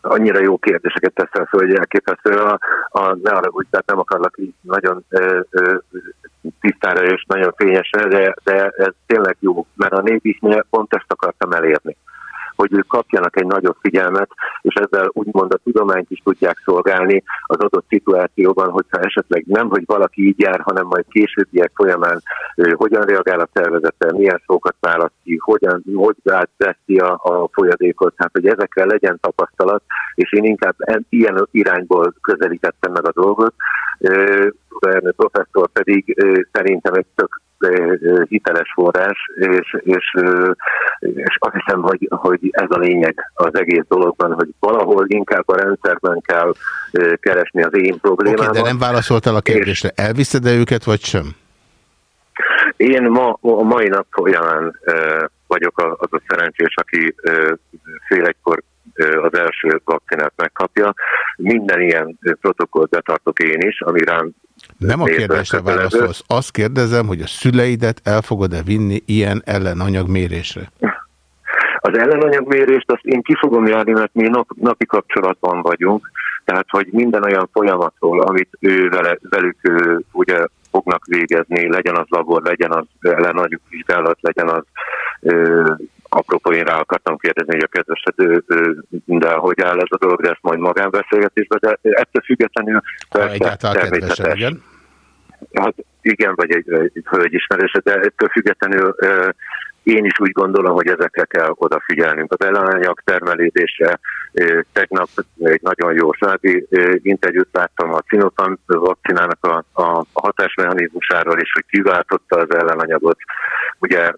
Speaker 6: Annyira jó kérdéseket teszel fel, hogy elképesztő. A, a, ne arra úgy, tehát nem akarlak így nagyon ö, ö, tisztára és nagyon fényesre, de, de ez tényleg jó, mert a népisnél pont ezt akartam elérni hogy ők kapjanak egy nagyobb figyelmet, és ezzel úgymond a tudományt is tudják szolgálni az adott szituációban, hogyha esetleg nem, hogy valaki így jár, hanem majd későbbiek folyamán hogyan reagál a szervezete, milyen szókat választ ki, hogyan, hogy átveszi a, a folyadékot, tehát hogy ezekkel legyen tapasztalat, és én inkább ilyen irányból közelítettem meg a dolgot. Professzor pedig szerintem egy tök hiteles forrás, és, és, és azt hiszem, hogy, hogy ez a lényeg az egész dologban, hogy valahol inkább a rendszerben kell keresni az én problémámat.
Speaker 1: Okay, de nem válaszoltál a kérdésre. És... Elviszed-e őket, vagy sem?
Speaker 6: Én ma, a mai nap folyamán vagyok az a szerencsés, aki fél egykor az első vakcinát megkapja. Minden ilyen protokollt betartok én is, ami rám
Speaker 1: nem a kérdésre válaszolsz. Azt kérdezem, hogy a szüleidet el fogod-e vinni ilyen ellenanyag mérésre?
Speaker 6: Az ellenanyagmérést azt én ki fogom járni, mert mi nap, napi kapcsolatban vagyunk, tehát hogy minden olyan folyamatról, amit ő vele, velük ő, ugye fognak végezni, legyen az labor, legyen az ellenanyag vizsgálat, legyen az ö, apropó én rá akartam kérdezni, hogy a kedvesedő, de hogy áll ez a dolog, de ezt majd magánbeszélgetésben, de ettől függetlenül
Speaker 1: persze, természetes. Igen.
Speaker 6: Hát igen, vagy egy, egy hölgyismerőse, de ettől függetlenül én is úgy gondolom, hogy ezekre kell odafigyelnünk. Az ellenanyag termelésre tegnap egy nagyon jó sági interjút láttam a Sinopharm vakcinának a, a hatásmechanizmusáról, és hogy kiváltotta az ellenanyagot. Ugye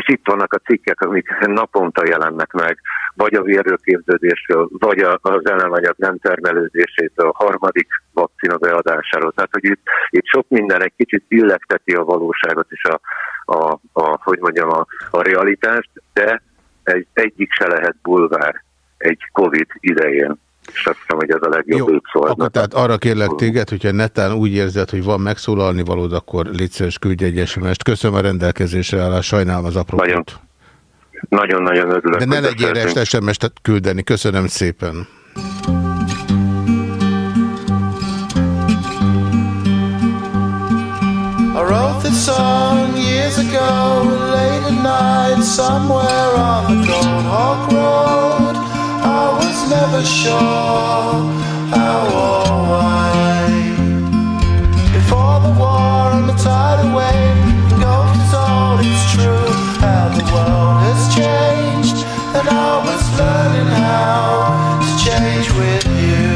Speaker 6: és itt vannak a cikkek, amik naponta jelennek meg, vagy a vérőképződésről, vagy az ellenanyag nem termelődésétől, a harmadik vakcina beadásáról. Tehát, hogy itt, itt sok minden egy kicsit illegteti a valóságot és a, a, a hogy mondjam, a, a realitást, de egy, egyik se lehet bulvár egy Covid idején és azt hiszem, hogy ez a legjobb Jó,
Speaker 1: akkor tehát arra kérlek téged, hogyha netán úgy érzed, hogy van megszólalni valód, akkor légy szíves, küldj egy sms -t. Köszönöm a rendelkezésre állás, sajnálom az apró.
Speaker 6: Nagyon-nagyon örülök.
Speaker 1: De ne legyél este SMS-t küldeni. Köszönöm szépen.
Speaker 4: wrote this song years ago, late at night, somewhere on the Gold Hawk Road. Never sure how or why. Before the war and the tidal wave, the ghost is all it's true. How the world has changed, and I was learning how to change with you.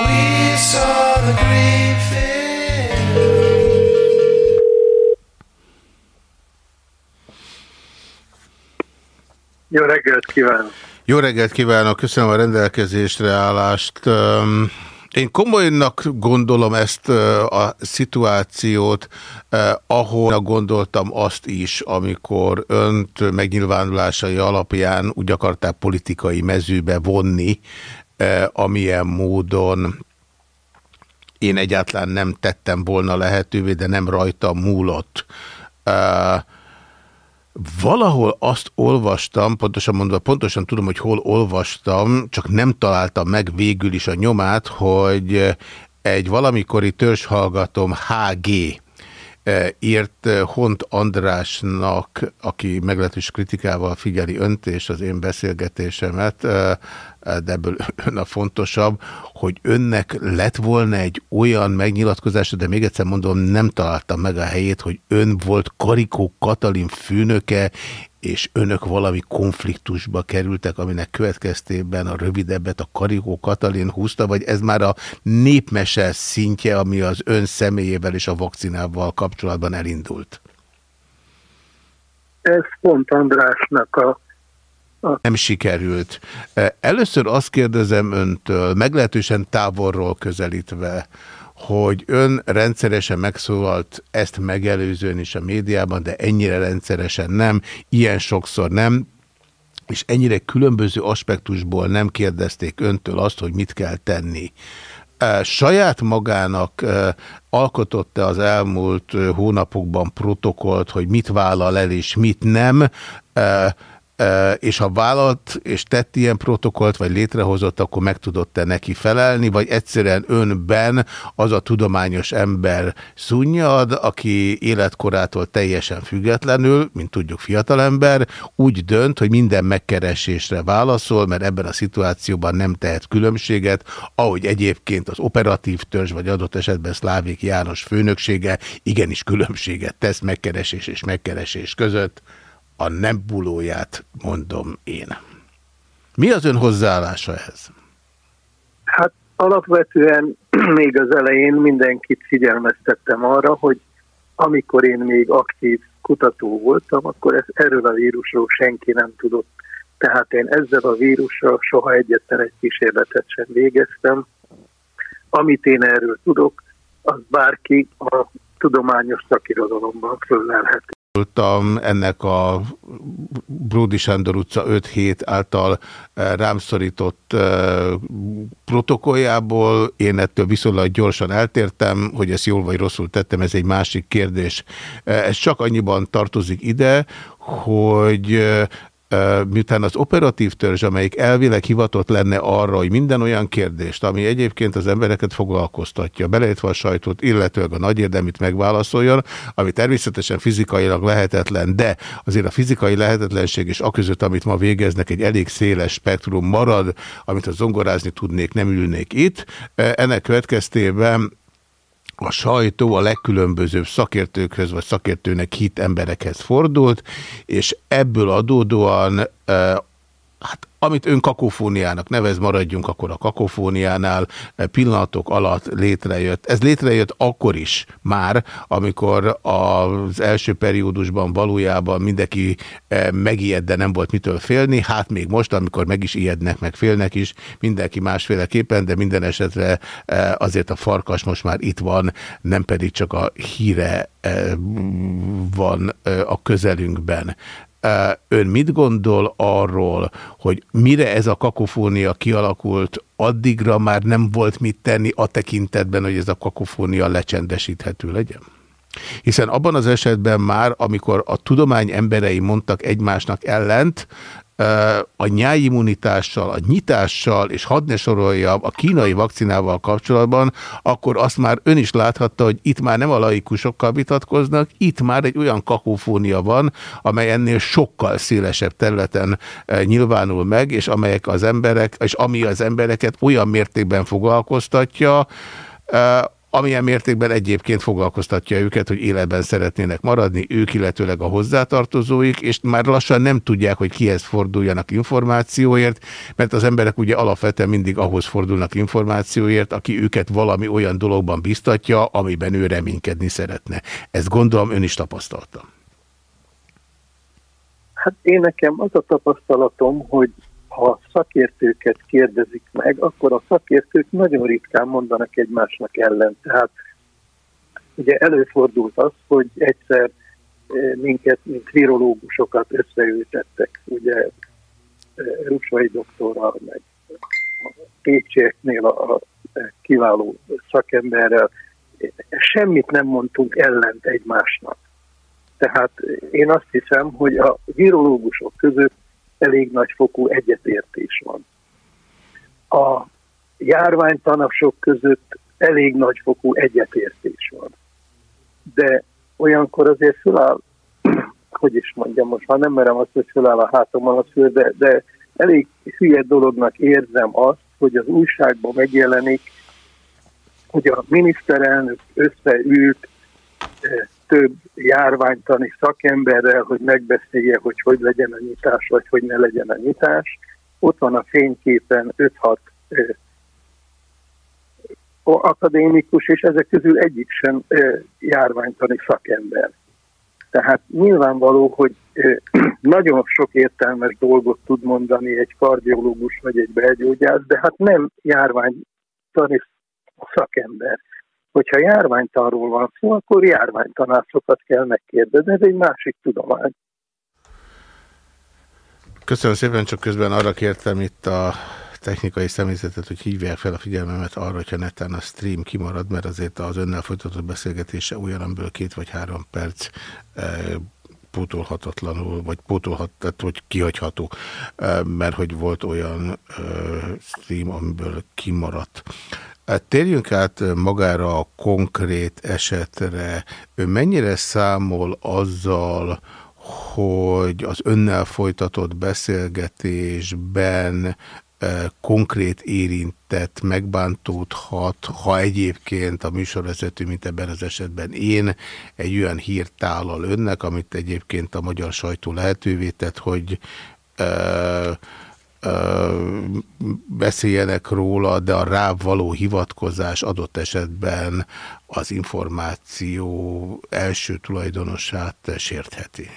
Speaker 4: We saw the grief in
Speaker 2: Jó reggelt kívánok!
Speaker 1: Jó reggelt kívánok, köszönöm a rendelkezésre állást. Én komolynak gondolom ezt a szituációt, ahol gondoltam azt is, amikor önt megnyilvánulásai alapján úgy akarták politikai mezőbe vonni, amilyen módon én egyáltalán nem tettem volna lehetővé, de nem rajta múlott. Valahol azt olvastam, pontosan mondva, pontosan tudom, hogy hol olvastam, csak nem találtam meg végül is a nyomát, hogy egy valamikori törzshallgatom HG írt eh, Hont Andrásnak, aki meglehetős kritikával figyeli önt és az én beszélgetésemet, eh, de ebből ön a fontosabb, hogy önnek lett volna egy olyan megnyilatkozása, de még egyszer mondom, nem találtam meg a helyét, hogy ön volt Karikó Katalin főnöke, és önök valami konfliktusba kerültek, aminek következtében a rövidebbet a Karikó Katalin húzta, vagy ez már a népmese szintje, ami az ön személyével és a vakcinával kapcsolatban elindult?
Speaker 2: Ez pont Andrásnak a
Speaker 1: nem sikerült. Először azt kérdezem öntől, meglehetősen távolról közelítve, hogy ön rendszeresen megszólalt ezt megelőzően is a médiában, de ennyire rendszeresen nem, ilyen sokszor nem, és ennyire különböző aspektusból nem kérdezték öntől azt, hogy mit kell tenni. Saját magának alkotott-e az elmúlt hónapokban protokollt, hogy mit vállal el és mit nem, és ha vállalt és tett ilyen protokollt, vagy létrehozott, akkor meg tudott-e neki felelni, vagy egyszerűen önben az a tudományos ember szunnyad, aki életkorától teljesen függetlenül, mint tudjuk fiatalember, úgy dönt, hogy minden megkeresésre válaszol, mert ebben a szituációban nem tehet különbséget, ahogy egyébként az operatív törzs, vagy adott esetben Szlávik János főnöksége igenis különbséget tesz megkeresés és megkeresés között a nebulóját mondom én. Mi az ön hozzáállása ehhez?
Speaker 2: Hát alapvetően <clears throat> még az elején mindenkit figyelmeztettem arra, hogy amikor én még aktív kutató voltam, akkor ez, erről a vírusról senki nem tudott. Tehát én ezzel a vírussal soha egyetlen egy kísérletet sem végeztem. Amit én erről tudok, az bárki a tudományos szakirodalomban föllelhet
Speaker 1: voltam ennek a Bródi Sándor utca 5-7 által eh, rám szorított eh, protokolljából. Én ettől viszonylag gyorsan eltértem, hogy ezt jól vagy rosszul tettem, ez egy másik kérdés. Eh, ez csak annyiban tartozik ide, hogy miután az operatív törzs, amelyik elvileg hivatott lenne arra, hogy minden olyan kérdést, ami egyébként az embereket foglalkoztatja, beleértve a sajtót, illetőleg a nagy érdemit megválaszoljon, ami természetesen fizikailag lehetetlen, de azért a fizikai lehetetlenség és aközött, amit ma végeznek, egy elég széles spektrum marad, amit a zongorázni tudnék, nem ülnék itt. Ennek következtében a sajtó a legkülönbözőbb szakértőkhöz, vagy szakértőnek hit emberekhez fordult, és ebből adódóan hát amit ön kakofóniának nevez, maradjunk akkor a kakofóniánál, eh, pillanatok alatt létrejött. Ez létrejött akkor is már, amikor az első periódusban valójában mindenki eh, megijed, de nem volt mitől félni. Hát még most, amikor meg is ijednek, meg félnek is, mindenki másféleképpen, de minden esetre eh, azért a farkas most már itt van, nem pedig csak a híre van a közelünkben. Ön mit gondol arról, hogy mire ez a kakofónia kialakult, addigra már nem volt mit tenni a tekintetben, hogy ez a kakofónia lecsendesíthető legyen? Hiszen abban az esetben már, amikor a tudomány emberei mondtak egymásnak ellent, a nyájimmunitással, a nyitással, és hadd ne soroljam a kínai vakcinával kapcsolatban, akkor azt már ön is láthatta, hogy itt már nem a laikusokkal vitatkoznak, itt már egy olyan kakófónia van, amely ennél sokkal szélesebb területen nyilvánul meg, és amelyek az emberek, és ami az embereket olyan mértékben foglalkoztatja, amilyen mértékben egyébként foglalkoztatja őket, hogy életben szeretnének maradni, ők illetőleg a hozzátartozóik, és már lassan nem tudják, hogy kihez forduljanak információért, mert az emberek ugye alapvetően mindig ahhoz fordulnak információért, aki őket valami olyan dologban biztatja, amiben ő reménykedni szeretne. Ezt gondolom ön is tapasztalta.
Speaker 7: Hát én nekem az a tapasztalatom, hogy ha szakértőket kérdezik meg, akkor a szakértők nagyon ritkán mondanak egymásnak ellen. Tehát ugye előfordult az, hogy egyszer eh, minket, mint virológusokat összeültettek, ugye eh, Rusvai doktorral, meg Pécsieknél a, a kiváló szakemberrel, semmit nem mondtunk ellent egymásnak. Tehát én azt hiszem, hogy a virológusok között elég nagy fokú egyetértés van. A járványtanasok között elég nagy fokú egyetértés van. De olyankor azért föláll, <clears throat> hogy is mondjam most, ha nem merem azt, hogy föláll a hátamon a szőr, de, de elég hülye dolognak érzem azt, hogy az újságban megjelenik, hogy a miniszterelnök összeült eh, több járványtani szakemberrel, hogy megbeszélje, hogy hogy legyen a nyitás, vagy hogy ne legyen a nyitás. Ott van a fényképen 5-6 akadémikus, és ezek közül egyik sem járványtani szakember. Tehát nyilvánvaló, hogy <clears throat> nagyon sok értelmes dolgot tud mondani egy kardiológus vagy egy belgyógyász, de hát nem járványtani szakember. Hogyha járványtanról van szó, akkor járványtanászokat kell megkérdezni, ez egy másik tudomány.
Speaker 1: Köszönöm szépen, csak közben arra kértem itt a technikai személyzetet, hogy hívják fel a figyelmemet arra, hogyha netán a stream kimarad, mert azért az önnel folytatott beszélgetése olyan, amiből két vagy három perc e, pótolhatatlanul, vagy pótolhat, tehát hogy kihagyható, e, mert hogy volt olyan e, stream, amiből kimaradt. Hát térjünk át magára a konkrét esetre. Ő mennyire számol azzal, hogy az önnel folytatott beszélgetésben konkrét érintett, megbántódhat, ha egyébként a műsorvezető, mint ebben az esetben én, egy olyan hírtállal önnek, amit egyébként a magyar sajtó lehetővé tett, hogy beszéljenek róla, de a rá való hivatkozás adott esetben az információ első tulajdonosát sértheti.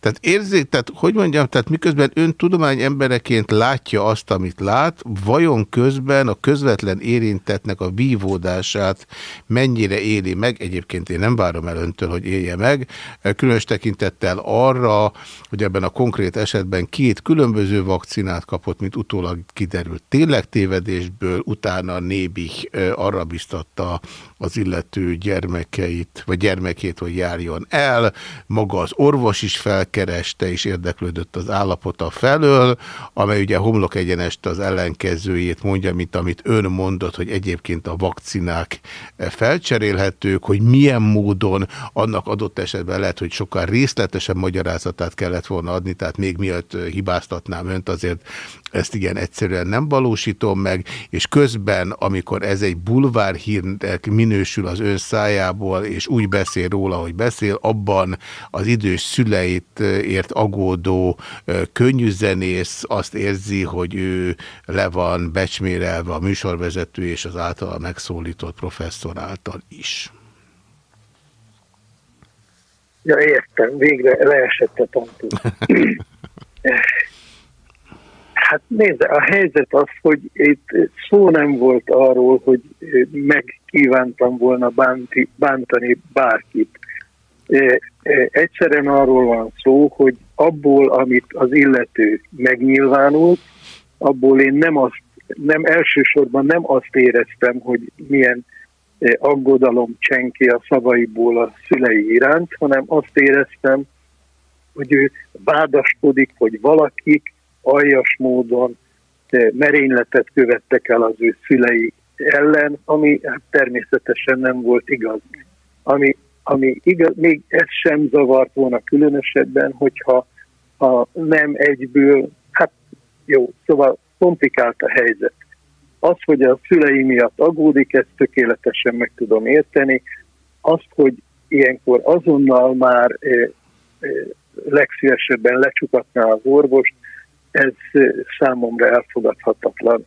Speaker 1: Tehát érzék, tehát hogy mondjam, tehát miközben ön tudomány embereként látja azt, amit lát, vajon közben a közvetlen érintetnek a vívódását mennyire éli meg, egyébként én nem várom el öntől, hogy élje meg, különös tekintettel arra, hogy ebben a konkrét esetben két különböző vakcinát kapott, mint utólag kiderült. Tényleg tévedésből, utána Nébih arra biztatta az illető gyermekeit, vagy gyermekét, hogy járjon el, maga az orvos is felkereste és érdeklődött az állapota felől, amely ugye homlok egyenest az ellenkezőjét mondja, mint amit ön mondott, hogy egyébként a vakcinák felcserélhetők, hogy milyen módon annak adott esetben lehet, hogy sokkal részletesebb magyarázatát kellett volna adni, tehát még miatt hibáztatnám önt, azért ezt igen egyszerűen nem valósítom meg, és közben, amikor ez egy bulvárhírnek minősül az ön szájából, és úgy beszél róla, hogy beszél, abban az idős szüleit ért agódó könnyűzenész azt érzi, hogy ő le van becsmérelve a műsorvezető és az általa megszólított professzor által is.
Speaker 7: Ja, értem, végre leesett a tantul. <laughs> Hát nézze, a helyzet az, hogy itt szó nem volt arról, hogy megkívántam volna bánti, bántani bárkit. Egyszerűen arról van szó, hogy abból, amit az illető megnyilvánult, abból én nem azt, nem elsősorban nem azt éreztem, hogy milyen aggodalom csenki a szavaiból a szülei iránt, hanem azt éreztem, hogy ő vádaskodik, hogy valakik aljas módon merényletet követtek el az ő szülei ellen, ami hát természetesen nem volt igaz. Ami, ami igaz, még ez sem zavart volna különösebben, hogyha ha nem egyből, hát jó, szóval komplikált a helyzet. Az, hogy a szülei miatt aggódik, ezt tökéletesen meg tudom érteni. Azt, hogy ilyenkor azonnal már eh, eh, legszívesebben lecsukatná az orvost, ez számomra elfogadhatatlan.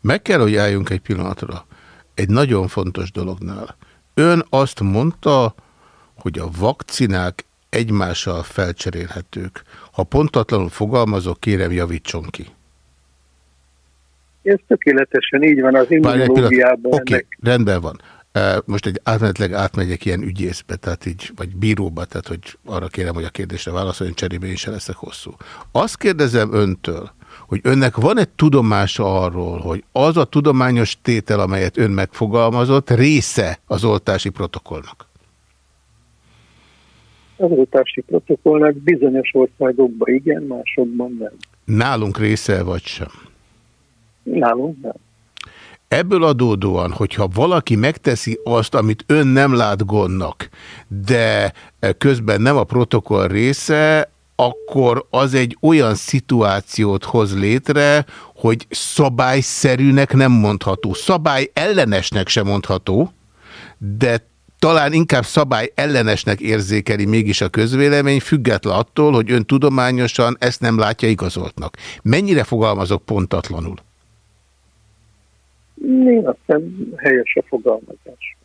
Speaker 1: Meg kell, hogy álljunk egy pillanatra. Egy nagyon fontos dolognál. Ön azt mondta, hogy a vakcinák egymással felcserélhetők. Ha pontatlanul fogalmazok, kérem javítson ki.
Speaker 7: Ez tökéletesen így van az immunológiában.
Speaker 1: Oké, okay, rendben van. Most egy átmenetleg átmegyek ilyen ügyészbe, tehát így, vagy bíróba, tehát hogy arra kérem, hogy a kérdésre válaszoljon, cserébe én sem leszek hosszú. Azt kérdezem öntől, hogy önnek van-e tudomása arról, hogy az a tudományos tétel, amelyet ön megfogalmazott, része az oltási protokollnak?
Speaker 7: Az oltási protokollnak bizonyos országokban igen, másokban nem.
Speaker 1: Nálunk része vagy sem?
Speaker 7: Nálunk nem.
Speaker 1: Ebből adódóan, hogyha valaki megteszi azt, amit ön nem lát gondnak, de közben nem a protokoll része, akkor az egy olyan szituációt hoz létre, hogy szabályszerűnek nem mondható. Szabály ellenesnek sem mondható, de talán inkább szabály ellenesnek érzékeli mégis a közvélemény, független attól, hogy ön tudományosan ezt nem látja igazoltnak. Mennyire fogalmazok pontatlanul?
Speaker 7: Én azt helyes a fogalmazás.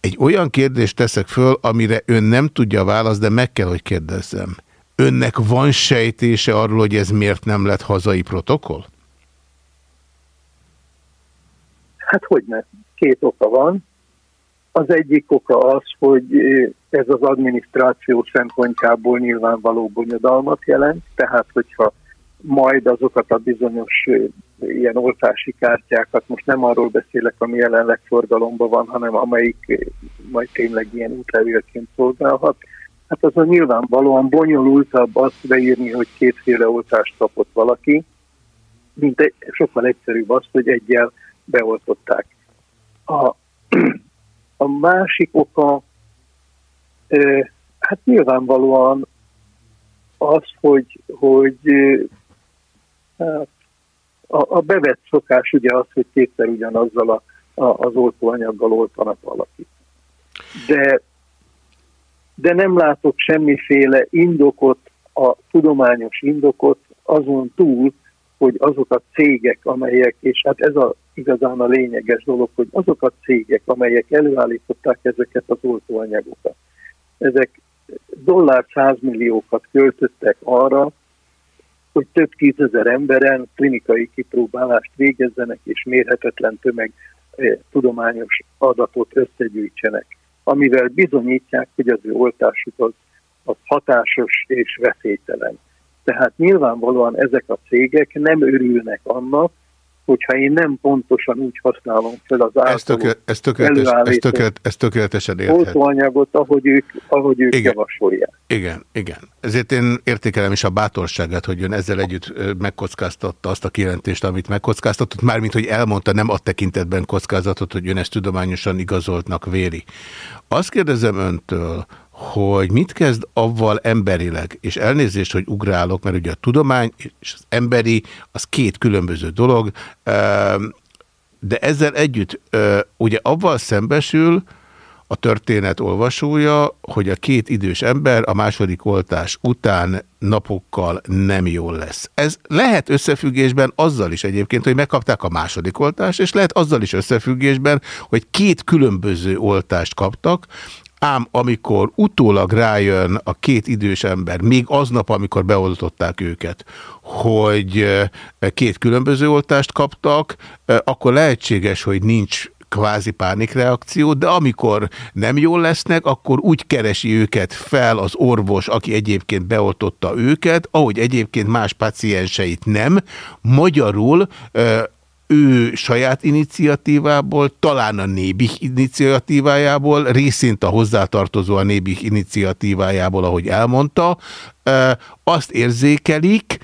Speaker 1: Egy olyan kérdést teszek föl, amire ön nem tudja választ, de meg kell, hogy kérdezzem. Önnek van sejtése arról, hogy ez miért nem lett hazai protokoll?
Speaker 7: Hát hogy? Két oka van. Az egyik oka az, hogy ez az adminisztráció szempontjából nyilvánvaló bonyodalmat jelent, tehát hogyha majd azokat a bizonyos ilyen oltási kártyákat, most nem arról beszélek, ami jelenleg forgalomban van, hanem amelyik majd tényleg ilyen útlevélként szolgálhat. Hát az a nyilvánvalóan bonyolultabb azt beírni, hogy kétféle oltást kapott valaki, mint egy, sokkal egyszerűbb az, hogy egyel beoltották. A, <clears throat> a másik oka, hát nyilvánvalóan az, hogy, hogy a, a bevett szokás ugye az, hogy kétszer ugyanazzal a, a, az oltóanyaggal oltanak valakit. De, de nem látok semmiféle indokot, a tudományos indokot azon túl, hogy azok a cégek, amelyek, és hát ez a, igazán a lényeges dolog, hogy azok a cégek, amelyek előállították ezeket az oltóanyagokat, ezek dollár százmilliókat költöttek arra, hogy több tízezer emberen klinikai kipróbálást végezzenek, és mérhetetlen tömeg eh, tudományos adatot összegyűjtsenek, amivel bizonyítják, hogy az ő oltásuk az, az hatásos és veszélytelen. Tehát nyilvánvalóan ezek a cégek nem örülnek annak, hogyha én nem pontosan úgy használom fel az általuk ez, tökélet, ez, tökéletes, ez, tökélet,
Speaker 1: ez tökéletesen érthet.
Speaker 7: oltóanyagot, ahogy ők, ahogy ők igen, javasolják.
Speaker 1: Igen, igen. Ezért én értékelem is a bátorságát, hogy ön ezzel együtt megkockáztatta azt a kijelentést, amit megkockáztatott, mármint, hogy elmondta, nem a tekintetben kockázatot, hogy ön ezt tudományosan igazoltnak véli. Azt kérdezem öntől, hogy mit kezd avval emberileg, és elnézést, hogy ugrálok, mert ugye a tudomány és az emberi, az két különböző dolog, de ezzel együtt ugye avval szembesül a történet olvasója, hogy a két idős ember a második oltás után napokkal nem jól lesz. Ez lehet összefüggésben azzal is egyébként, hogy megkapták a második oltást, és lehet azzal is összefüggésben, hogy két különböző oltást kaptak, Ám amikor utólag rájön a két idős ember, még aznap, amikor beoltották őket, hogy két különböző oltást kaptak, akkor lehetséges, hogy nincs kvázi pánikreakció, de amikor nem jól lesznek, akkor úgy keresi őket fel az orvos, aki egyébként beoltotta őket, ahogy egyébként más pacienseit nem. Magyarul ő saját iniciatívából, talán a Nébih iniciatívájából, részint a hozzátartozó a Nébih iniciatívájából, ahogy elmondta, azt érzékelik,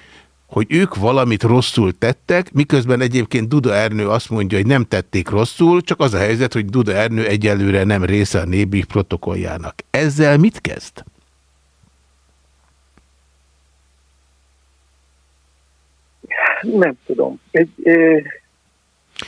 Speaker 1: hogy ők valamit rosszul tettek, miközben egyébként Duda Ernő azt mondja, hogy nem tették rosszul, csak az a helyzet, hogy Duda Ernő egyelőre nem része a Nébih protokolljának. Ezzel mit kezd?
Speaker 7: Nem tudom. Egy,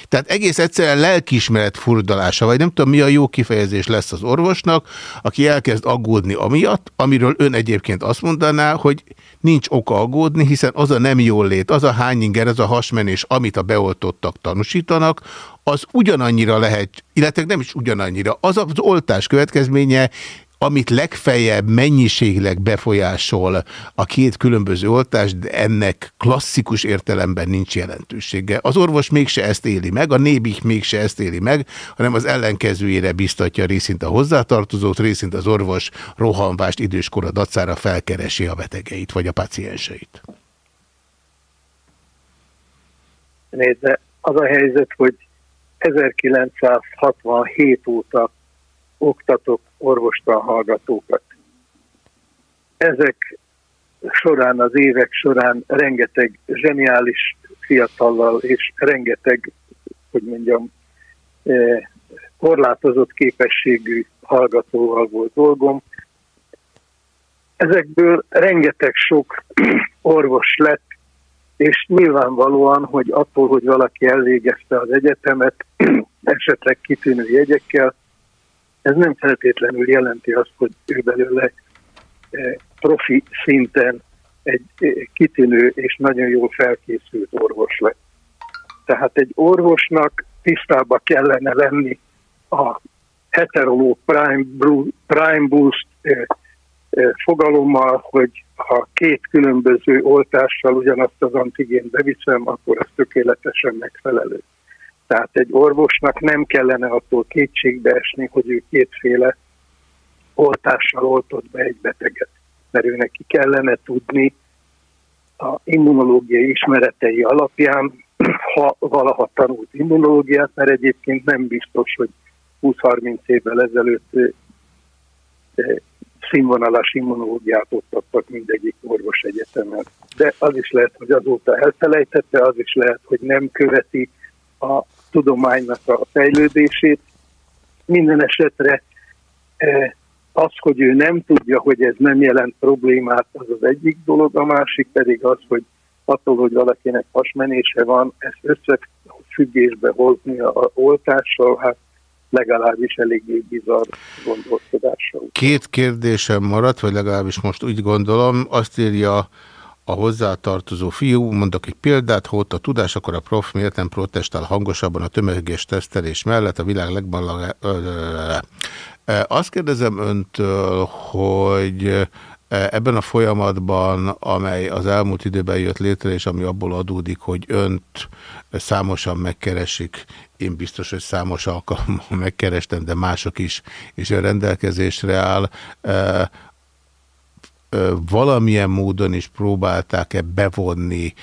Speaker 1: tehát egész egyszerűen lelkismeret furdalása, vagy nem tudom mi a jó kifejezés lesz az orvosnak, aki elkezd aggódni amiatt, amiről ön egyébként azt mondaná, hogy nincs oka aggódni, hiszen az a nem jól lét, az a hányinger, az a hasmenés, amit a beoltottak tanúsítanak, az ugyanannyira lehet, illetve nem is ugyanannyira, az az oltás következménye amit legfeljebb mennyiségileg befolyásol a két különböző oltás, de ennek klasszikus értelemben nincs jelentősége. Az orvos mégse ezt éli meg, a nébik mégse ezt éli meg, hanem az ellenkezőjére biztatja részint a hozzátartozót, részint az orvos rohanvást időskora dacára felkeresi a betegeit, vagy a pacienseit.
Speaker 7: Nézze, az a helyzet, hogy 1967 óta oktatok orvostan hallgatókat. Ezek során, az évek során rengeteg zseniális fiatallal és rengeteg, hogy mondjam, eh, korlátozott képességű hallgatóval volt dolgom. Ezekből rengeteg sok <clears throat> orvos lett, és nyilvánvalóan, hogy attól, hogy valaki elvégezte az egyetemet, <clears throat> esetleg kitűnő jegyekkel, ez nem feltétlenül jelenti azt, hogy ő belőle eh, profi szinten egy eh, kitűnő és nagyon jól felkészült orvos lett. Tehát egy orvosnak tisztába kellene lenni a heterológ prime, prime boost eh, fogalommal, hogy ha két különböző oltással ugyanazt az antigént beviszem, akkor az tökéletesen megfelelő. Tehát egy orvosnak nem kellene attól kétségbe esni, hogy ő kétféle oltással oltott be egy beteget. Mert ő neki kellene tudni a immunológiai ismeretei alapján, ha valaha tanult immunológiát, mert egyébként nem biztos, hogy 20-30 évvel ezelőtt színvonalas immunológiát oktattak mindegyik orvos egyetemen. De az is lehet, hogy azóta elfelejtette, az is lehet, hogy nem követi a tudománynak a fejlődését. Minden esetre eh, az, hogy ő nem tudja, hogy ez nem jelent problémát, az az egyik dolog, a másik pedig az, hogy attól, hogy valakinek hasmenése van, ezt összefüggésbe hozni a oltással, hát legalábbis eléggé bizarr gondolkodással.
Speaker 1: Két kérdésem maradt, vagy legalábbis most úgy gondolom, azt írja a hozzátartozó fiú, mondok egy példát, ha ott a tudás, akkor a prof miért nem protestál hangosabban a tömeges tesztelés mellett a világ legban... Azt kérdezem öntől, hogy ebben a folyamatban, amely az elmúlt időben jött létre, és ami abból adódik, hogy önt számosan megkeresik, én biztos, hogy számos alkalommal <laughs> megkerestem, de mások is, és a rendelkezésre áll, valamilyen módon is próbálták-e bevonni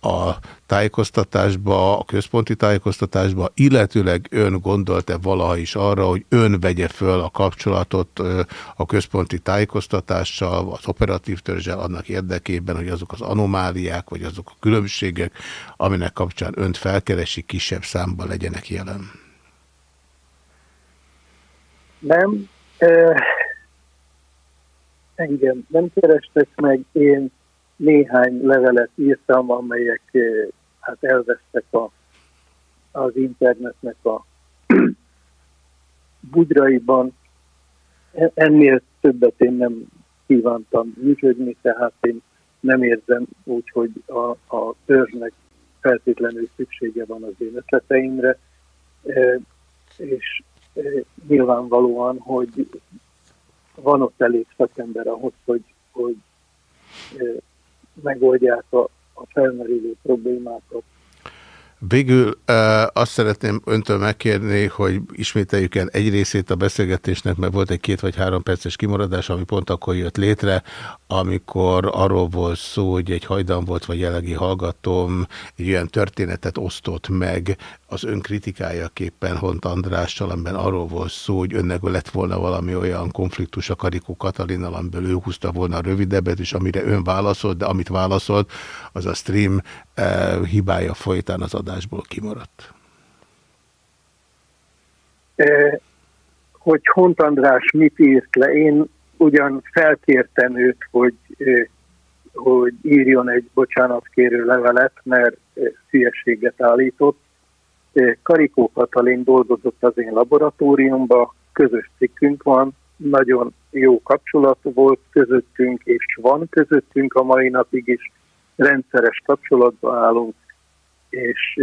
Speaker 1: a tájékoztatásba, a központi tájékoztatásba, illetőleg ön gondolt-e valaha is arra, hogy ön vegye föl a kapcsolatot a központi tájékoztatással, az operatív törzsel annak érdekében, hogy azok az anomáliák, vagy azok a különbségek, aminek kapcsán önt felkeresi, kisebb számban legyenek jelen?
Speaker 7: Nem engem nem kerestek meg, én néhány levelet írtam, amelyek eh, hát elvesztek a, az internetnek a <clears throat> bugyraiban. Ennél többet én nem kívántam működni, tehát én nem érzem úgy, hogy a, a törzsnek feltétlenül szüksége van az én ötleteimre, eh, és eh, nyilvánvalóan, hogy van ott elég szakember ahhoz, hogy, hogy megoldják a, a felmerülő problémákat.
Speaker 1: Végül azt szeretném öntől megkérni, hogy ismételjük el egy részét a beszélgetésnek, mert volt egy két vagy három perces kimaradás, ami pont akkor jött létre. Amikor arról volt szó, hogy egy hajdan volt, vagy jelenlegi hallgatóm egy olyan történetet osztott meg az önkritikájaképpen Hont Andrással, amiben arról volt szó, hogy önnek lett volna valami olyan konfliktus a Karikó Katalinnal, amiből ő húzta volna a rövidebbet, és amire ön válaszolt, de amit válaszolt, az a stream eh, hibája folytán az adásból kimaradt.
Speaker 7: Eh, hogy Hont András mit írt le, én ugyan felkértem őt, hogy, hogy írjon egy bocsánatkérő levelet, mert hülyeséget állított. Karikó Katalin dolgozott az én laboratóriumban, közös cikkünk van, nagyon jó kapcsolat volt közöttünk, és van közöttünk a mai napig is, rendszeres kapcsolatban állunk, és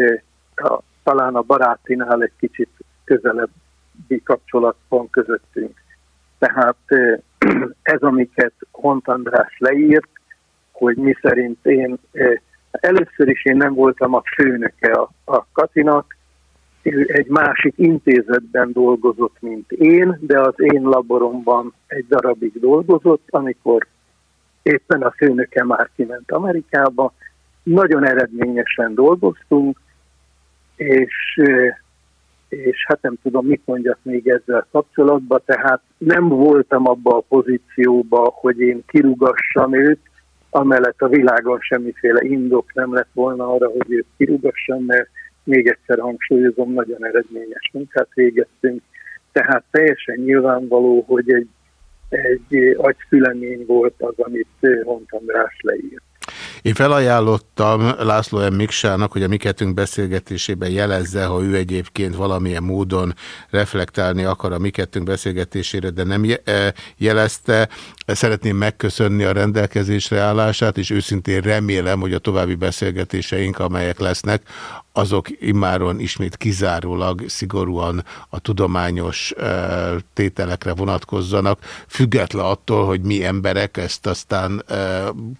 Speaker 7: a, talán a barátinál egy kicsit közelebbi kapcsolat van közöttünk. Tehát <clears throat> ez, amiket Hont András leírt, hogy mi szerint én, először is én nem voltam a főnöke a, a Katinak, ő egy másik intézetben dolgozott, mint én, de az én laboromban egy darabig dolgozott, amikor éppen a főnöke már kiment Amerikába. Nagyon eredményesen dolgoztunk, és és hát nem tudom, mit mondjak még ezzel kapcsolatban, tehát nem voltam abba a pozícióba, hogy én kirugassam őt, amellett a világon semmiféle indok nem lett volna arra, hogy őt kirugassam, mert még egyszer hangsúlyozom, nagyon eredményes munkát végeztünk, tehát teljesen nyilvánvaló, hogy egy, egy agyszülemény volt az, amit Hont András leírt.
Speaker 1: Én felajánlottam László M. Miksának, hogy a mi kettőnk beszélgetésében jelezze, ha ő egyébként valamilyen módon reflektálni akar a mi kettőnk beszélgetésére, de nem e, jelezte. Szeretném megköszönni a rendelkezésre állását, és őszintén remélem, hogy a további beszélgetéseink, amelyek lesznek, azok immáron ismét kizárólag szigorúan a tudományos tételekre vonatkozzanak, független attól, hogy mi emberek ezt aztán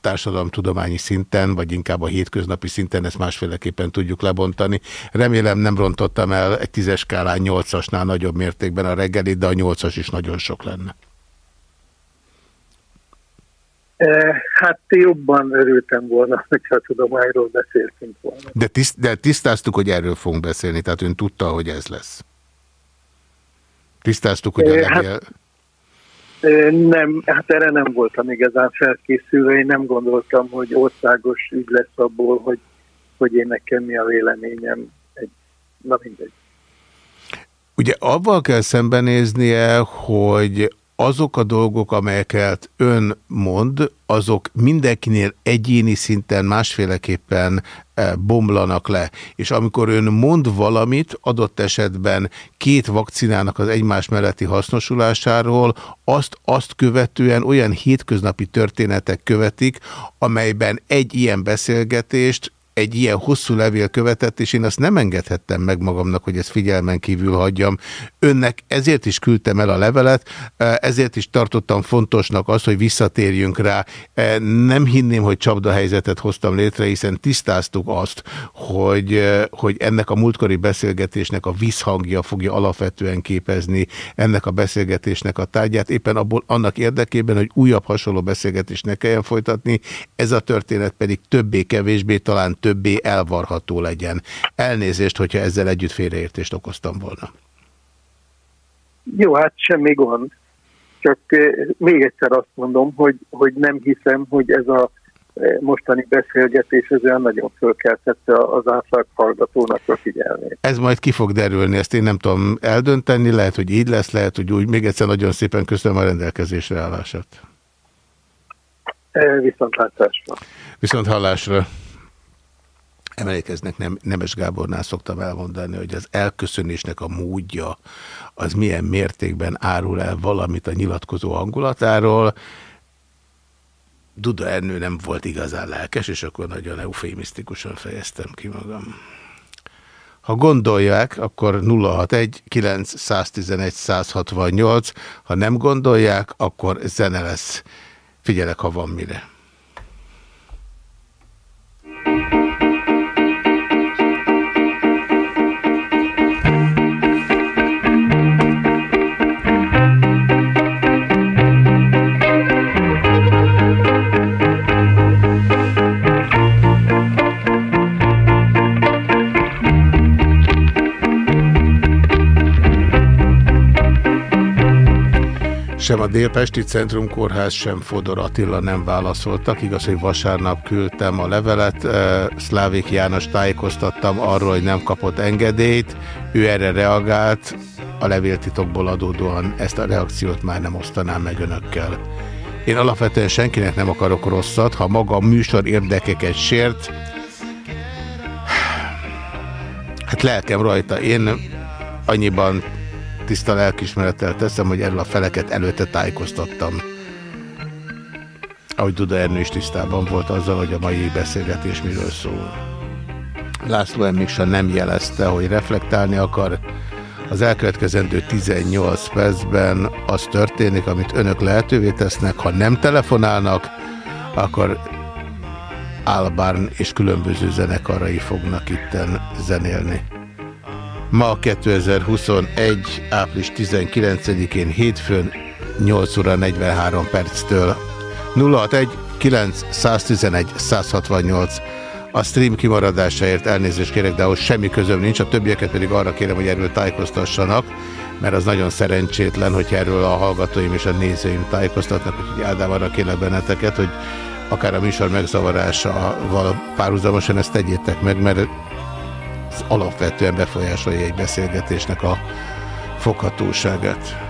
Speaker 1: társadalomtudományi szinten, vagy inkább a hétköznapi szinten ezt másféleképpen tudjuk lebontani. Remélem nem rontottam el egy tízes skálán nyolcasnál nagyobb mértékben a reggelit, de a nyolcas is nagyon sok lenne.
Speaker 7: Hát jobban örültem volna, hogyha a tudományról beszéltünk volna.
Speaker 1: De, tiszt, de tisztáztuk, hogy erről fogunk beszélni, tehát ön tudta, hogy ez lesz. Tisztáztuk, hogy a. Hát,
Speaker 7: nem, hát erre nem voltam igazán felkészülve. Én nem gondoltam, hogy országos ügy lesz abból, hogy, hogy én nekem mi a véleményem. Egy, na mindegy.
Speaker 1: Ugye avval kell szembenéznie, hogy azok a dolgok, amelyeket ön mond, azok mindenkinél egyéni szinten másféleképpen eh, bomlanak le. És amikor ön mond valamit, adott esetben két vakcinának az egymás melletti hasznosulásáról, azt, azt követően olyan hétköznapi történetek követik, amelyben egy ilyen beszélgetést egy ilyen hosszú levél követett, és én azt nem engedhettem meg magamnak, hogy ezt figyelmen kívül hagyjam. Önnek ezért is küldtem el a levelet, ezért is tartottam fontosnak azt, hogy visszatérjünk rá. Nem hinném, hogy csapdahelyzetet hoztam létre, hiszen tisztáztuk azt, hogy, hogy ennek a múltkori beszélgetésnek a visszhangja fogja alapvetően képezni ennek a beszélgetésnek a tárgyát, éppen abból annak érdekében, hogy újabb hasonló beszélgetést ne kelljen folytatni, ez a történet pedig többé-kevésbé talán többé elvarható legyen. Elnézést, hogyha ezzel együtt félreértést okoztam volna.
Speaker 7: Jó, hát semmi gond. Csak eh, még egyszer azt mondom, hogy, hogy nem hiszem, hogy ez a eh, mostani beszélgetés ez olyan nagyon fölkeltette az átlag hallgatónak a figyelmét.
Speaker 1: Ez majd ki fog derülni, ezt én nem tudom eldönteni, lehet, hogy így lesz, lehet, hogy úgy. Még egyszer nagyon szépen köszönöm a rendelkezésre állását.
Speaker 7: Eh, viszont hallásra.
Speaker 1: Viszont hallásra. Emlékeznek, nem, Nemes Gábornál szoktam elmondani, hogy az elköszönésnek a módja az milyen mértékben árul el valamit a nyilatkozó hangulatáról. Duda Ernő nem volt igazán lelkes, és akkor nagyon eufémisztikusan fejeztem ki magam. Ha gondolják, akkor 061 911 168, ha nem gondolják, akkor zene lesz. Figyelek, ha van mire. Sem a Délpesti Centrum Kórház, sem Fodor Attila nem válaszoltak. Igaz, hogy vasárnap küldtem a levelet, eh, Szlávik János tájékoztattam arról, hogy nem kapott engedélyt. Ő erre reagált, a levéltitokból adódóan ezt a reakciót már nem osztanám meg önökkel. Én alapvetően senkinek nem akarok rosszat, ha maga a műsor érdekeket sért, hát lelkem rajta. Én annyiban tiszta lelkismerettel teszem, hogy erről a feleket előtte tájékoztattam. Ahogy Duda Ernő is tisztában volt azzal, hogy a mai beszélgetés miről szól. László Emmiksa nem jelezte, hogy reflektálni akar. Az elkövetkezendő 18 percben az történik, amit önök lehetővé tesznek. Ha nem telefonálnak, akkor Albarn és különböző zenekarai fognak itten zenélni. Ma 2021. április 19-én hétfőn 8 óra 43 perctől 061 911 168 a stream kimaradásáért elnézést kérek, de ahhoz semmi közöm nincs, a többieket pedig arra kérem, hogy erről tájékoztassanak, mert az nagyon szerencsétlen, hogy erről a hallgatóim és a nézőim tájékoztatnak, úgyhogy Ádám arra kérlek benneteket, hogy akár a műsor megzavarásával párhuzamosan ezt tegyétek meg, mert alapvetően befolyásolja egy beszélgetésnek a foghatóságát.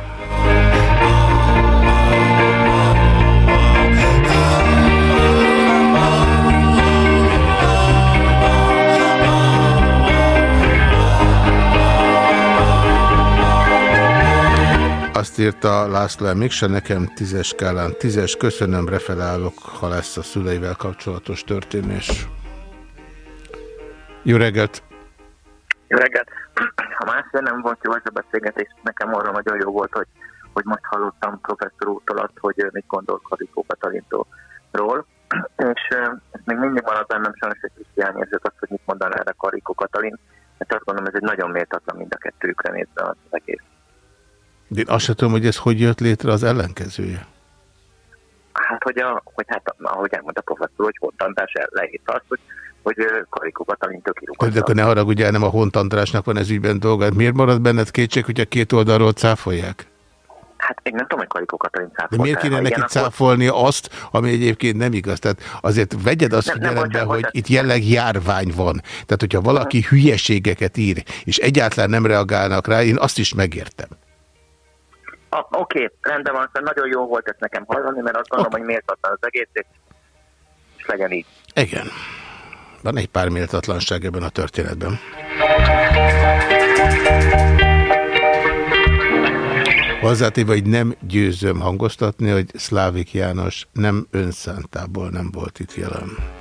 Speaker 1: Azt írta László Mikse, nekem tízes skálán tízes, köszönöm, referálok, ha lesz a szüleivel kapcsolatos történés. Jó reggelt!
Speaker 8: Jó reggelt! Ha más nem volt jó ez a beszélgetés, nekem arra nagyon jó volt, hogy, hogy most hallottam professzor úrtól azt, hogy mit gondol Karikó Katalintóról, és még mindig marad bennem sajnos egy kis hiányérzet azt, hogy mit mondaná erre Karikó Katalin, mert azt gondolom, ez egy nagyon méltatlan mind a kettőjükre nézve az egész.
Speaker 1: De én azt sem tudom, hogy ez hogy jött létre az ellenkezője.
Speaker 8: Hát, hogy, a, hogy hát, ahogy elmondta a professzor, hogy hontantás leírt azt, hogy, hogy Karikó Katalin
Speaker 1: De akkor ne haragudjál, nem a Hont Andrásnak van ez ügyben dolga. Hát miért marad benned kétség, hogy a két oldalról cáfolják?
Speaker 8: Hát én nem tudom, hogy Karikó Katalin cáfolta.
Speaker 1: De miért kéne neki igen, cáfolni akkor... azt, ami egyébként nem igaz? Tehát azért vegyed azt figyelembe, hogy bocsánat. itt jelenleg járvány van. Tehát, hogyha valaki uh -huh. hülyeségeket ír, és egyáltalán nem reagálnak rá, én azt is megértem.
Speaker 8: Oké, okay, rendben van, szóval nagyon jó volt ezt nekem hallani, mert azt gondolom, okay. hogy méltatlan az egész, és legyen így.
Speaker 1: Igen. Van egy pár méltatlanság ebben a történetben. Hozzátéve, hogy nem győzöm hangoztatni, hogy Szlávik János nem önszántából nem volt itt jelen.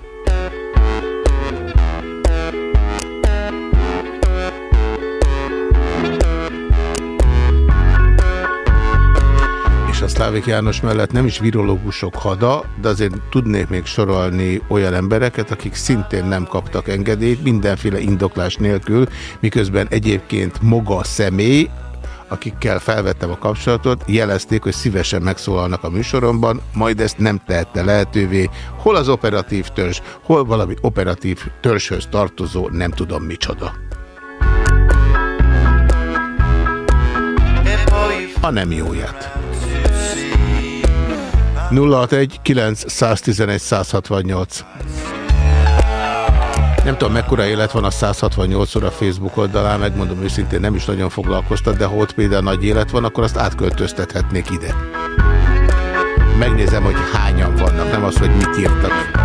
Speaker 1: Szlávik János mellett nem is virológusok hada, de azért tudnék még sorolni olyan embereket, akik szintén nem kaptak engedélyt, mindenféle indoklás nélkül, miközben egyébként maga a személy, akikkel felvettem a kapcsolatot, jelezték, hogy szívesen megszólalnak a műsoromban, majd ezt nem tehette lehetővé, hol az operatív törzs, hol valami operatív törzshöz tartozó, nem tudom micsoda. A nem jóját. 061 911 168 nem tudom, mekkora élet van a 168-szor a Facebook oldalán, megmondom őszintén, nem is nagyon foglalkoztat, de ha ott például nagy élet van, akkor azt átköltöztethetnék ide. Megnézem, hogy hányan vannak, nem az, hogy mit írtak.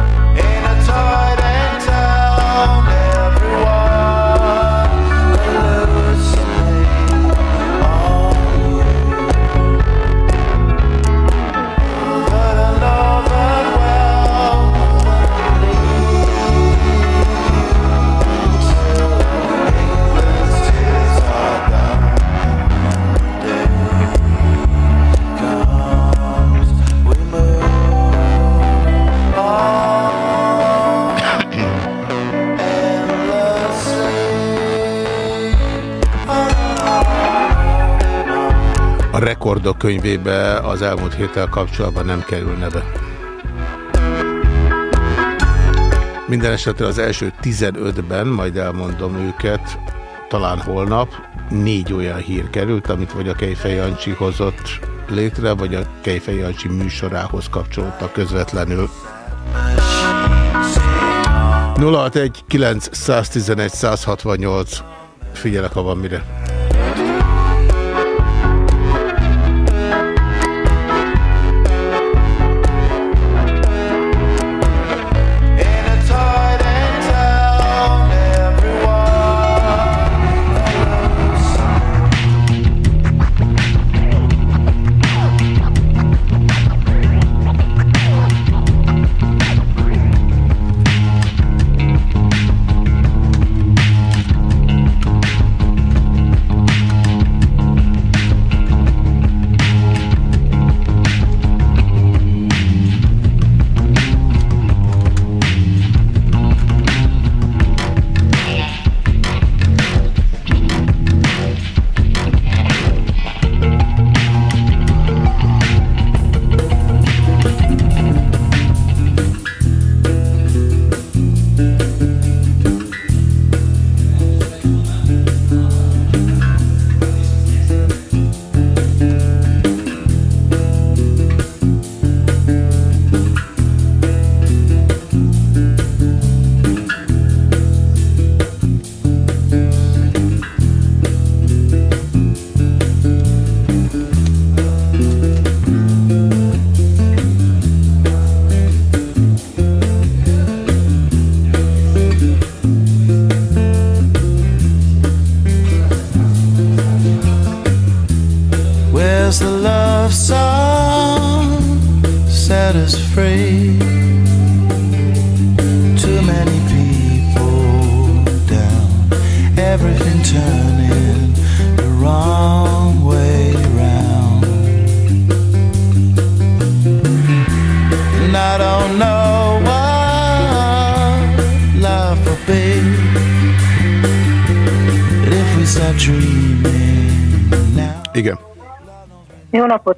Speaker 1: Rekordok könyvébe az elmúlt héttel kapcsolatban nem kerül neve. Minden esetre az első 15-ben, majd elmondom őket, talán holnap, négy olyan hír került, amit vagy a Kejfej Jancsi hozott létre, vagy a Kejfej Jancsi műsorához kapcsolódtak közvetlenül. 061 911 168 Figyelek, ha van mire.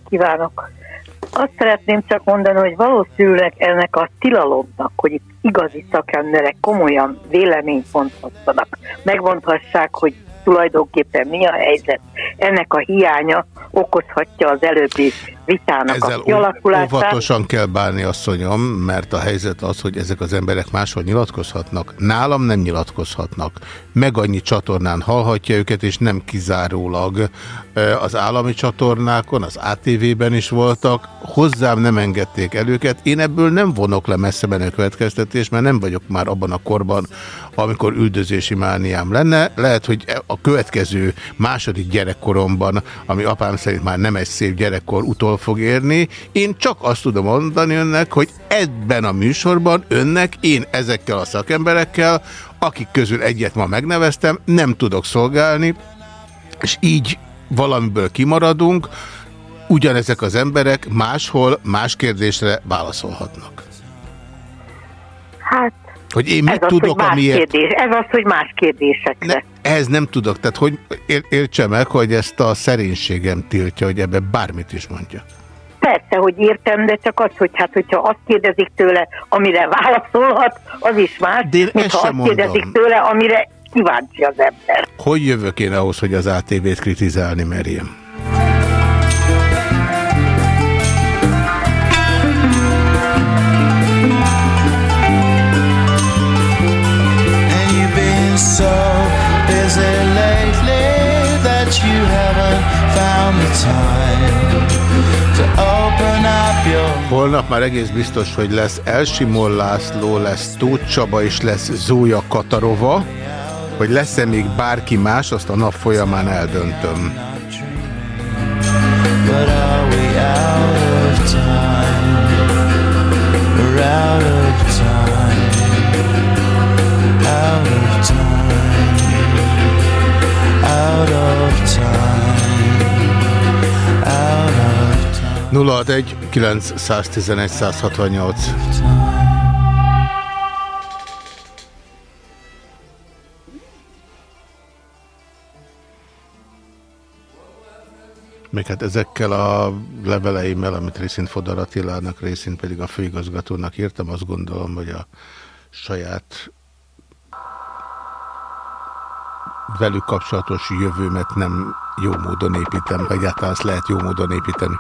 Speaker 9: Kívánok! Azt szeretném csak mondani, hogy valószínűleg ennek a tilalomnak, hogy itt igazi szakemberek komolyan véleményt mondhassanak, megmondhassák, hogy tulajdonképpen mi a helyzet, ennek a hiánya okozhatja az előbbi vitának
Speaker 1: Ezzel
Speaker 9: a kialakulását.
Speaker 1: óvatosan kell bánni, asszonyom, mert a helyzet az, hogy ezek az emberek máshol nyilatkozhatnak. Nálam nem nyilatkozhatnak. Meg annyi csatornán hallhatja őket, és nem kizárólag az állami csatornákon, az ATV-ben is voltak. Hozzám nem engedték el őket. Én ebből nem vonok le messze menő következtetés, mert nem vagyok már abban a korban, amikor üldözési mániám lenne. Lehet, hogy a következő második gyerekkoromban, ami apám szerint már nem egy szép gyerekkor utol fog érni. Én csak azt tudom mondani önnek, hogy ebben a műsorban önnek én ezekkel a szakemberekkel, akik közül egyet ma megneveztem, nem tudok szolgálni, és így valamiből kimaradunk, ugyanezek az emberek máshol más kérdésre válaszolhatnak.
Speaker 9: Hát,
Speaker 1: hogy én mit az tudok,
Speaker 9: az,
Speaker 1: amiért...
Speaker 9: Kérdés. Ez az, hogy más kérdésekre.
Speaker 1: Ehhez nem tudok. Tehát, hogy értse meg, hogy ezt a szerénységem tiltja, hogy ebbe bármit is mondja.
Speaker 9: Persze, hogy értem, de csak az, hogy hát, hogyha azt kérdezik tőle, amire válaszolhat, az is más,
Speaker 1: de én
Speaker 9: mint ha azt mondom. kérdezik tőle, amire kíváncsi az ember.
Speaker 1: Hogy jövök én ahhoz, hogy az ATV-t kritizálni merjem? so Holnap már egész biztos, hogy lesz Elsimon László, lesz Tóth Csaba és lesz Zója Katarova. Hogy lesz-e még bárki más, azt a nap folyamán eldöntöm. Out of time? 061 911 168 Még hát ezekkel a leveleimmel, amit részint Fodor Attilának, részint pedig a főigazgatónak írtam, azt gondolom, hogy a saját velük kapcsolatos jövőmet nem jó módon építem, vagy egyáltalán azt lehet jó módon építeni.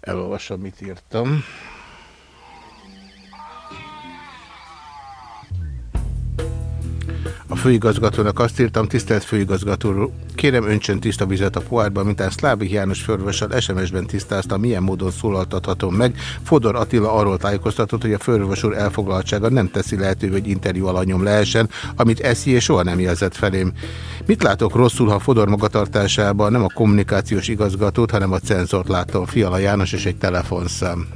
Speaker 1: Elolvasom, mit írtam. A főigazgatónak azt írtam, tisztelt főigazgató, kérem öntsön tiszta vizet a poárba, mintán Szlávi János főorvossal SMS-ben tisztázta, milyen módon szólaltathatom meg. Fodor Attila arról tájékoztatott, hogy a főorvos úr elfoglaltsága nem teszi lehetővé, hogy interjú alanyom lehessen, amit SZI soha nem jelzett felém. Mit látok rosszul, ha Fodor magatartásában nem a kommunikációs igazgatót, hanem a cenzort látom, Fiala János és egy telefonszám.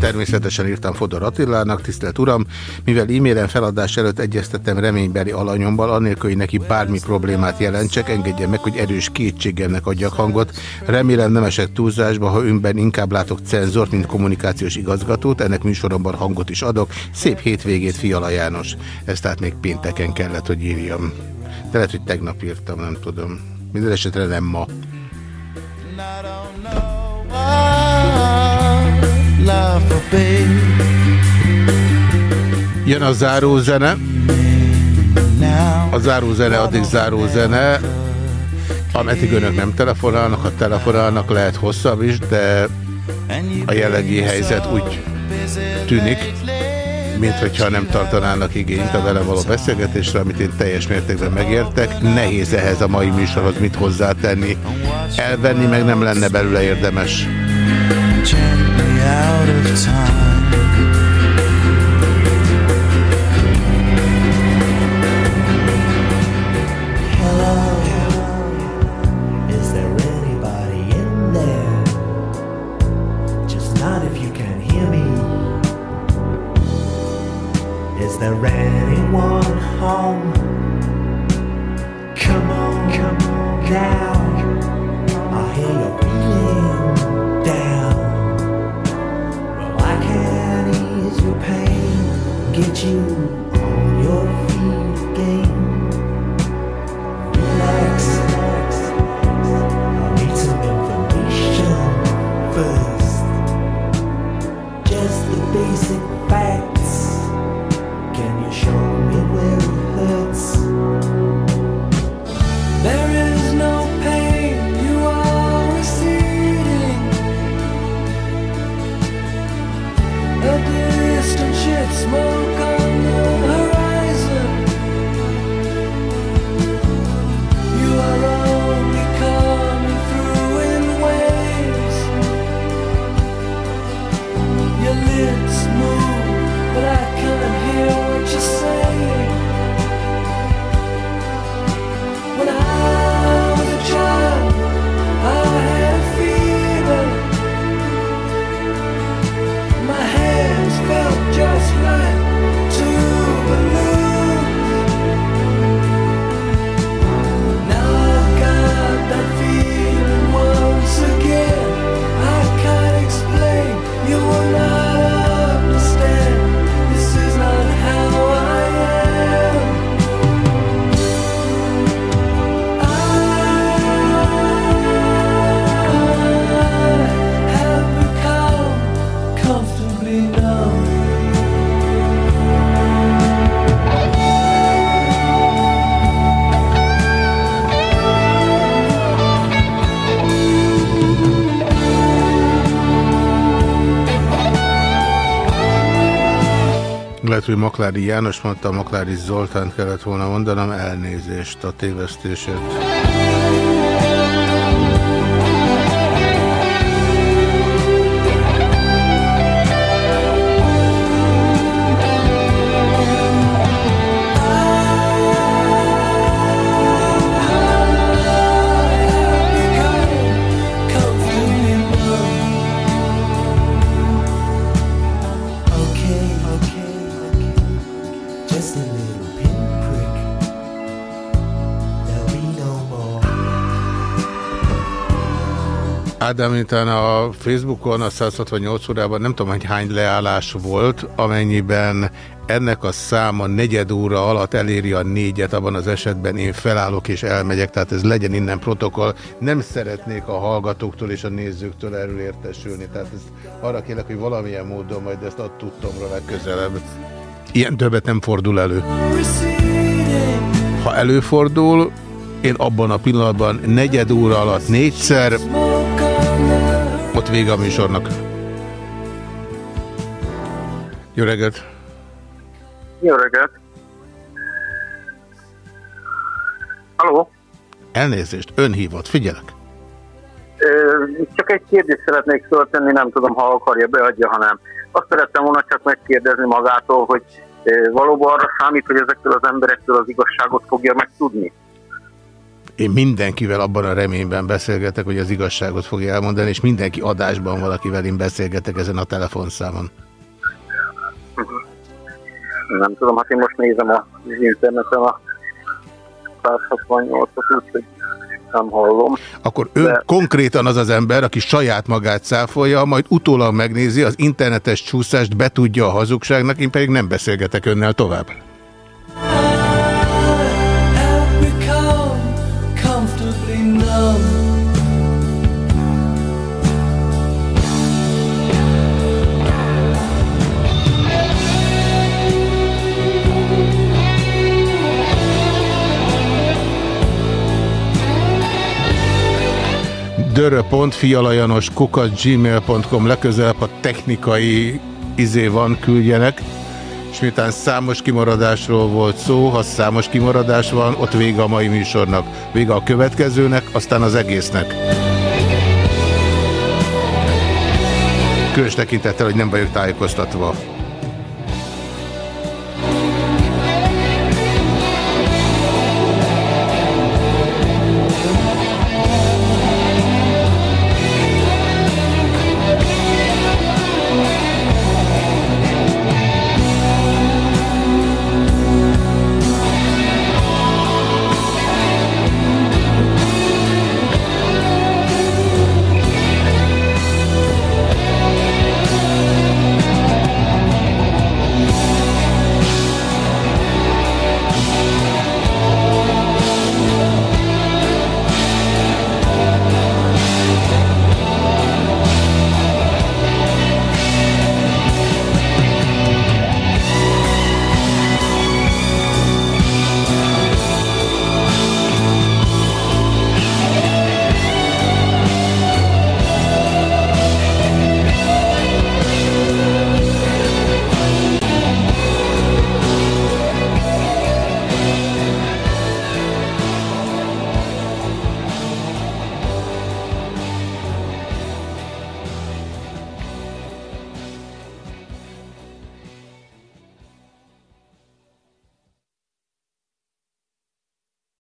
Speaker 1: Természetesen írtam Fodor Attilának, tisztelt Uram, mivel e-mailen feladás előtt egyeztettem reménybeli alanyommal, annélkül, hogy neki bármi problémát jelentsek, engedje meg, hogy erős kétségemnek adjak hangot. Remélem nem esett túlzásba, ha önben inkább látok cenzort, mint kommunikációs igazgatót, ennek műsoromban hangot is adok. Szép hétvégét, Fiala János. Ezt tehát még pénteken kellett, hogy írjam. De lehet, hogy tegnap írtam, nem tudom. Minden esetre nem ma. Jön a zárózene. A zárózene addig zárózene. Ameddig önök nem telefonálnak, ha telefonálnak lehet hosszabb is, de a jellegi helyzet úgy tűnik, mint hogyha nem tartanának igényt a vele való beszélgetésre, amit én teljes mértékben megértek. Nehéz ehhez a mai műsorhoz mit hozzátenni. Elvenni meg nem lenne belőle érdemes. Out of time hogy Maklári János mondta, Maklári Zoltán kellett volna mondanom, elnézést a tévesztésért. Ádám, miután a Facebookon a 168 órában nem tudom, hogy hány leállás volt, amennyiben ennek a száma negyed óra alatt eléri a négyet, abban az esetben én felállok és elmegyek, tehát ez legyen innen protokoll. Nem szeretnék a hallgatóktól és a nézőktől erről értesülni, tehát ezt arra kérlek, hogy valamilyen módon majd ezt a tudtomra legközelebb. Ilyen többet nem fordul elő. Ha előfordul, én abban a pillanatban negyed óra alatt négyszer, ott vége a műsornak. Jó reggelt!
Speaker 10: Jó reggelt! Halló?
Speaker 1: Elnézést, ön hívott, figyelek.
Speaker 10: Csak egy kérdést szeretnék föltenni, nem tudom, ha akarja, beadja, ha nem. Azt szerettem volna csak megkérdezni magától, hogy valóban arra számít, hogy ezektől az emberektől az igazságot fogja megtudni?
Speaker 1: Én mindenkivel abban a reményben beszélgetek, hogy az igazságot fogja elmondani, és mindenki adásban valakivel én beszélgetek ezen a telefonszámon.
Speaker 10: Nem tudom, hát én most nézem az interneten a 168-ot, úgyhogy nem hallom.
Speaker 1: Akkor ön de... konkrétan az az ember, aki saját magát száfolja, majd utólag megnézi, az internetes csúszást betudja a hazugságnak, én pedig nem beszélgetek önnel tovább. dörö.fialajanos kukat gmail.com legközelebb a technikai izé van, küldjenek, és miután számos kimaradásról volt szó, ha számos kimaradás van, ott vége a mai műsornak, vége a következőnek, aztán az egésznek. Különös tekintettel, hogy nem vagyok tájékoztatva.